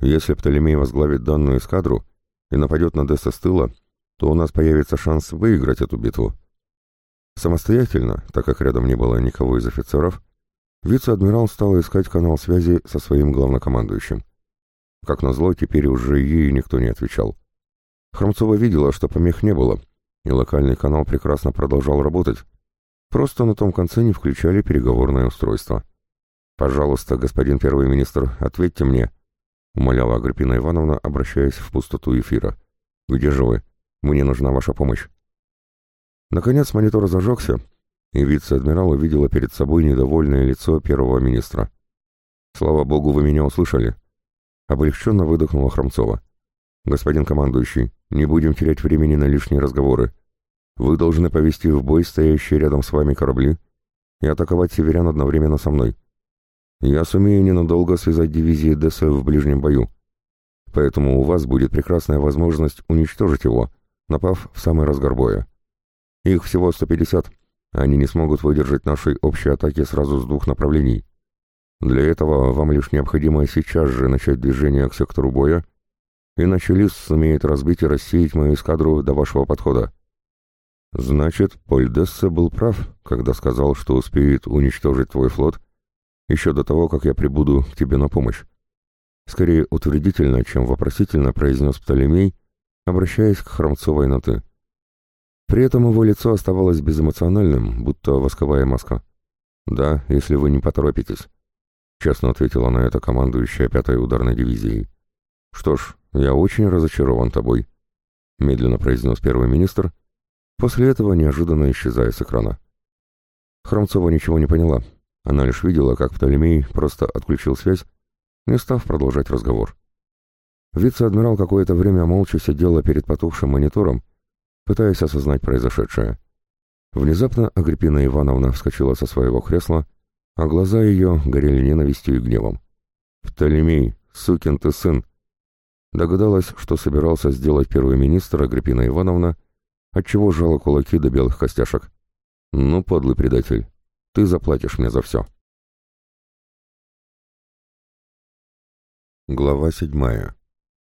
Если Птолемей возглавит данную эскадру и нападет на Десса с тыла, то у нас появится шанс выиграть эту битву. Самостоятельно, так как рядом не было никого из офицеров, вице-адмирал стал искать канал связи со своим главнокомандующим. Как назло, теперь уже ей никто не отвечал. Хромцова видела, что помех не было, и локальный канал прекрасно продолжал работать. Просто на том конце не включали переговорное устройство. «Пожалуйста, господин первый министр, ответьте мне», — умоляла Агриппина Ивановна, обращаясь в пустоту эфира. «Где же вы? Мне нужна ваша помощь». Наконец монитор зажегся, и вице-адмирал увидела перед собой недовольное лицо первого министра. «Слава богу, вы меня услышали», Облегченно выдохнула Хромцова. «Господин командующий, не будем терять времени на лишние разговоры. Вы должны повести в бой стоящие рядом с вами корабли и атаковать северян одновременно со мной. Я сумею ненадолго связать дивизии ДС в ближнем бою. Поэтому у вас будет прекрасная возможность уничтожить его, напав в самый разгар боя. Их всего 150, они не смогут выдержать нашей общей атаки сразу с двух направлений. Для этого вам лишь необходимо сейчас же начать движение к сектору боя, иначе Лис сумеет разбить и рассеять мою эскадру до вашего подхода. Значит, Поль Дессе был прав, когда сказал, что успеет уничтожить твой флот еще до того, как я прибуду к тебе на помощь. Скорее утвердительно, чем вопросительно произнес Птолемей, обращаясь к Хромцовой на «ты». При этом его лицо оставалось безэмоциональным, будто восковая маска. «Да, если вы не поторопитесь». — честно ответила на это командующая пятой ударной дивизией. «Что ж, я очень разочарован тобой», — медленно произнес первый министр, после этого неожиданно исчезая с экрана. Хромцова ничего не поняла. Она лишь видела, как Птолемей просто отключил связь, не став продолжать разговор. Вице-адмирал какое-то время молча сидела перед потухшим монитором, пытаясь осознать произошедшее. Внезапно Агриппина Ивановна вскочила со своего кресла а глаза ее горели ненавистью и гневом. «Птолемей, сукин ты сын!» Догадалась, что собирался сделать первый министр Агриппина Ивановна, отчего жала кулаки до белых костяшек. «Ну, подлый предатель, ты заплатишь мне за все». Глава седьмая.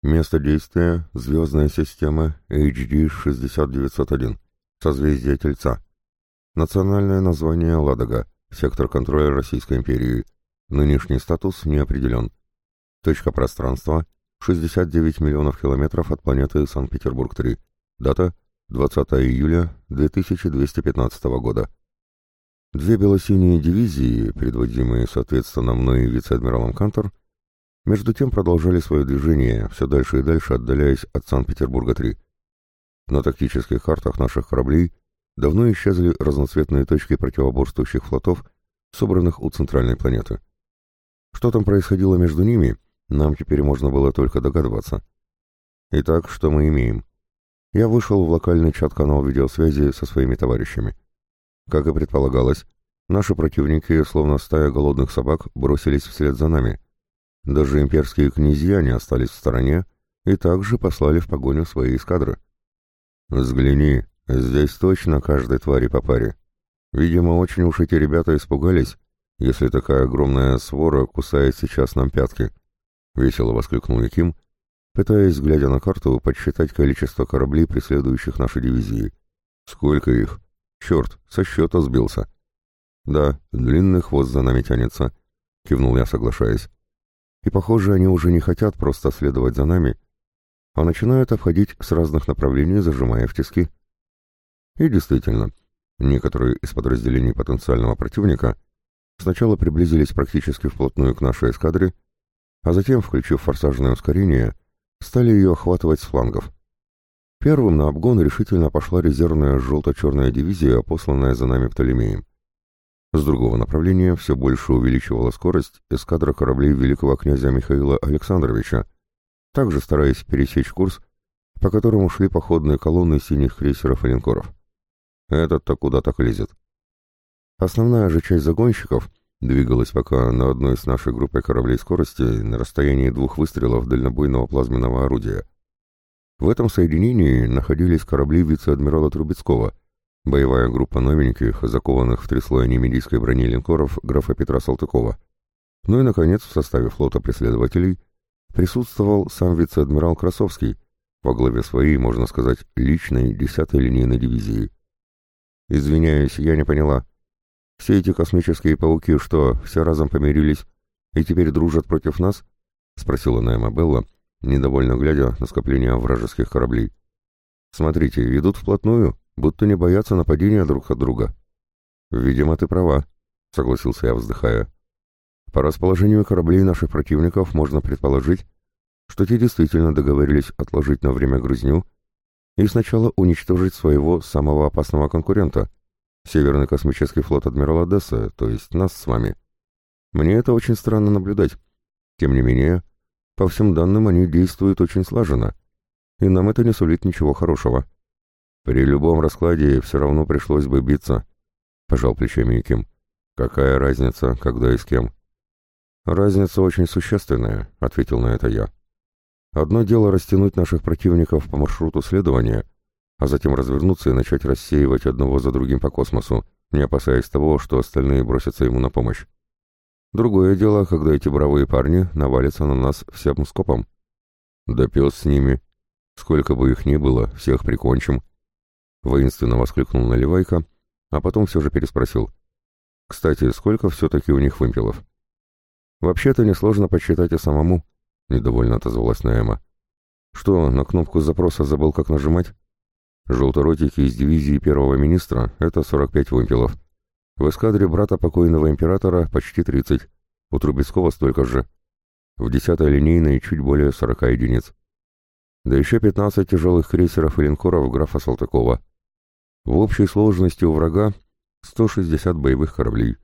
Место действия — звездная система HD-6901, созвездие Тельца. Национальное название Ладога, Сектор контроля Российской империи. Нынешний статус не определен. Точка пространства 69 миллионов километров от планеты Санкт-Петербург-3. Дата 20 июля 2215 года. Две белосиние дивизии, предводимые, соответственно, мной и вице-адмиралом Кантор, между тем продолжали свое движение, все дальше и дальше отдаляясь от Санкт-Петербурга-3. На тактических картах наших кораблей давно исчезли разноцветные точки противоборствующих флотов, собранных у центральной планеты. Что там происходило между ними, нам теперь можно было только догадываться. Итак, что мы имеем? Я вышел в локальный чат-канал видеосвязи со своими товарищами. Как и предполагалось, наши противники, словно стая голодных собак, бросились вслед за нами. Даже имперские князья не остались в стороне и также послали в погоню свои эскадры. «Взгляни, Здесь точно каждой твари по паре. Видимо, очень уж эти ребята испугались, если такая огромная свора кусает сейчас нам пятки. Весело воскликнул Яким, пытаясь, глядя на карту, подсчитать количество кораблей, преследующих наши дивизии. Сколько их? Черт, со счета сбился. Да, длинный хвост за нами тянется, кивнул я, соглашаясь. И, похоже, они уже не хотят просто следовать за нами, а начинают обходить с разных направлений, зажимая в тиски. И действительно, некоторые из подразделений потенциального противника сначала приблизились практически вплотную к нашей эскадре, а затем, включив форсажное ускорение, стали ее охватывать с флангов. Первым на обгон решительно пошла резервная желто-черная дивизия, посланная за нами Птолемеем. С другого направления все больше увеличивала скорость эскадра кораблей великого князя Михаила Александровича, также стараясь пересечь курс, по которому шли походные колонны синих крейсеров и линкоров. Этот-то куда так лезет. Основная же часть загонщиков двигалась пока на одной из нашей группы кораблей скорости на расстоянии двух выстрелов дальнобойного плазменного орудия. В этом соединении находились корабли вице-адмирала Трубецкого, боевая группа новеньких, закованных в три слоя немедийской брони линкоров графа Петра Салтыкова. Ну и, наконец, в составе флота преследователей присутствовал сам вице-адмирал Красовский, во главе своей, можно сказать, личной десятой линейной дивизии. «Извиняюсь, я не поняла. Все эти космические пауки что, все разом помирились и теперь дружат против нас?» — спросила Найма Белла, недовольно глядя на скопление вражеских кораблей. «Смотрите, идут вплотную, будто не боятся нападения друг от друга». «Видимо, ты права», — согласился я, вздыхая. «По расположению кораблей наших противников можно предположить, что те действительно договорились отложить на время грызню и сначала уничтожить своего самого опасного конкурента, Северный космический флот адмирала Десса, то есть нас с вами. Мне это очень странно наблюдать. Тем не менее, по всем данным, они действуют очень слаженно, и нам это не сулит ничего хорошего. При любом раскладе все равно пришлось бы биться, — пожал плечами Ким. Какая разница, когда и с кем? Разница очень существенная, — ответил на это я. Одно дело растянуть наших противников по маршруту следования, а затем развернуться и начать рассеивать одного за другим по космосу, не опасаясь того, что остальные бросятся ему на помощь. Другое дело, когда эти бравые парни навалятся на нас всем скопом. Да пес с ними. Сколько бы их ни было, всех прикончим. Воинственно воскликнул Наливайка, а потом все же переспросил. Кстати, сколько все-таки у них вымпелов? Вообще-то несложно подсчитать и самому, недовольно отозвалась Наэма. Что, на кнопку запроса забыл, как нажимать? Желторотики из дивизии первого министра — это 45 вымпелов. В эскадре брата покойного императора почти 30, у Трубецкого столько же. В десятой линейной чуть более 40 единиц. Да еще 15 тяжелых крейсеров и линкоров графа Салтыкова. В общей сложности у врага 160 боевых кораблей.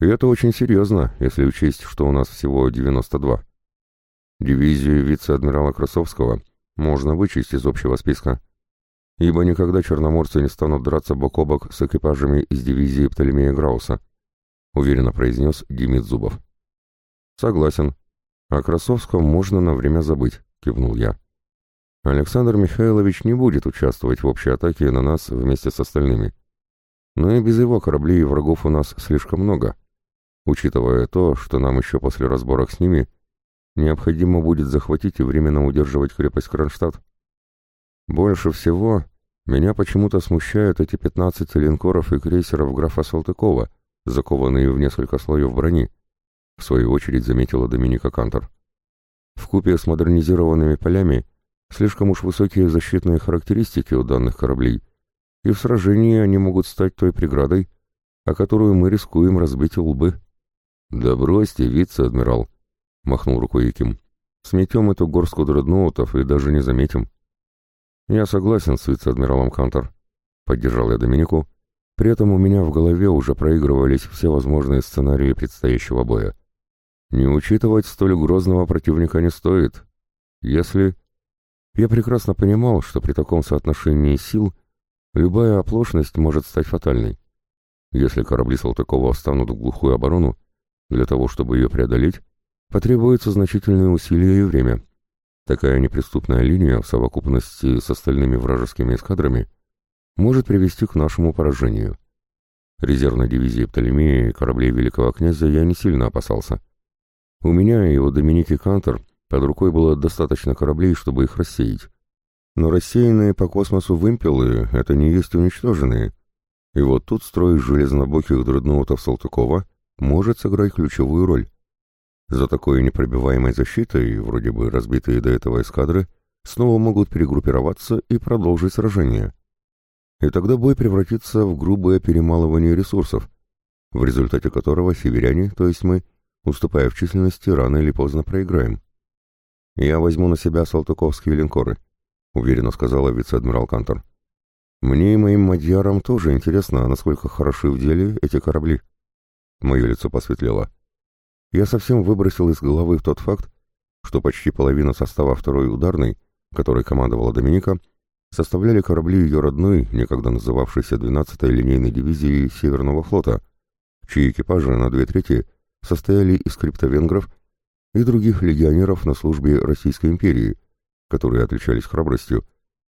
И это очень серьезно, если учесть, что у нас всего 92. Дивизию вице-адмирала Красовского можно вычесть из общего списка ибо никогда черноморцы не станут драться бок о бок с экипажами из дивизии Птолемея Грауса, уверенно произнес Демид Зубов. Согласен. О Красовском можно на время забыть, кивнул я. Александр Михайлович не будет участвовать в общей атаке на нас вместе с остальными. Но и без его кораблей врагов у нас слишком много, учитывая то, что нам еще после разборок с ними необходимо будет захватить и временно удерживать крепость Кронштадт. Больше всего меня почему-то смущают эти 15 линкоров и крейсеров графа Салтыкова, закованные в несколько слоев брони, в свою очередь заметила Доминика Кантор. В купе с модернизированными полями слишком уж высокие защитные характеристики у данных кораблей, и в сражении они могут стать той преградой, о которую мы рискуем разбить лбы. «Да бросьте, вице-адмирал», — махнул рукой Яким. «Сметем эту горстку дредноутов и даже не заметим». «Я согласен с вице-адмиралом Кантор», — поддержал я Доминику. При этом у меня в голове уже проигрывались все возможные сценарии предстоящего боя. Не учитывать столь грозного противника не стоит. Если... Я прекрасно понимал, что при таком соотношении сил любая оплошность может стать фатальной. Если корабли Салтыкова встанут в глухую оборону, для того, чтобы ее преодолеть, потребуются значительные усилия и время. Такая неприступная линия в совокупности с остальными вражескими эскадрами может привести к нашему поражению. Резервной дивизии Птолемея и кораблей Великого князя я не сильно опасался. У меня и у Доминики Кантер под рукой было достаточно кораблей, чтобы их рассеять. Но рассеянные по космосу вымпелы — это не есть уничтоженные. И вот тут строй железнобоких дредноутов Салтыкова может сыграть ключевую роль. За такой непробиваемой защитой, вроде бы разбитые до этого эскадры, снова могут перегруппироваться и продолжить сражение. И тогда бой превратится в грубое перемалывание ресурсов, в результате которого северяне, то есть мы, уступая в численности, рано или поздно проиграем. Я возьму на себя салтыковские линкоры. уверенно сказала вице-адмирал Кантор. «Мне и моим мадьярам тоже интересно, насколько хороши в деле эти корабли». Мое лицо посветлело. Я совсем выбросил из головы тот факт, что почти половина состава второй ударной, которой командовала Доминика, составляли корабли ее родной, некогда называвшейся 12-й линейной дивизии Северного флота, чьи экипажи на две трети состояли из криптовенгров и других легионеров на службе Российской империи, которые отличались храбростью,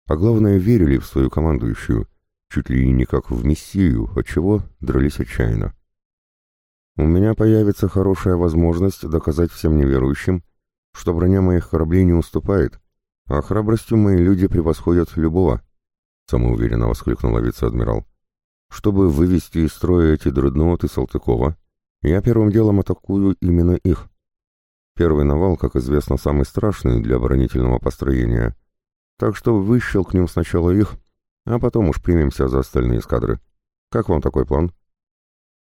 а главное верили в свою командующую, чуть ли не как в мессию, отчего дрались отчаянно. У меня появится хорошая возможность доказать всем неверующим, что броня моих кораблей не уступает, а храбростью мои люди превосходят любого, самоуверенно воскликнула вице-адмирал. Чтобы вывести из строя эти дредноуты Салтыкова, я первым делом атакую именно их. Первый навал, как известно, самый страшный для оборонительного построения, так что выщелкнем сначала их, а потом уж примемся за остальные эскадры. Как вам такой план?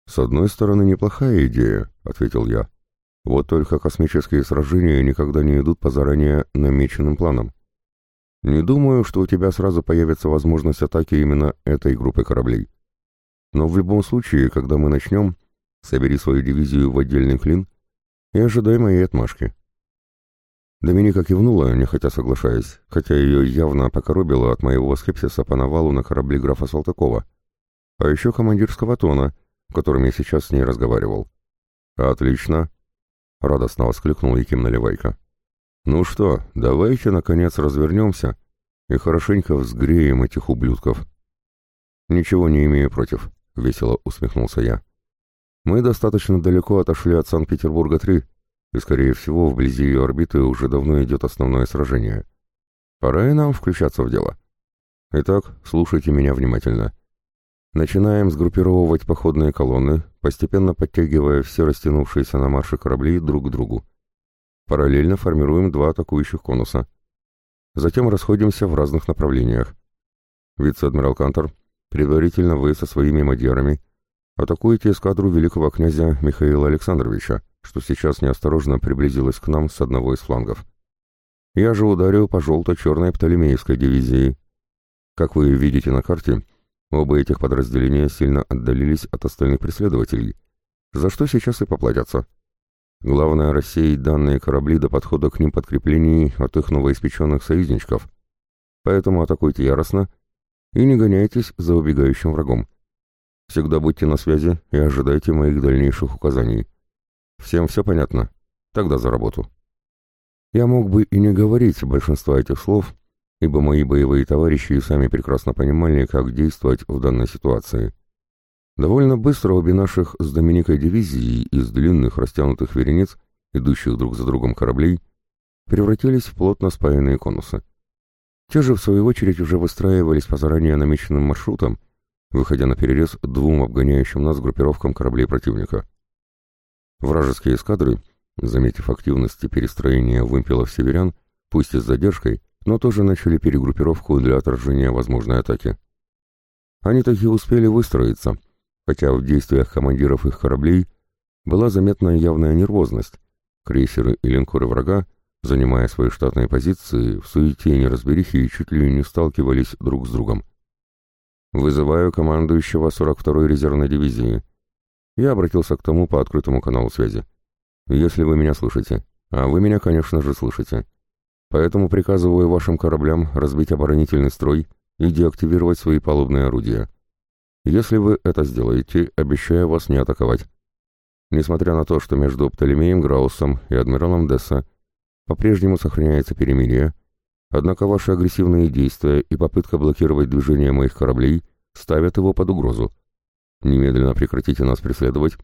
С одной стороны, неплохая идея, ответил я. Вот только космические сражения никогда не идут по заранее намеченным планам. Не думаю, что у тебя сразу появится возможность атаки именно этой группы кораблей. Но в любом случае, когда мы начнем, собери свою дивизию в отдельный клин и ожидай моей отмашки. Доминика кивнула, нехотя соглашаясь, хотя ее явно покоробило от моего скепсиса по навалу на корабле графа Салтыкова, а еще командирского тона, которым я сейчас с ней разговаривал. «Отлично!» — радостно воскликнул Яким Наливайко. «Ну что, давайте, наконец, развернемся и хорошенько взгреем этих ублюдков». «Ничего не имею против», — весело усмехнулся я. Мы достаточно далеко отошли от Санкт-Петербурга-3, и, скорее всего, вблизи ее орбиты уже давно идет основное сражение. Пора и нам включаться в дело. Итак, слушайте меня внимательно. Начинаем сгруппировывать походные колонны, постепенно подтягивая все растянувшиеся на марше корабли друг к другу. Параллельно формируем два атакующих конуса. Затем расходимся в разных направлениях. Вице-адмирал Кантор, предварительно вы со своими мадьярами – Атакуете эскадру великого князя Михаила Александровича, что сейчас неосторожно приблизилась к нам с одного из флангов. Я же ударю по желто-черной Птолемеевской дивизии. Как вы видите на карте, оба этих подразделения сильно отдалились от остальных преследователей, за что сейчас и поплатятся. Главное рассеять данные корабли до подхода к ним подкреплений от их новоиспеченных союзничков. Поэтому атакуйте яростно и не гоняйтесь за убегающим врагом. Всегда будьте на связи и ожидайте моих дальнейших указаний. Всем все понятно? Тогда за работу. Я мог бы и не говорить большинства этих слов, ибо мои боевые товарищи сами прекрасно понимали, как действовать в данной ситуации. Довольно быстро обе наших с Доминикой дивизии из длинных растянутых верениц, идущих друг за другом кораблей, превратились в плотно спаянные конусы. Те же, в свою очередь, уже выстраивались по заранее намеченным маршрутам, выходя на перерез двум обгоняющим нас группировкам кораблей противника. Вражеские эскадры, заметив активность и перестроение вымпелов северян, пусть и с задержкой, но тоже начали перегруппировку для отражения возможной атаки. Они таки успели выстроиться, хотя в действиях командиров их кораблей была заметна явная нервозность. Крейсеры и линкоры врага, занимая свои штатные позиции, в суете и неразберихе чуть ли не сталкивались друг с другом. «Вызываю командующего 42-й резервной дивизии». Я обратился к тому по открытому каналу связи. «Если вы меня слышите, а вы меня, конечно же, слышите. Поэтому приказываю вашим кораблям разбить оборонительный строй и деактивировать свои палубные орудия. Если вы это сделаете, обещаю вас не атаковать. Несмотря на то, что между Птолемеем Граусом и адмиралом Десса по-прежнему сохраняется перемирие, Однако ваши агрессивные действия и попытка блокировать движение моих кораблей ставят его под угрозу. Немедленно прекратите нас преследовать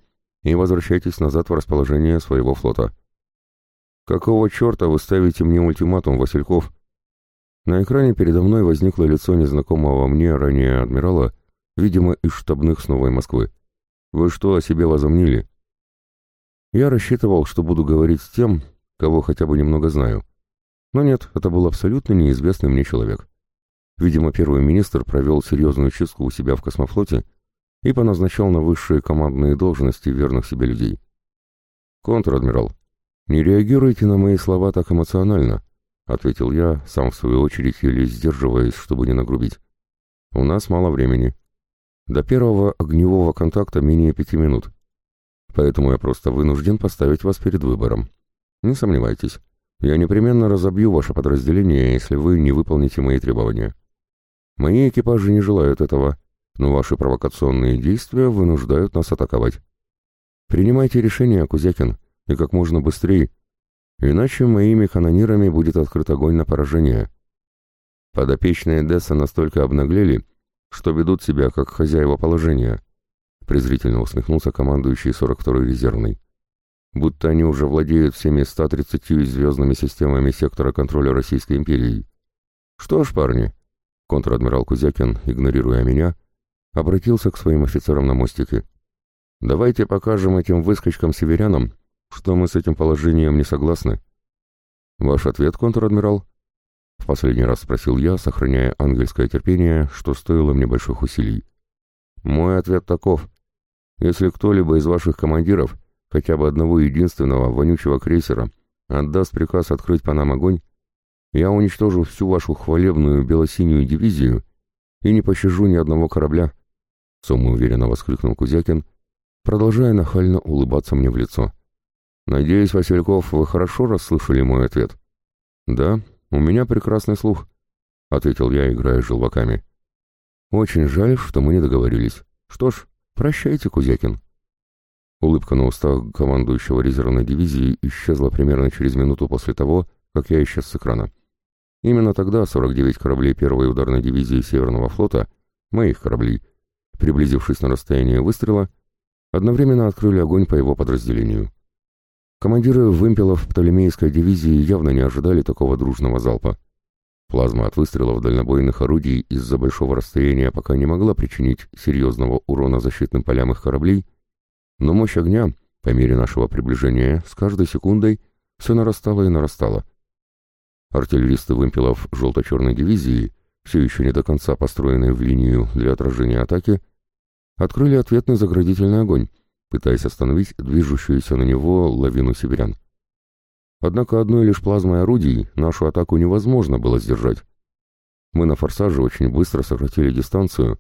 и возвращайтесь назад в расположение своего флота. Какого черта вы ставите мне ультиматум, Васильков? На экране передо мной возникло лицо незнакомого мне ранее адмирала, видимо, из штабных с Новой Москвы. Вы что о себе возомнили? Я рассчитывал, что буду говорить с тем, кого хотя бы немного знаю. Но нет, это был абсолютно неизвестный мне человек. Видимо, первый министр провел серьезную чистку у себя в космофлоте и поназначал на высшие командные должности верных себе людей. «Контр-адмирал, не реагируйте на мои слова так эмоционально. — ответил я, сам в свою очередь еле сдерживаясь, чтобы не нагрубить. «У нас мало времени. До первого огневого контакта менее пяти минут. Поэтому я просто вынужден поставить вас перед выбором. Не сомневайтесь, я непременно разобью ваше подразделение, если вы не выполните мои требования. Мои экипажи не желают этого, но ваши провокационные действия вынуждают нас атаковать. Принимайте решение, Кузякин, и как можно быстрее, иначе моими канонирами будет открыт огонь на поражение. Подопечные Десса настолько обнаглели, что ведут себя как хозяева положения, презрительно усмехнулся командующий 42-й резервный. Будто они уже владеют всеми 130 звездными системами сектора контроля Российской империи. Что ж, парни, контр-адмирал Кузякин, игнорируя меня, обратился к своим офицерам на мостике. Давайте покажем этим выскочкам-северянам, что мы с этим положением не согласны. Ваш ответ, контр-адмирал? В последний раз спросил я, сохраняя ангельское терпение, что стоило мне больших усилий. Мой ответ таков. Если кто-либо из ваших командиров, хотя бы одного единственного вонючего крейсера, отдаст приказ открыть по нам огонь, я уничтожу всю вашу хвалебную белосинюю дивизию и не пощажу ни одного корабля, — самоуверенно воскликнул Кузякин, продолжая нахально улыбаться мне в лицо. «Надеюсь, Васильков, вы хорошо расслышали мой ответ?» «Да, у меня прекрасный слух», — ответил я, играя желваками. «Очень жаль, что мы не договорились. Что ж, прощайте, Кузякин». Улыбка на устах командующего резервной дивизии исчезла примерно через минуту после того, как я исчез с экрана. Именно тогда 49 кораблей первой ударной дивизии Северного флота, моих кораблей, приблизившись на расстояние выстрела, одновременно открыли огонь по его подразделению. Командиры вымпелов Птолемейской дивизии явно не ожидали такого дружного залпа. Плазма от выстрелов дальнобойных орудий из-за большого расстояния пока не могла причинить серьезного урона защитным полям их кораблей, но мощь огня, по мере нашего приближения, с каждой секундой все нарастала и нарастала. Артиллеристы вымпелов желто-черной дивизии, все еще не до конца построенные в линию для отражения атаки, открыли ответный заградительный огонь, пытаясь остановить движущуюся на него лавину северян. Однако одной лишь плазмой орудий нашу атаку невозможно было сдержать. Мы на форсаже очень быстро сократили дистанцию,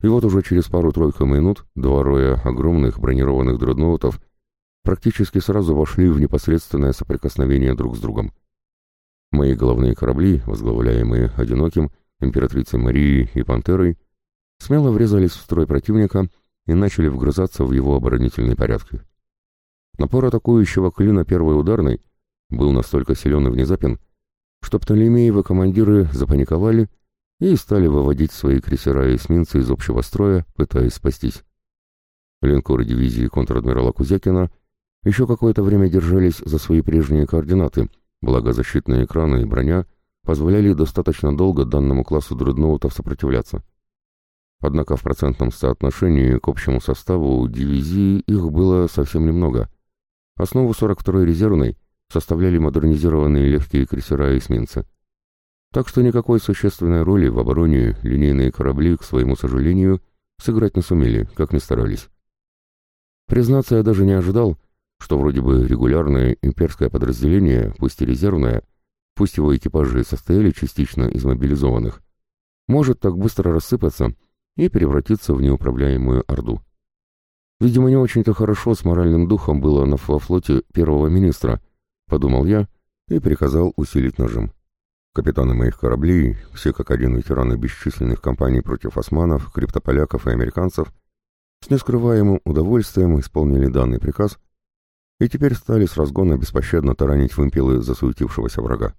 и вот уже через пару-тройку минут два роя огромных бронированных дредноутов практически сразу вошли в непосредственное соприкосновение друг с другом. Мои головные корабли, возглавляемые «Одиноким», императрицей Марией и «Пантерой», смело врезались в строй противника и начали вгрызаться в его оборонительные порядки. Напор атакующего клина первой ударной был настолько силен и внезапен, что Птолемеевы командиры запаниковали и стали выводить свои крейсера и эсминцы из общего строя, пытаясь спастись. Линкоры дивизии контр-адмирала Кузякина еще какое-то время держались за свои прежние координаты, благо защитные экраны и броня позволяли достаточно долго данному классу дредноутов сопротивляться. Однако в процентном соотношении к общему составу дивизии их было совсем немного. Основу 42-й резервной составляли модернизированные легкие крейсера и эсминцы. Так что никакой существенной роли в обороне линейные корабли, к своему сожалению, сыграть не сумели, как ни старались. Признаться, я даже не ожидал, что вроде бы регулярное имперское подразделение, пусть и резервное, пусть его экипажи состояли частично из мобилизованных, может так быстро рассыпаться и превратиться в неуправляемую орду. Видимо, не очень-то хорошо с моральным духом было на флоте первого министра, подумал я и приказал усилить нажим. Капитаны моих кораблей, все как один ветераны бесчисленных кампаний против османов, криптополяков и американцев, с нескрываемым удовольствием исполнили данный приказ и теперь стали с разгона беспощадно таранить вымпелы засуетившегося врага.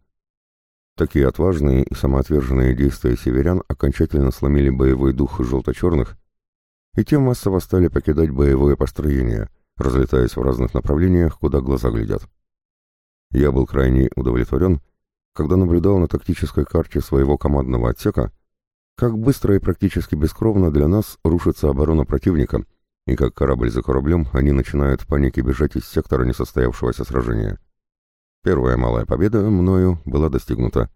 Такие отважные и самоотверженные действия северян окончательно сломили боевой дух желто-черных, и те массово стали покидать боевое построение, разлетаясь в разных направлениях, куда глаза глядят. Я был крайне удовлетворен, когда наблюдал на тактической карте своего командного отсека, как быстро и практически бескровно для нас рушится оборона противника, и как корабль за кораблем они начинают в панике бежать из сектора несостоявшегося сражения. Первая малая победа мною была достигнута.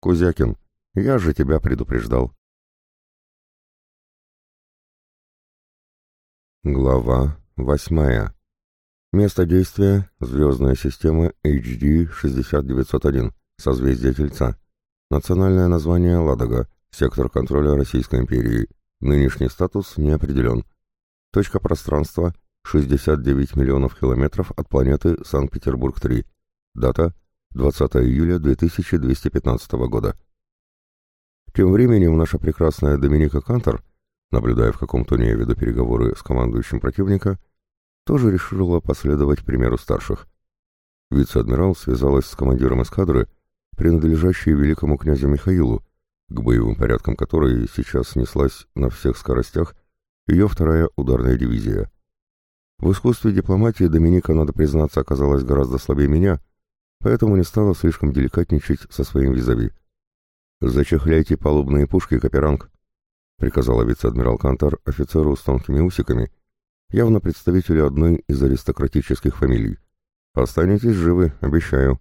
Кузякин, я же тебя предупреждал. Глава восьмая. Место действия — звездная система HD-6901, созвездие Тельца. Национальное название Ладога, сектор контроля Российской империи. Нынешний статус не определен. Точка пространства 69 миллионов километров от планеты Санкт-Петербург-3. Дата 20 июля 2215 года. Тем временем наша прекрасная Доминика Кантор, наблюдая в каком тоне я веду переговоры с командующим противника, тоже решила последовать примеру старших. Вице-адмирал связалась с командиром эскадры, принадлежащей великому князю Михаилу, к боевым порядкам которой сейчас снеслась на всех скоростях ее вторая ударная дивизия. В искусстве дипломатии Доминика, надо признаться, оказалась гораздо слабее меня, поэтому не стала слишком деликатничать со своим визави. «Зачехляйте палубные пушки, Каперанг», — приказала вице-адмирал Кантар офицеру с тонкими усиками, явно представителю одной из аристократических фамилий. «Останетесь живы, обещаю».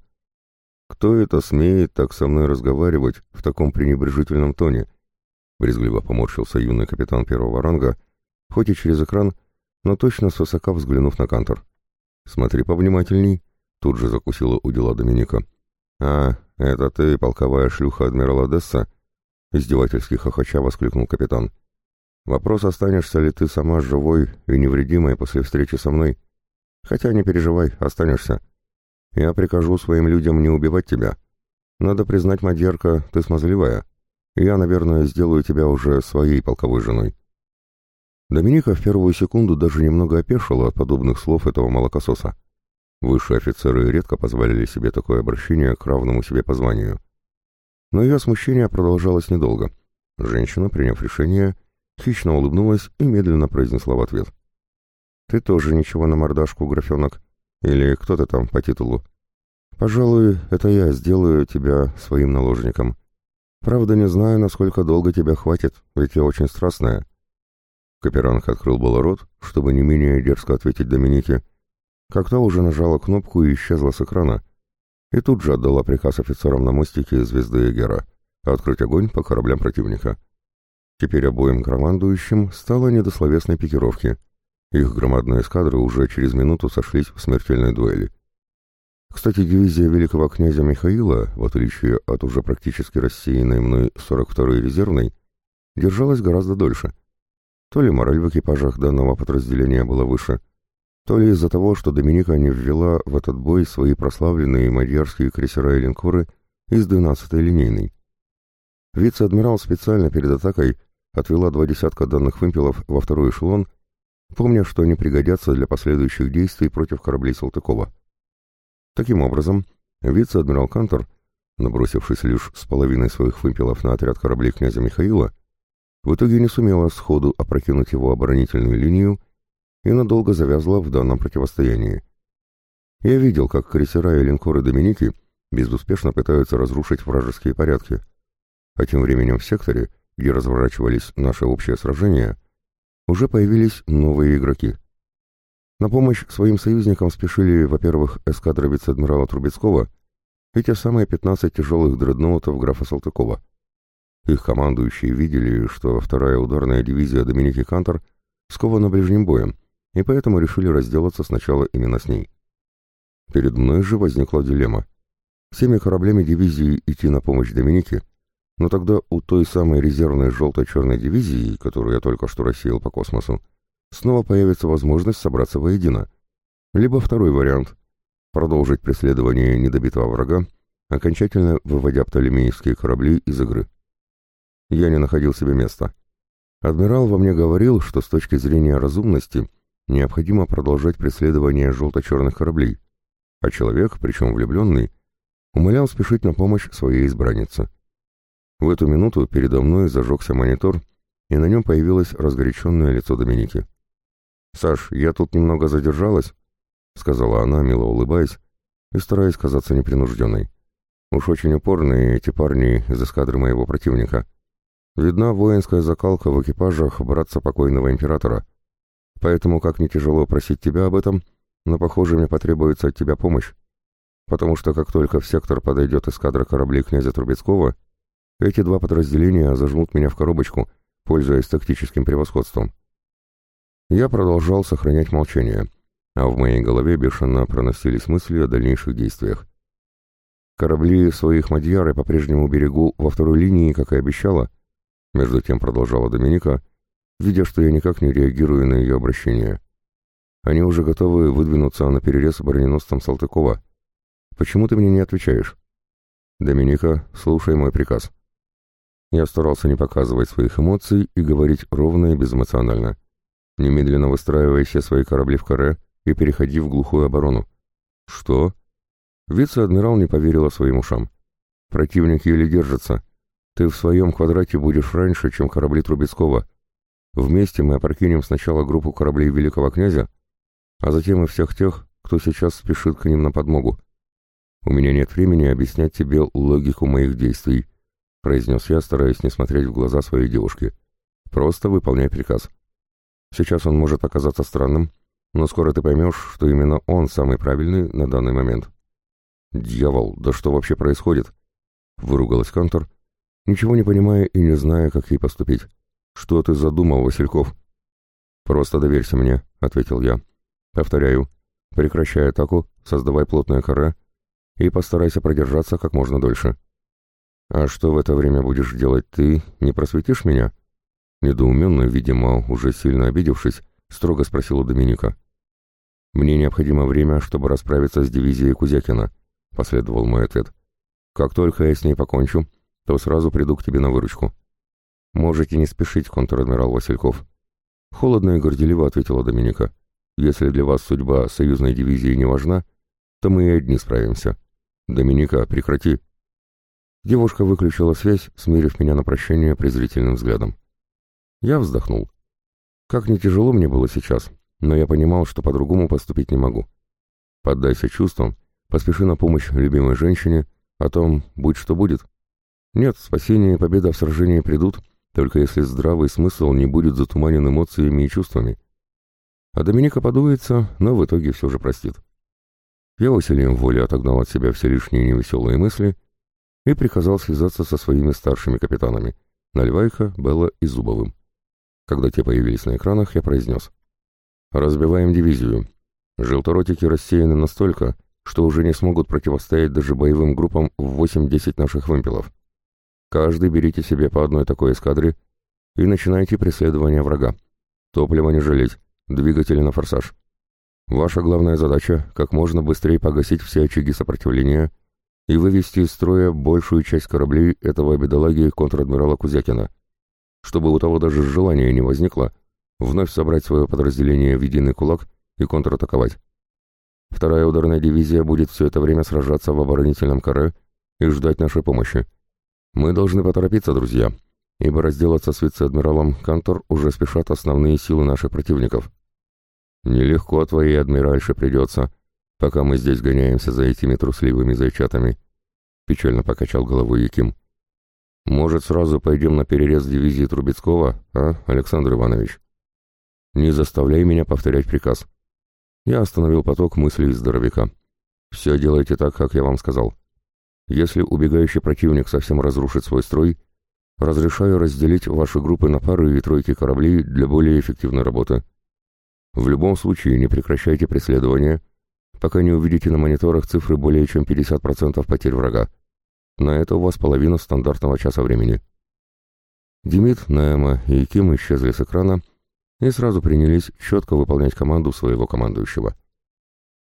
«Кто это смеет так со мной разговаривать в таком пренебрежительном тоне?» Брезгливо поморщился юный капитан первого ранга, хоть и через экран, но точно свысока взглянув на Кантор. «Смотри повнимательней», — тут же закусила у дела Доминика. «А, это ты, полковая шлюха адмирала Десса?» — издевательски хохоча воскликнул капитан. «Вопрос, останешься ли ты сама живой и невредимой после встречи со мной? Хотя не переживай, останешься. Я прикажу своим людям не убивать тебя. Надо признать, Мадьярка, ты смазливая. Я, наверное, сделаю тебя уже своей полковой женой». Доминика в первую секунду даже немного опешила от подобных слов этого молокососа. Высшие офицеры редко позволяли себе такое обращение к равному себе по званию. Но ее смущение продолжалось недолго. Женщина, приняв решение, хищно улыбнулась и медленно произнесла в ответ. «Ты тоже ничего на мордашку, графенок. Или кто ты там по титулу? Пожалуй, это я сделаю тебя своим наложником. Правда, не знаю, насколько долго тебя хватит, ведь я очень страстная. Каперанг открыл было рот, чтобы не менее дерзко ответить Доминике, как та уже нажала кнопку и исчезла с экрана, и тут же отдала приказ офицерам на мостике звезды Эгера открыть огонь по кораблям противника. Теперь обоим командующим стало не до словесной пикировки. Их громадные эскадры уже через минуту сошлись в смертельной дуэли. Кстати, дивизия великого князя Михаила, в отличие от уже практически рассеянной мной 42-й резервной, держалась гораздо дольше — то ли мораль в экипажах данного подразделения была выше, то ли из-за того, что Доминика не ввела в этот бой свои прославленные мадьярские крейсера и линкоры из 12-й линейной. Вице-адмирал специально перед атакой отвела два десятка данных вымпелов во второй эшелон, помня, что они пригодятся для последующих действий против кораблей Салтыкова. Таким образом, вице-адмирал Кантор, набросившись лишь с половиной своих вымпелов на отряд кораблей князя Михаила, в итоге не сумела сходу опрокинуть его оборонительную линию и надолго завязла в данном противостоянии. Я видел, как крейсера и линкоры Доминики безуспешно пытаются разрушить вражеские порядки, а тем временем в секторе, где разворачивались наши общие сражения, уже появились новые игроки. На помощь своим союзникам спешили, во-первых, эскадра вице-адмирала Трубецкого и те самые 15 тяжелых дредноутов графа Салтыкова. Их командующие видели, что вторая ударная дивизия Доминики Кантор скована ближним боем, и поэтому решили разделаться сначала именно с ней. Перед мной же возникла дилемма. Всеми кораблями дивизии идти на помощь Доминике, но тогда у той самой резервной желто-черной дивизии, которую я только что рассеял по космосу, снова появится возможность собраться воедино. Либо второй вариант — продолжить преследование недобитого врага, окончательно выводя птолемеевские корабли из игры. Я не находил себе места. Адмирал во мне говорил, что с точки зрения разумности необходимо продолжать преследование желто-черных кораблей, а человек, причем влюбленный, умолял спешить на помощь своей избраннице. В эту минуту передо мной зажегся монитор, и на нем появилось разгоряченное лицо Доминики. «Саш, я тут немного задержалась», — сказала она, мило улыбаясь, и стараясь казаться непринужденной. «Уж очень упорные эти парни из эскадры моего противника». Видна воинская закалка в экипажах братца покойного императора. Поэтому, как не тяжело просить тебя об этом, но, похоже, мне потребуется от тебя помощь. Потому что как только в сектор подойдет эскадра кораблей князя Трубецкого, эти два подразделения зажмут меня в коробочку, пользуясь тактическим превосходством. Я продолжал сохранять молчание, а в моей голове бешено проносились мысли о дальнейших действиях. Корабли своих Мадьяр я по-прежнему берегу во второй линии, как и обещала. Между тем продолжала Доминика, видя, что я никак не реагирую на ее обращение. Они уже готовы выдвинуться на перерез броненосцам Салтыкова. Почему ты мне не отвечаешь? Доминика, слушай мой приказ. Я старался не показывать своих эмоций и говорить ровно и безэмоционально. Немедленно выстраивай все свои корабли в каре и переходи в глухую оборону. Что? Вице-адмирал не поверила своим ушам. Противник еле держится. Ты в своем квадрате будешь раньше, чем корабли Трубецкого. Вместе мы опрокинем сначала группу кораблей великого князя, а затем и всех тех, кто сейчас спешит к ним на подмогу. У меня нет времени объяснять тебе логику моих действий, произнес я, стараясь не смотреть в глаза своей девушки. Просто выполняй приказ. Сейчас он может оказаться странным, но скоро ты поймешь, что именно он самый правильный на данный момент. «Дьявол, да что вообще происходит?» — выругалась Кантор, ничего не понимая и не зная, как ей поступить. «Что ты задумал, Васильков?» «Просто доверься мне», — ответил я. «Повторяю, прекращай атаку, создавай плотное коре и постарайся продержаться как можно дольше». «А что в это время будешь делать ты? Не просветишь меня?» Недоуменно, видимо, уже сильно обидевшись, строго спросила Доминика. «Мне необходимо время, чтобы расправиться с дивизией Кузякина», — последовал мой ответ. «Как только я с ней покончу, то сразу приду к тебе на выручку». «Можете не спешить, контр-адмирал Васильков». Холодно и горделиво ответила Доминика. «Если для вас судьба союзной дивизии не важна, то мы и одни справимся. Доминика, прекрати». Девушка выключила связь, смирив меня на прощение презрительным взглядом. Я вздохнул. Как не тяжело мне было сейчас, но я понимал, что по-другому поступить не могу. Поддайся чувствам, поспеши на помощь любимой женщине, о том, будь что будет. Нет, спасение и победа в сражении придут, только если здравый смысл не будет затуманен эмоциями и чувствами. А Доминика подуется, но в итоге все же простит. Я усилием воли отогнал от себя все лишние невеселые мысли и приказал связаться со своими старшими капитанами — Нальвайко, Белла и Зубовым. Когда те появились на экранах, я произнес. «Разбиваем дивизию. Желторотики рассеяны настолько, что уже не смогут противостоять даже боевым группам в 8-10 наших вымпелов. Каждый берите себе по одной такой эскадре и начинайте преследование врага. Топлива не жалеть, двигатели на форсаж. Ваша главная задача — как можно быстрее погасить все очаги сопротивления и вывести из строя большую часть кораблей этого бедолаги контр-адмирала Кузякина чтобы у того даже желания не возникло вновь собрать свое подразделение в единый кулак и контратаковать. Вторая ударная дивизия будет все это время сражаться в оборонительном каре и ждать нашей помощи. Мы должны поторопиться, друзья, ибо разделаться с вице-адмиралом Кантор уже спешат основные силы наших противников. Нелегко твоей адмиральше придется, пока мы здесь гоняемся за этими трусливыми зайчатами. Печально покачал головой Яким. Может, сразу пойдем на перерез дивизии Трубецкого, а, Александр Иванович? Не заставляй меня повторять приказ. Я остановил поток мыслей здоровяка. Все делайте так, как я вам сказал. Если убегающий противник совсем разрушит свой строй, разрешаю разделить ваши группы на пары и тройки кораблей для более эффективной работы. В любом случае не прекращайте преследование, пока не увидите на мониторах цифры более чем 50% потерь врага. На это у вас половина стандартного часа времени. Демид, Наэма и Ким исчезли с экрана и сразу принялись четко выполнять команду своего командующего.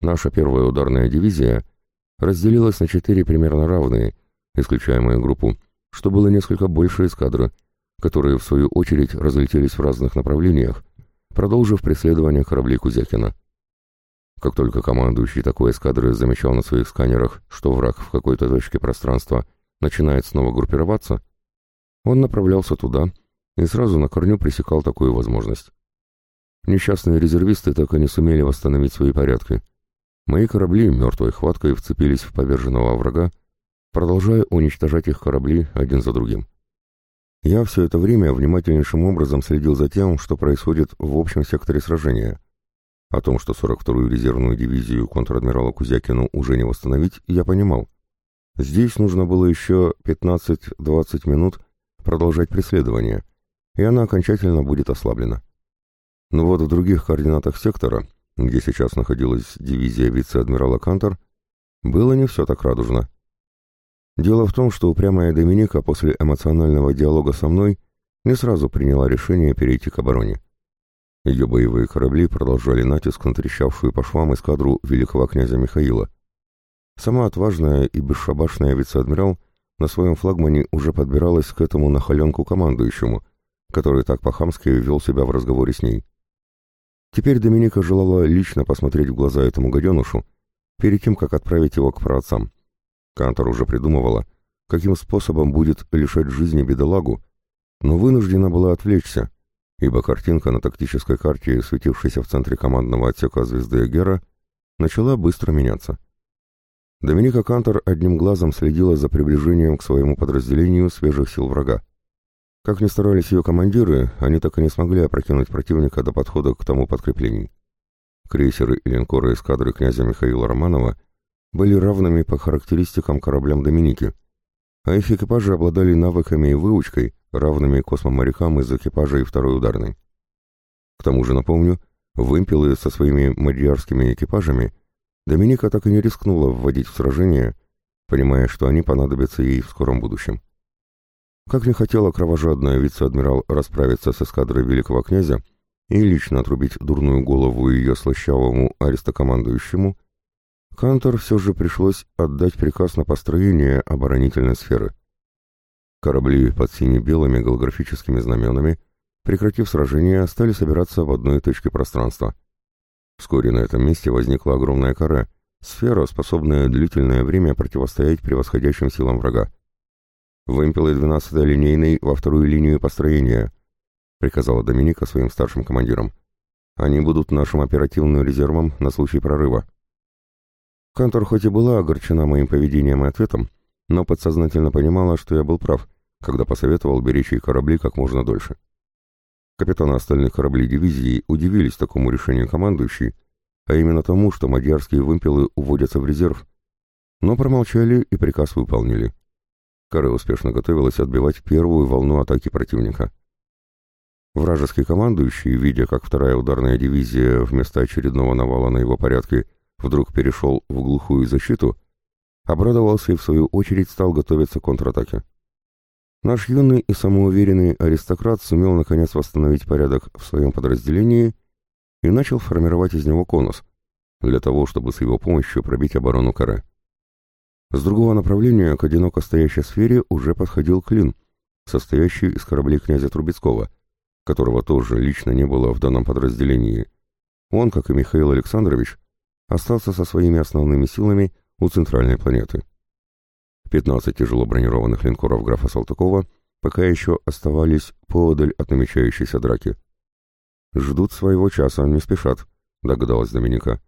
Наша первая ударная дивизия разделилась на четыре примерно равные, исключая мою группу, что было несколько больше эскадры, которые в свою очередь разлетелись в разных направлениях, продолжив преследование кораблей Кузякина. Как только командующий такой эскадры замечал на своих сканерах, что враг в какой-то точке пространства начинает снова группироваться, он направлялся туда и сразу на корню пресекал такую возможность. Несчастные резервисты так и не сумели восстановить свои порядки. Мои корабли мертвой хваткой вцепились в поверженного врага, продолжая уничтожать их корабли один за другим. Я все это время внимательнейшим образом следил за тем, что происходит в общем секторе сражения — о том, что 42-ю резервную дивизию контр-адмирала Кузякину уже не восстановить, я понимал. Здесь нужно было еще 15-20 минут продолжать преследование, и она окончательно будет ослаблена. Но вот в других координатах сектора, где сейчас находилась дивизия вице-адмирала Кантор, было не все так радужно. Дело в том, что упрямая Доминика после эмоционального диалога со мной не сразу приняла решение перейти к обороне. Ее боевые корабли продолжали натиск на трещавшую по швам эскадру великого князя Михаила. Сама отважная и бесшабашная вице-адмирал на своем флагмане уже подбиралась к этому нахаленку командующему, который так по-хамски вел себя в разговоре с ней. Теперь Доминика желала лично посмотреть в глаза этому гаденушу, перед тем, как отправить его к праотцам. Кантор уже придумывала, каким способом будет лишать жизни бедолагу, но вынуждена была отвлечься, ибо картинка на тактической карте, светившейся в центре командного отсека звезды Эгера, начала быстро меняться. Доминика Кантор одним глазом следила за приближением к своему подразделению свежих сил врага. Как ни старались ее командиры, они так и не смогли опрокинуть противника до подхода к тому подкреплению. Крейсеры и линкоры эскадры князя Михаила Романова были равными по характеристикам кораблям Доминики, а их экипажи обладали навыками и выучкой, равными космоморякам из экипажей второй ударной. К тому же, напомню, вымпелы со своими мадьярскими экипажами Доминика так и не рискнула вводить в сражение, понимая, что они понадобятся ей в скором будущем. Как не хотела кровожадная вице-адмирал расправиться с эскадрой великого князя и лично отрубить дурную голову ее слащавому аристокомандующему, Кантор все же пришлось отдать приказ на построение оборонительной сферы. Корабли под сине-белыми голографическими знаменами, прекратив сражение, стали собираться в одной точке пространства. Вскоре на этом месте возникла огромная кора, сфера, способная длительное время противостоять превосходящим силам врага. «Вымпелы 12-й линейной во вторую линию построения», — приказала Доминика своим старшим командирам. «Они будут нашим оперативным резервом на случай прорыва». Кантор хоть и была огорчена моим поведением и ответом, но подсознательно понимала, что я был прав, когда посоветовал беречь корабли как можно дольше. Капитаны остальных кораблей дивизии удивились такому решению командующей, а именно тому, что мадьярские вымпелы уводятся в резерв, но промолчали и приказ выполнили. Каре успешно готовилась отбивать первую волну атаки противника. Вражеский командующий, видя, как вторая ударная дивизия вместо очередного навала на его порядке вдруг перешел в глухую защиту, обрадовался и в свою очередь стал готовиться к контратаке. Наш юный и самоуверенный аристократ сумел наконец восстановить порядок в своем подразделении и начал формировать из него конус, для того, чтобы с его помощью пробить оборону Каре. С другого направления к одиноко стоящей сфере уже подходил клин, состоящий из кораблей князя Трубецкого, которого тоже лично не было в данном подразделении. Он, как и Михаил Александрович, остался со своими основными силами у центральной планеты. 15 тяжело бронированных линкоров графа Салтыкова пока еще оставались поодаль от намечающейся драки. «Ждут своего часа, не спешат», — догадалась Доминика.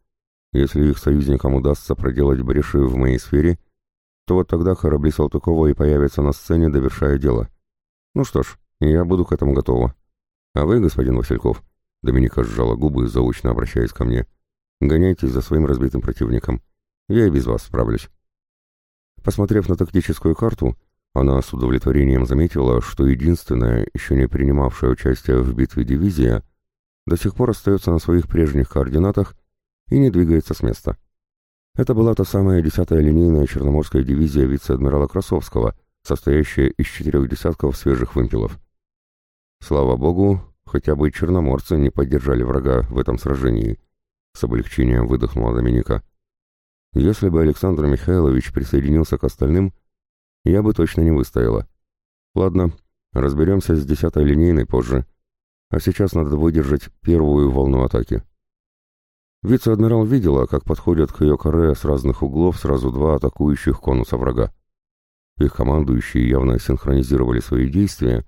«Если их союзникам удастся проделать бреши в моей сфере, то вот тогда корабли Салтыкова и появятся на сцене, довершая дело. Ну что ж, я буду к этому готова. А вы, господин Васильков, Доминика сжала губы, заочно обращаясь ко мне, гоняйтесь за своим разбитым противником. Я и без вас справлюсь. Посмотрев на тактическую карту, она с удовлетворением заметила, что единственная, еще не принимавшая участие в битве дивизия, до сих пор остается на своих прежних координатах и не двигается с места. Это была та самая десятая линейная Черноморская дивизия вице-адмирала Красовского, состоящая из четырех десятков свежих вымпелов. Слава богу, хотя бы черноморцы не поддержали врага в этом сражении. С облегчением выдохнула Доминика. Если бы Александр Михайлович присоединился к остальным, я бы точно не выстояла. Ладно, разберемся с десятой линейной позже. А сейчас надо выдержать первую волну атаки. Вице-адмирал видела, как подходят к ее каре с разных углов сразу два атакующих конуса врага. Их командующие явно синхронизировали свои действия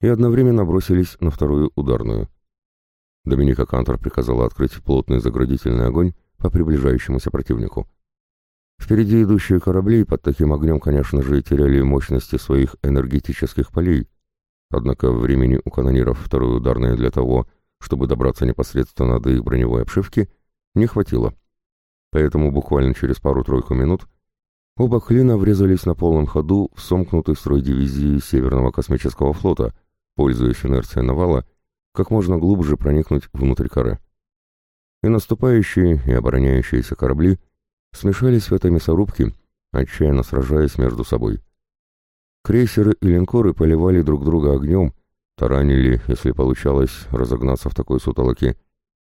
и одновременно бросились на вторую ударную. Доминика Кантор приказала открыть плотный заградительный огонь по приближающемуся противнику. Впереди идущие корабли под таким огнем, конечно же, теряли мощности своих энергетических полей, однако времени у канониров второй ударной для того, чтобы добраться непосредственно до их броневой обшивки, не хватило. Поэтому буквально через пару-тройку минут оба клина врезались на полном ходу в сомкнутый строй дивизии Северного космического флота, пользуясь инерцией навала, как можно глубже проникнуть внутрь коры. И наступающие, и обороняющиеся корабли смешались в этой мясорубке, отчаянно сражаясь между собой. Крейсеры и линкоры поливали друг друга огнем, таранили, если получалось разогнаться в такой сутолоке.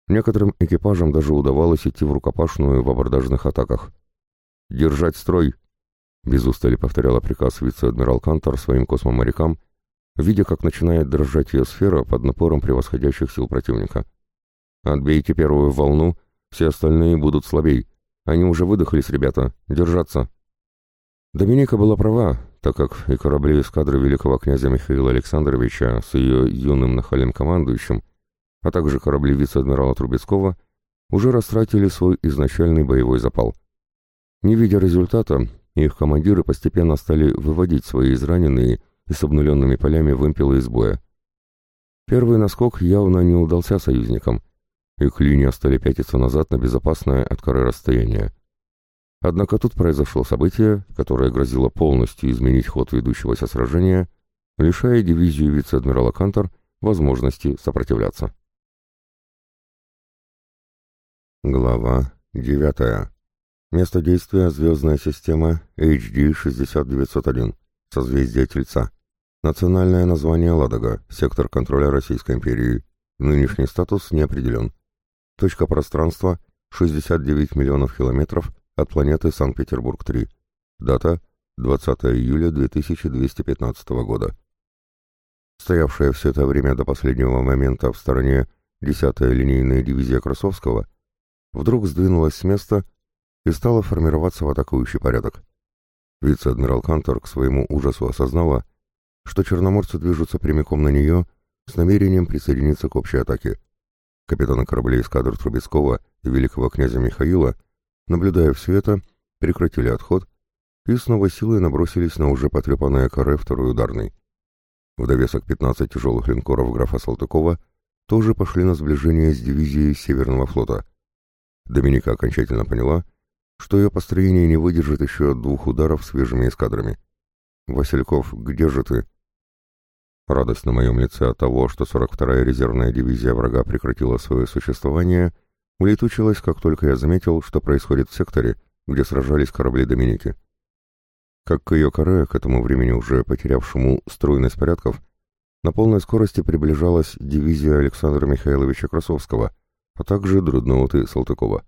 Некоторым экипажам даже удавалось идти в рукопашную в абордажных атаках. «Держать строй!» — без устали повторяла приказ вице-адмирал Кантор своим космоморякам, видя, как начинает дрожать ее сфера под напором превосходящих сил противника. «Отбейте первую волну, все остальные будут слабей. Они уже выдохлись, ребята. Держаться!» Доминика была права, так как и корабли эскадры великого князя Михаила Александровича с ее юным нахальным командующим, а также корабли вице-адмирала Трубецкого, уже растратили свой изначальный боевой запал. Не видя результата, их командиры постепенно стали выводить свои израненные и с обнуленными полями вымпелы из боя. Первый наскок явно не удался союзникам, их линии стали пятиться назад на безопасное от коры расстояние. Однако тут произошло событие, которое грозило полностью изменить ход ведущегося сражения, лишая дивизию вице-адмирала Кантор возможности сопротивляться. Глава 9. Место действия звездная система HD-60901, созвездие Тельца. Национальное название Ладога, сектор контроля Российской империи. Нынешний статус не определен. Точка пространства 69 миллионов километров от планеты Санкт-Петербург-3. Дата 20 июля 2215 года. Стоявшая все это время до последнего момента в стороне 10-я линейная дивизия Красовского вдруг сдвинулась с места и стала формироваться в атакующий порядок. Вице-адмирал Кантор к своему ужасу осознала, что черноморцы движутся прямиком на нее с намерением присоединиться к общей атаке. Капитаны кораблей эскадр Трубецкого и великого князя Михаила наблюдая все это, прекратили отход и снова силой набросились на уже потрепанное каре второй ударной. В довесок 15 тяжелых линкоров графа Салтыкова тоже пошли на сближение с дивизией Северного флота. Доминика окончательно поняла, что ее построение не выдержит еще двух ударов свежими эскадрами. «Васильков, где же ты?» Радость на моем лице от того, что 42-я резервная дивизия врага прекратила свое существование, улетучилась, как только я заметил, что происходит в секторе, где сражались корабли Доминики. Как к ее коре, к этому времени уже потерявшему стройность порядков, на полной скорости приближалась дивизия Александра Михайловича Красовского, а также дредноуты Салтыкова.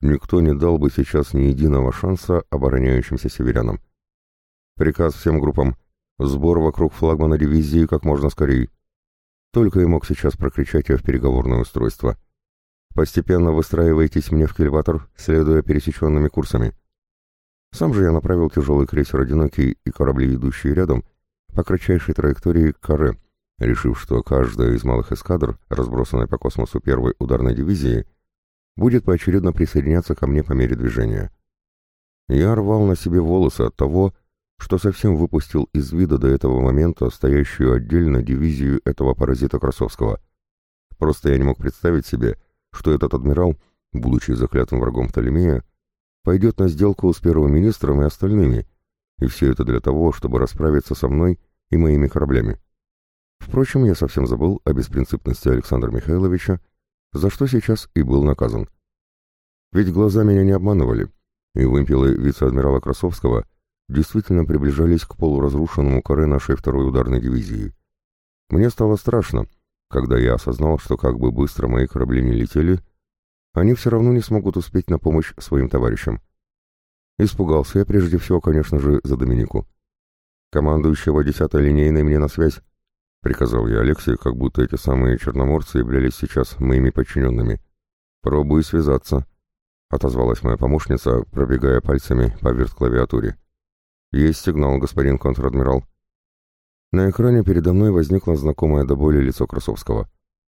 Никто не дал бы сейчас ни единого шанса обороняющимся северянам. Приказ всем группам «Сбор вокруг флагмана дивизии как можно скорее». Только и мог сейчас прокричать я в переговорное устройство. Постепенно выстраивайтесь мне в кильватор, следуя пересеченными курсами. Сам же я направил тяжелый крейсер «Одинокий» и корабли, идущие рядом, по кратчайшей траектории к Каре, решив, что каждая из малых эскадр, разбросанной по космосу первой ударной дивизии, будет поочередно присоединяться ко мне по мере движения. Я рвал на себе волосы от того, что совсем выпустил из вида до этого момента стоящую отдельно дивизию этого паразита Красовского. Просто я не мог представить себе, что этот адмирал, будучи заклятым врагом Птолемея, пойдет на сделку с первым министром и остальными, и все это для того, чтобы расправиться со мной и моими кораблями. Впрочем, я совсем забыл о беспринципности Александра Михайловича, за что сейчас и был наказан. Ведь глаза меня не обманывали, и вымпелы вице-адмирала Красовского действительно приближались к полуразрушенному коре нашей второй ударной дивизии. Мне стало страшно, когда я осознал, что как бы быстро мои корабли не летели, они все равно не смогут успеть на помощь своим товарищам. Испугался я прежде всего, конечно же, за Доминику. «Командующего десятой линейной мне на связь», — приказал я Алексею, как будто эти самые черноморцы являлись сейчас моими подчиненными. «Пробуй связаться», — отозвалась моя помощница, пробегая пальцами по верт-клавиатуре. «Есть сигнал, господин контр-адмирал», на экране передо мной возникло знакомое до боли лицо Красовского.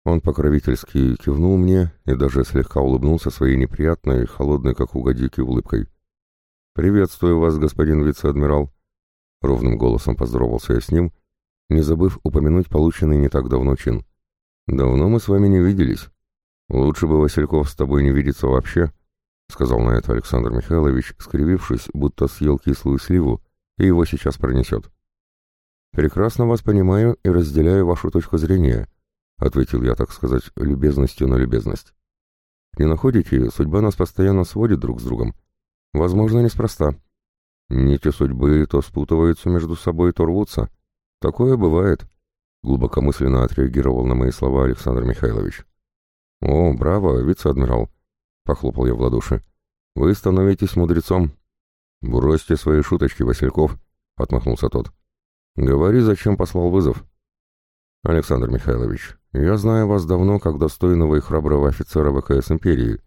Он покровительски кивнул мне и даже слегка улыбнулся своей неприятной, холодной, как у гадюки, улыбкой. «Приветствую вас, господин вице-адмирал!» Ровным голосом поздоровался я с ним, не забыв упомянуть полученный не так давно чин. «Давно мы с вами не виделись. Лучше бы Васильков с тобой не видеться вообще», — сказал на это Александр Михайлович, скривившись, будто съел кислую сливу, и его сейчас пронесет. «Прекрасно вас понимаю и разделяю вашу точку зрения», — ответил я, так сказать, любезностью на любезность. «Не находите, судьба нас постоянно сводит друг с другом. Возможно, неспроста. Нити судьбы то спутываются между собой, то рвутся. Такое бывает, глубокомысленно отреагировал на мои слова Александр Михайлович. О, браво, вице-адмирал, похлопал я в ладоши. Вы становитесь мудрецом. Бросьте свои шуточки, Васильков, отмахнулся тот. Говори, зачем послал вызов. Александр Михайлович, я знаю вас давно как достойного и храброго офицера ВКС империи,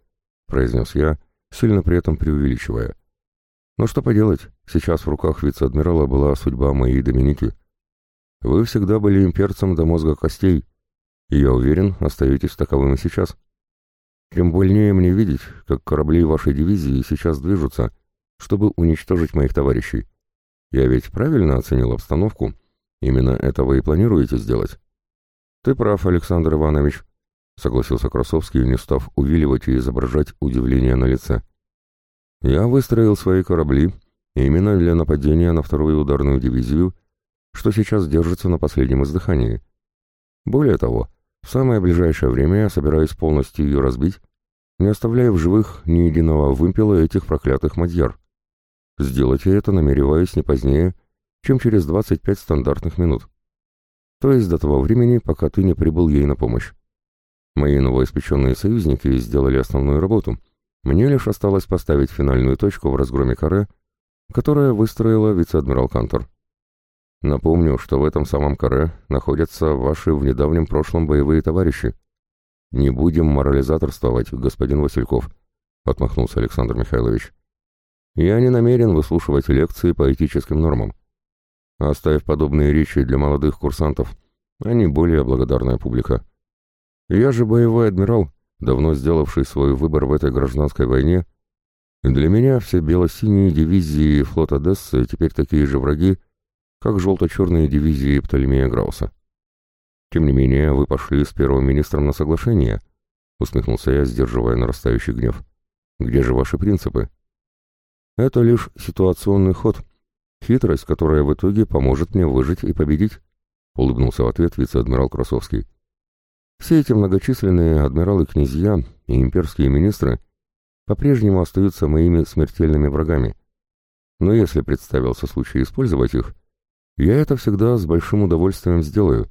произнес я, сильно при этом преувеличивая. Но что поделать, сейчас в руках вице-адмирала была судьба моей Доминики. Вы всегда были имперцем до мозга костей, и я уверен, остаетесь таковым и сейчас. Тем больнее мне видеть, как корабли вашей дивизии сейчас движутся, чтобы уничтожить моих товарищей. Я ведь правильно оценил обстановку, именно этого и планируете сделать. Ты прав, Александр Иванович, согласился Красовский, не став увиливать и изображать удивление на лице. Я выстроил свои корабли именно для нападения на вторую ударную дивизию, что сейчас держится на последнем издыхании. Более того, в самое ближайшее время я собираюсь полностью ее разбить, не оставляя в живых ни единого вымпела этих проклятых мадьяр. Сделать я это намереваюсь не позднее, чем через 25 стандартных минут. То есть до того времени, пока ты не прибыл ей на помощь. Мои новоиспеченные союзники сделали основную работу — мне лишь осталось поставить финальную точку в разгроме каре, которая выстроила вице-адмирал Кантор. Напомню, что в этом самом каре находятся ваши в недавнем прошлом боевые товарищи. Не будем морализаторствовать, господин Васильков, отмахнулся Александр Михайлович. Я не намерен выслушивать лекции по этическим нормам. Оставив подобные речи для молодых курсантов, они более благодарная публика. Я же боевой адмирал, давно сделавший свой выбор в этой гражданской войне, для меня все бело-синие дивизии флота Одессы теперь такие же враги, как желто-черные дивизии Птолемея Грауса. Тем не менее, вы пошли с первым министром на соглашение, усмехнулся я, сдерживая нарастающий гнев. Где же ваши принципы? Это лишь ситуационный ход, хитрость, которая в итоге поможет мне выжить и победить, улыбнулся в ответ вице-адмирал Красовский. Все эти многочисленные адмиралы-князья и имперские министры по-прежнему остаются моими смертельными врагами. Но если представился случай использовать их, я это всегда с большим удовольствием сделаю.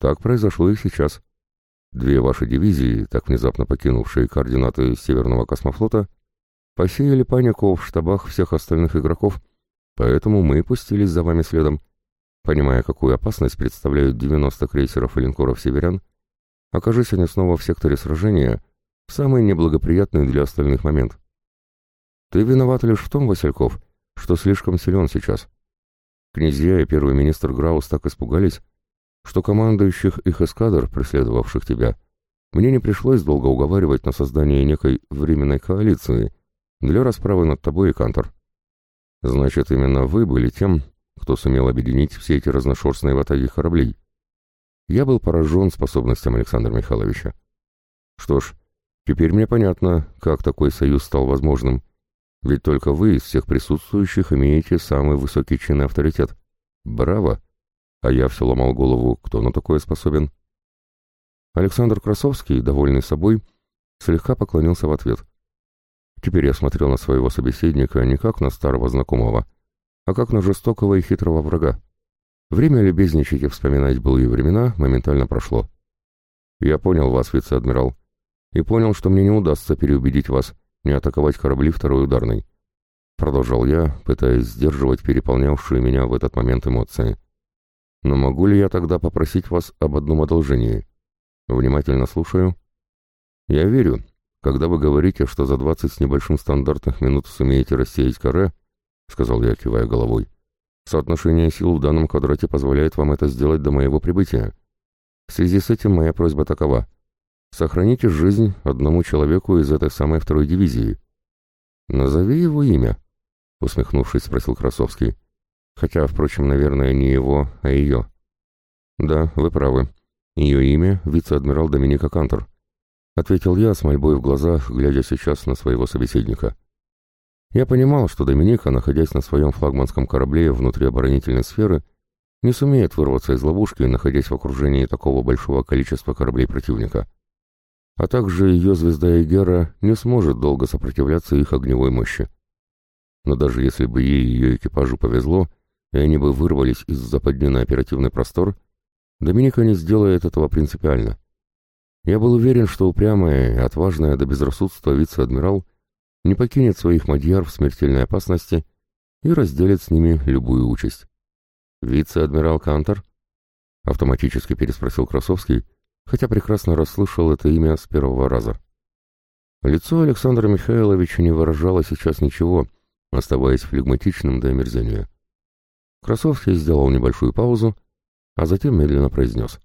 Так произошло и сейчас. Две ваши дивизии, так внезапно покинувшие координаты Северного космофлота, посеяли панику в штабах всех остальных игроков, поэтому мы пустились за вами следом, понимая, какую опасность представляют 90 крейсеров и линкоров «Северян», Окажись они снова в секторе сражения, в самый неблагоприятный для остальных момент. Ты виноват лишь в том, Васильков, что слишком силен сейчас. Князья и первый министр Граус так испугались, что командующих их эскадр, преследовавших тебя, мне не пришлось долго уговаривать на создание некой временной коалиции для расправы над тобой и Кантор. Значит, именно вы были тем, кто сумел объединить все эти разношерстные ватаги кораблей. Я был поражен способностям Александра Михайловича. Что ж, теперь мне понятно, как такой союз стал возможным. Ведь только вы из всех присутствующих имеете самый высокий чин и авторитет. Браво! А я все ломал голову, кто на такое способен. Александр Красовский, довольный собой, слегка поклонился в ответ. Теперь я смотрел на своего собеседника не как на старого знакомого, а как на жестокого и хитрого врага. Время любезничать и вспоминать былые времена моментально прошло. Я понял вас, вице-адмирал, и понял, что мне не удастся переубедить вас не атаковать корабли второй ударной. Продолжал я, пытаясь сдерживать переполнявшие меня в этот момент эмоции. Но могу ли я тогда попросить вас об одном одолжении? Внимательно слушаю. Я верю, когда вы говорите, что за двадцать с небольшим стандартных минут сумеете рассеять каре, сказал я, кивая головой. Соотношение сил в данном квадрате позволяет вам это сделать до моего прибытия. В связи с этим моя просьба такова. Сохраните жизнь одному человеку из этой самой второй дивизии. Назови его имя, усмехнувшись, спросил Красовский. Хотя, впрочем, наверное, не его, а ее. Да, вы правы. Ее имя — вице-адмирал Доминика Кантор. Ответил я с мольбой в глазах, глядя сейчас на своего собеседника. Я понимал, что Доминика, находясь на своем флагманском корабле внутри оборонительной сферы, не сумеет вырваться из ловушки, находясь в окружении такого большого количества кораблей противника. А также ее звезда Эгера не сможет долго сопротивляться их огневой мощи. Но даже если бы ей и ее экипажу повезло, и они бы вырвались из западни оперативный простор, Доминика не сделает этого принципиально. Я был уверен, что упрямая и отважная до безрассудства вице-адмирал не покинет своих мадьяр в смертельной опасности и разделит с ними любую участь. «Вице-адмирал Кантор?» — автоматически переспросил Красовский, хотя прекрасно расслышал это имя с первого раза. Лицо Александра Михайловича не выражало сейчас ничего, оставаясь флегматичным до омерзения. Красовский сделал небольшую паузу, а затем медленно произнес.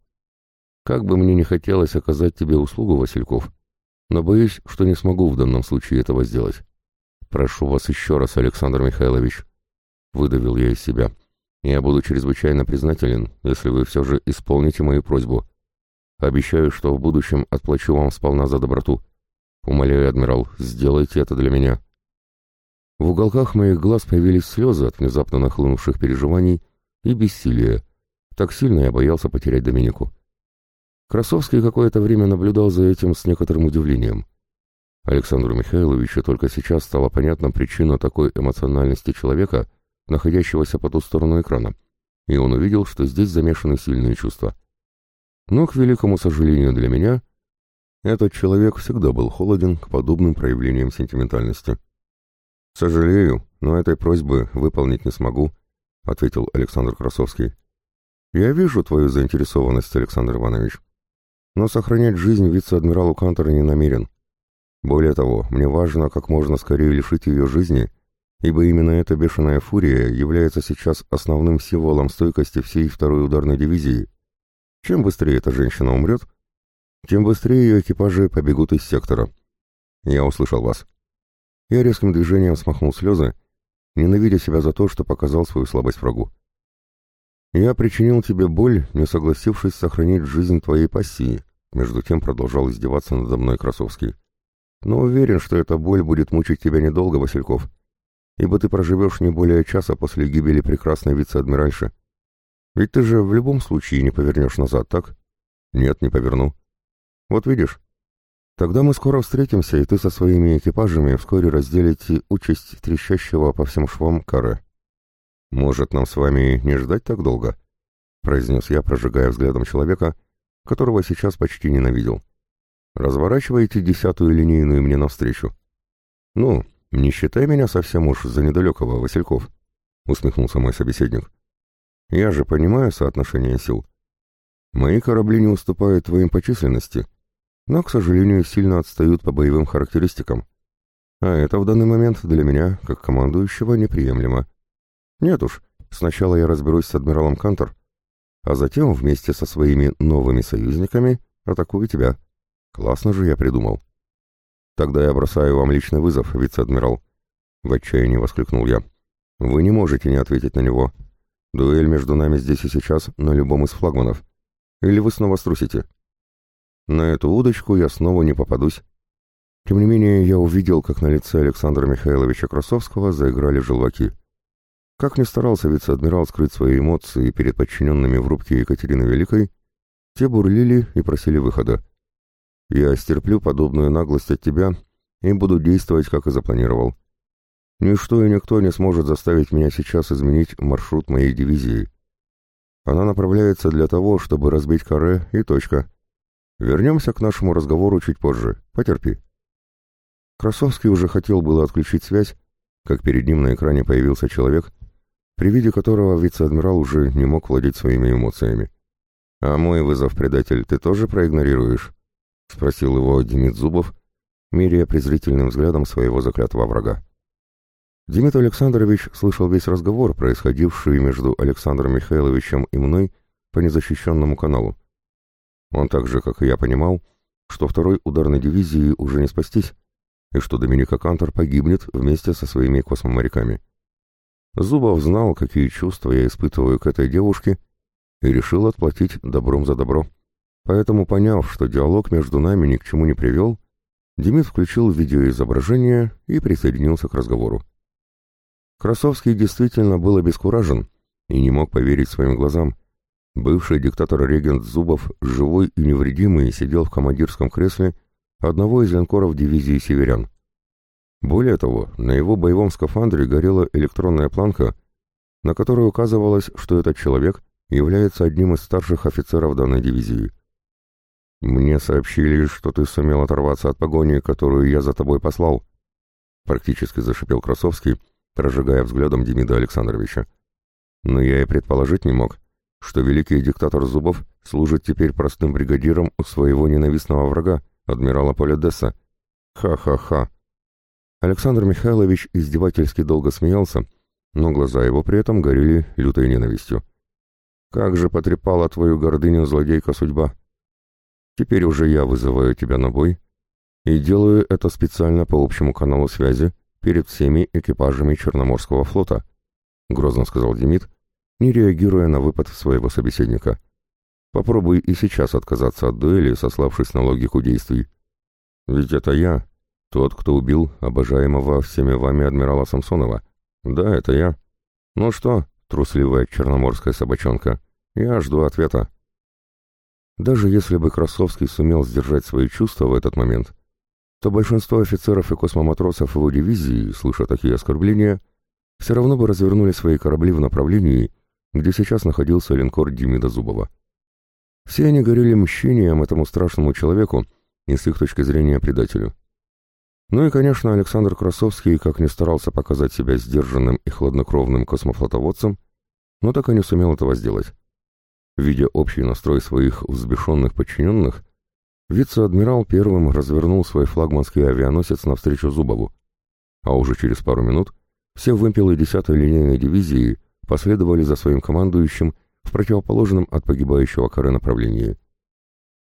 «Как бы мне не хотелось оказать тебе услугу, Васильков, но боюсь, что не смогу в данном случае этого сделать. Прошу вас еще раз, Александр Михайлович», — выдавил я из себя. «Я буду чрезвычайно признателен, если вы все же исполните мою просьбу. Обещаю, что в будущем отплачу вам сполна за доброту. Умоляю, адмирал, сделайте это для меня». В уголках моих глаз появились слезы от внезапно нахлынувших переживаний и бессилия. Так сильно я боялся потерять Доминику. Красовский какое-то время наблюдал за этим с некоторым удивлением. Александру Михайловичу только сейчас стала понятна причина такой эмоциональности человека, находящегося по ту сторону экрана, и он увидел, что здесь замешаны сильные чувства. Но, к великому сожалению для меня, этот человек всегда был холоден к подобным проявлениям сентиментальности. «Сожалею, но этой просьбы выполнить не смогу», — ответил Александр Красовский. «Я вижу твою заинтересованность, Александр Иванович, но сохранять жизнь вице-адмиралу Кантера не намерен. Более того, мне важно как можно скорее лишить ее жизни, ибо именно эта бешеная фурия является сейчас основным символом стойкости всей второй ударной дивизии. Чем быстрее эта женщина умрет, тем быстрее ее экипажи побегут из сектора. Я услышал вас. Я резким движением смахнул слезы, ненавидя себя за то, что показал свою слабость врагу. Я причинил тебе боль, не согласившись сохранить жизнь твоей пассии, между тем продолжал издеваться надо мной Красовский. Но уверен, что эта боль будет мучить тебя недолго, Васильков, ибо ты проживешь не более часа после гибели прекрасной вице-адмиральши. Ведь ты же в любом случае не повернешь назад, так? Нет, не поверну. Вот видишь, Тогда мы скоро встретимся, и ты со своими экипажами вскоре разделите участь трещащего по всем швам кары. Может, нам с вами не ждать так долго? произнес я, прожигая взглядом человека, которого сейчас почти ненавидел. Разворачивайте десятую линейную мне навстречу. Ну, не считай меня совсем уж за недалекого, Васильков, усмехнулся мой собеседник. Я же понимаю соотношение сил. Мои корабли не уступают твоим по численности, — но, к сожалению, сильно отстают по боевым характеристикам. А это в данный момент для меня, как командующего, неприемлемо. Нет уж, сначала я разберусь с адмиралом Кантор, а затем вместе со своими новыми союзниками атакую тебя. Классно же я придумал. Тогда я бросаю вам личный вызов, вице-адмирал. В отчаянии воскликнул я. Вы не можете не ответить на него. Дуэль между нами здесь и сейчас на любом из флагманов. Или вы снова струсите? На эту удочку я снова не попадусь. Тем не менее, я увидел, как на лице Александра Михайловича Красовского заиграли желваки. Как ни старался вице-адмирал скрыть свои эмоции перед подчиненными в рубке Екатерины Великой, те бурлили и просили выхода. Я стерплю подобную наглость от тебя и буду действовать, как и запланировал. Ничто и никто не сможет заставить меня сейчас изменить маршрут моей дивизии. Она направляется для того, чтобы разбить каре и точка. Вернемся к нашему разговору чуть позже. Потерпи. Красовский уже хотел было отключить связь, как перед ним на экране появился человек, при виде которого вице-адмирал уже не мог владеть своими эмоциями. «А мой вызов, предатель, ты тоже проигнорируешь?» — спросил его Демид Зубов, меряя презрительным взглядом своего заклятого врага. Демид Александрович слышал весь разговор, происходивший между Александром Михайловичем и мной по незащищенному каналу. Он так же, как и я, понимал, что второй ударной дивизии уже не спастись, и что Доминика Кантор погибнет вместе со своими космоморяками. Зубов знал, какие чувства я испытываю к этой девушке, и решил отплатить добром за добро. Поэтому, поняв, что диалог между нами ни к чему не привел, Демид включил видеоизображение и присоединился к разговору. Красовский действительно был обескуражен и не мог поверить своим глазам. Бывший диктатор-регент Зубов, живой и невредимый, сидел в командирском кресле одного из линкоров дивизии «Северян». Более того, на его боевом скафандре горела электронная планка, на которой указывалось, что этот человек является одним из старших офицеров данной дивизии. «Мне сообщили, что ты сумел оторваться от погони, которую я за тобой послал», практически зашипел Красовский, прожигая взглядом Демида Александровича. «Но я и предположить не мог, что великий диктатор Зубов служит теперь простым бригадиром у своего ненавистного врага, адмирала Полидесса. Ха-ха-ха!» Александр Михайлович издевательски долго смеялся, но глаза его при этом горели лютой ненавистью. «Как же потрепала твою гордыню злодейка судьба! Теперь уже я вызываю тебя на бой и делаю это специально по общему каналу связи перед всеми экипажами Черноморского флота», — грозно сказал Демид, не реагируя на выпад своего собеседника. «Попробуй и сейчас отказаться от дуэли, сославшись на логику действий. Ведь это я, тот, кто убил обожаемого всеми вами адмирала Самсонова. Да, это я. Ну что, трусливая черноморская собачонка, я жду ответа». Даже если бы Красовский сумел сдержать свои чувства в этот момент, то большинство офицеров и космоматросов его дивизии, слыша такие оскорбления, все равно бы развернули свои корабли в направлении, где сейчас находился линкор Демида Зубова. Все они горели мщением этому страшному человеку и с их точки зрения предателю. Ну и, конечно, Александр Красовский, как ни старался показать себя сдержанным и хладнокровным космофлотоводцем, но так и не сумел этого сделать. Видя общий настрой своих взбешенных подчиненных, вице-адмирал первым развернул свой флагманский авианосец навстречу Зубову, а уже через пару минут все вымпелы 10-й линейной дивизии последовали за своим командующим в противоположном от погибающего коры направлении.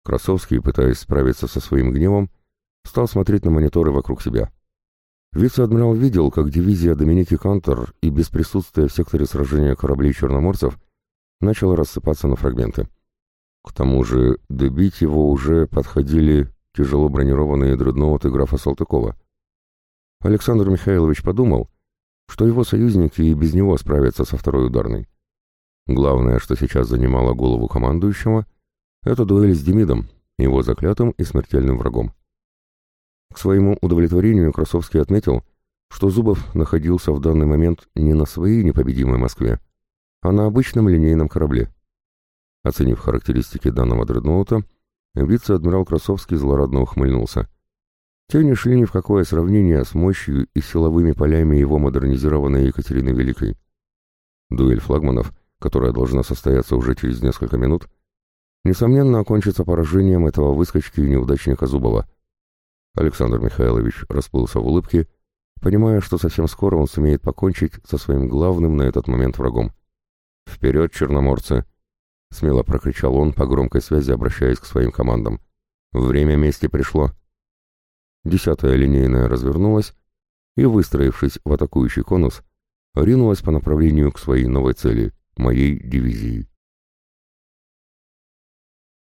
Красовский, пытаясь справиться со своим гневом, стал смотреть на мониторы вокруг себя. Вице-адмирал видел, как дивизия Доминики Кантор и без присутствия в секторе сражения кораблей черноморцев начало рассыпаться на фрагменты. К тому же добить его уже подходили тяжело бронированные дредноуты графа Салтыкова. Александр Михайлович подумал, что его союзники и без него справятся со второй ударной. Главное, что сейчас занимало голову командующего, это дуэль с Демидом, его заклятым и смертельным врагом. К своему удовлетворению Красовский отметил, что Зубов находился в данный момент не на своей непобедимой Москве, а на обычном линейном корабле. Оценив характеристики данного дредноута, вице-адмирал Красовский злорадно ухмыльнулся. Те не шли ни в какое сравнение с мощью и силовыми полями его модернизированной Екатерины Великой. Дуэль флагманов, которая должна состояться уже через несколько минут, несомненно окончится поражением этого выскочки и неудачника Зубова. Александр Михайлович расплылся в улыбке, понимая, что совсем скоро он сумеет покончить со своим главным на этот момент врагом. «Вперед, черноморцы!» — смело прокричал он по громкой связи, обращаясь к своим командам. «Время мести пришло!» Десятая линейная развернулась и, выстроившись в атакующий конус, ринулась по направлению к своей новой цели — моей дивизии.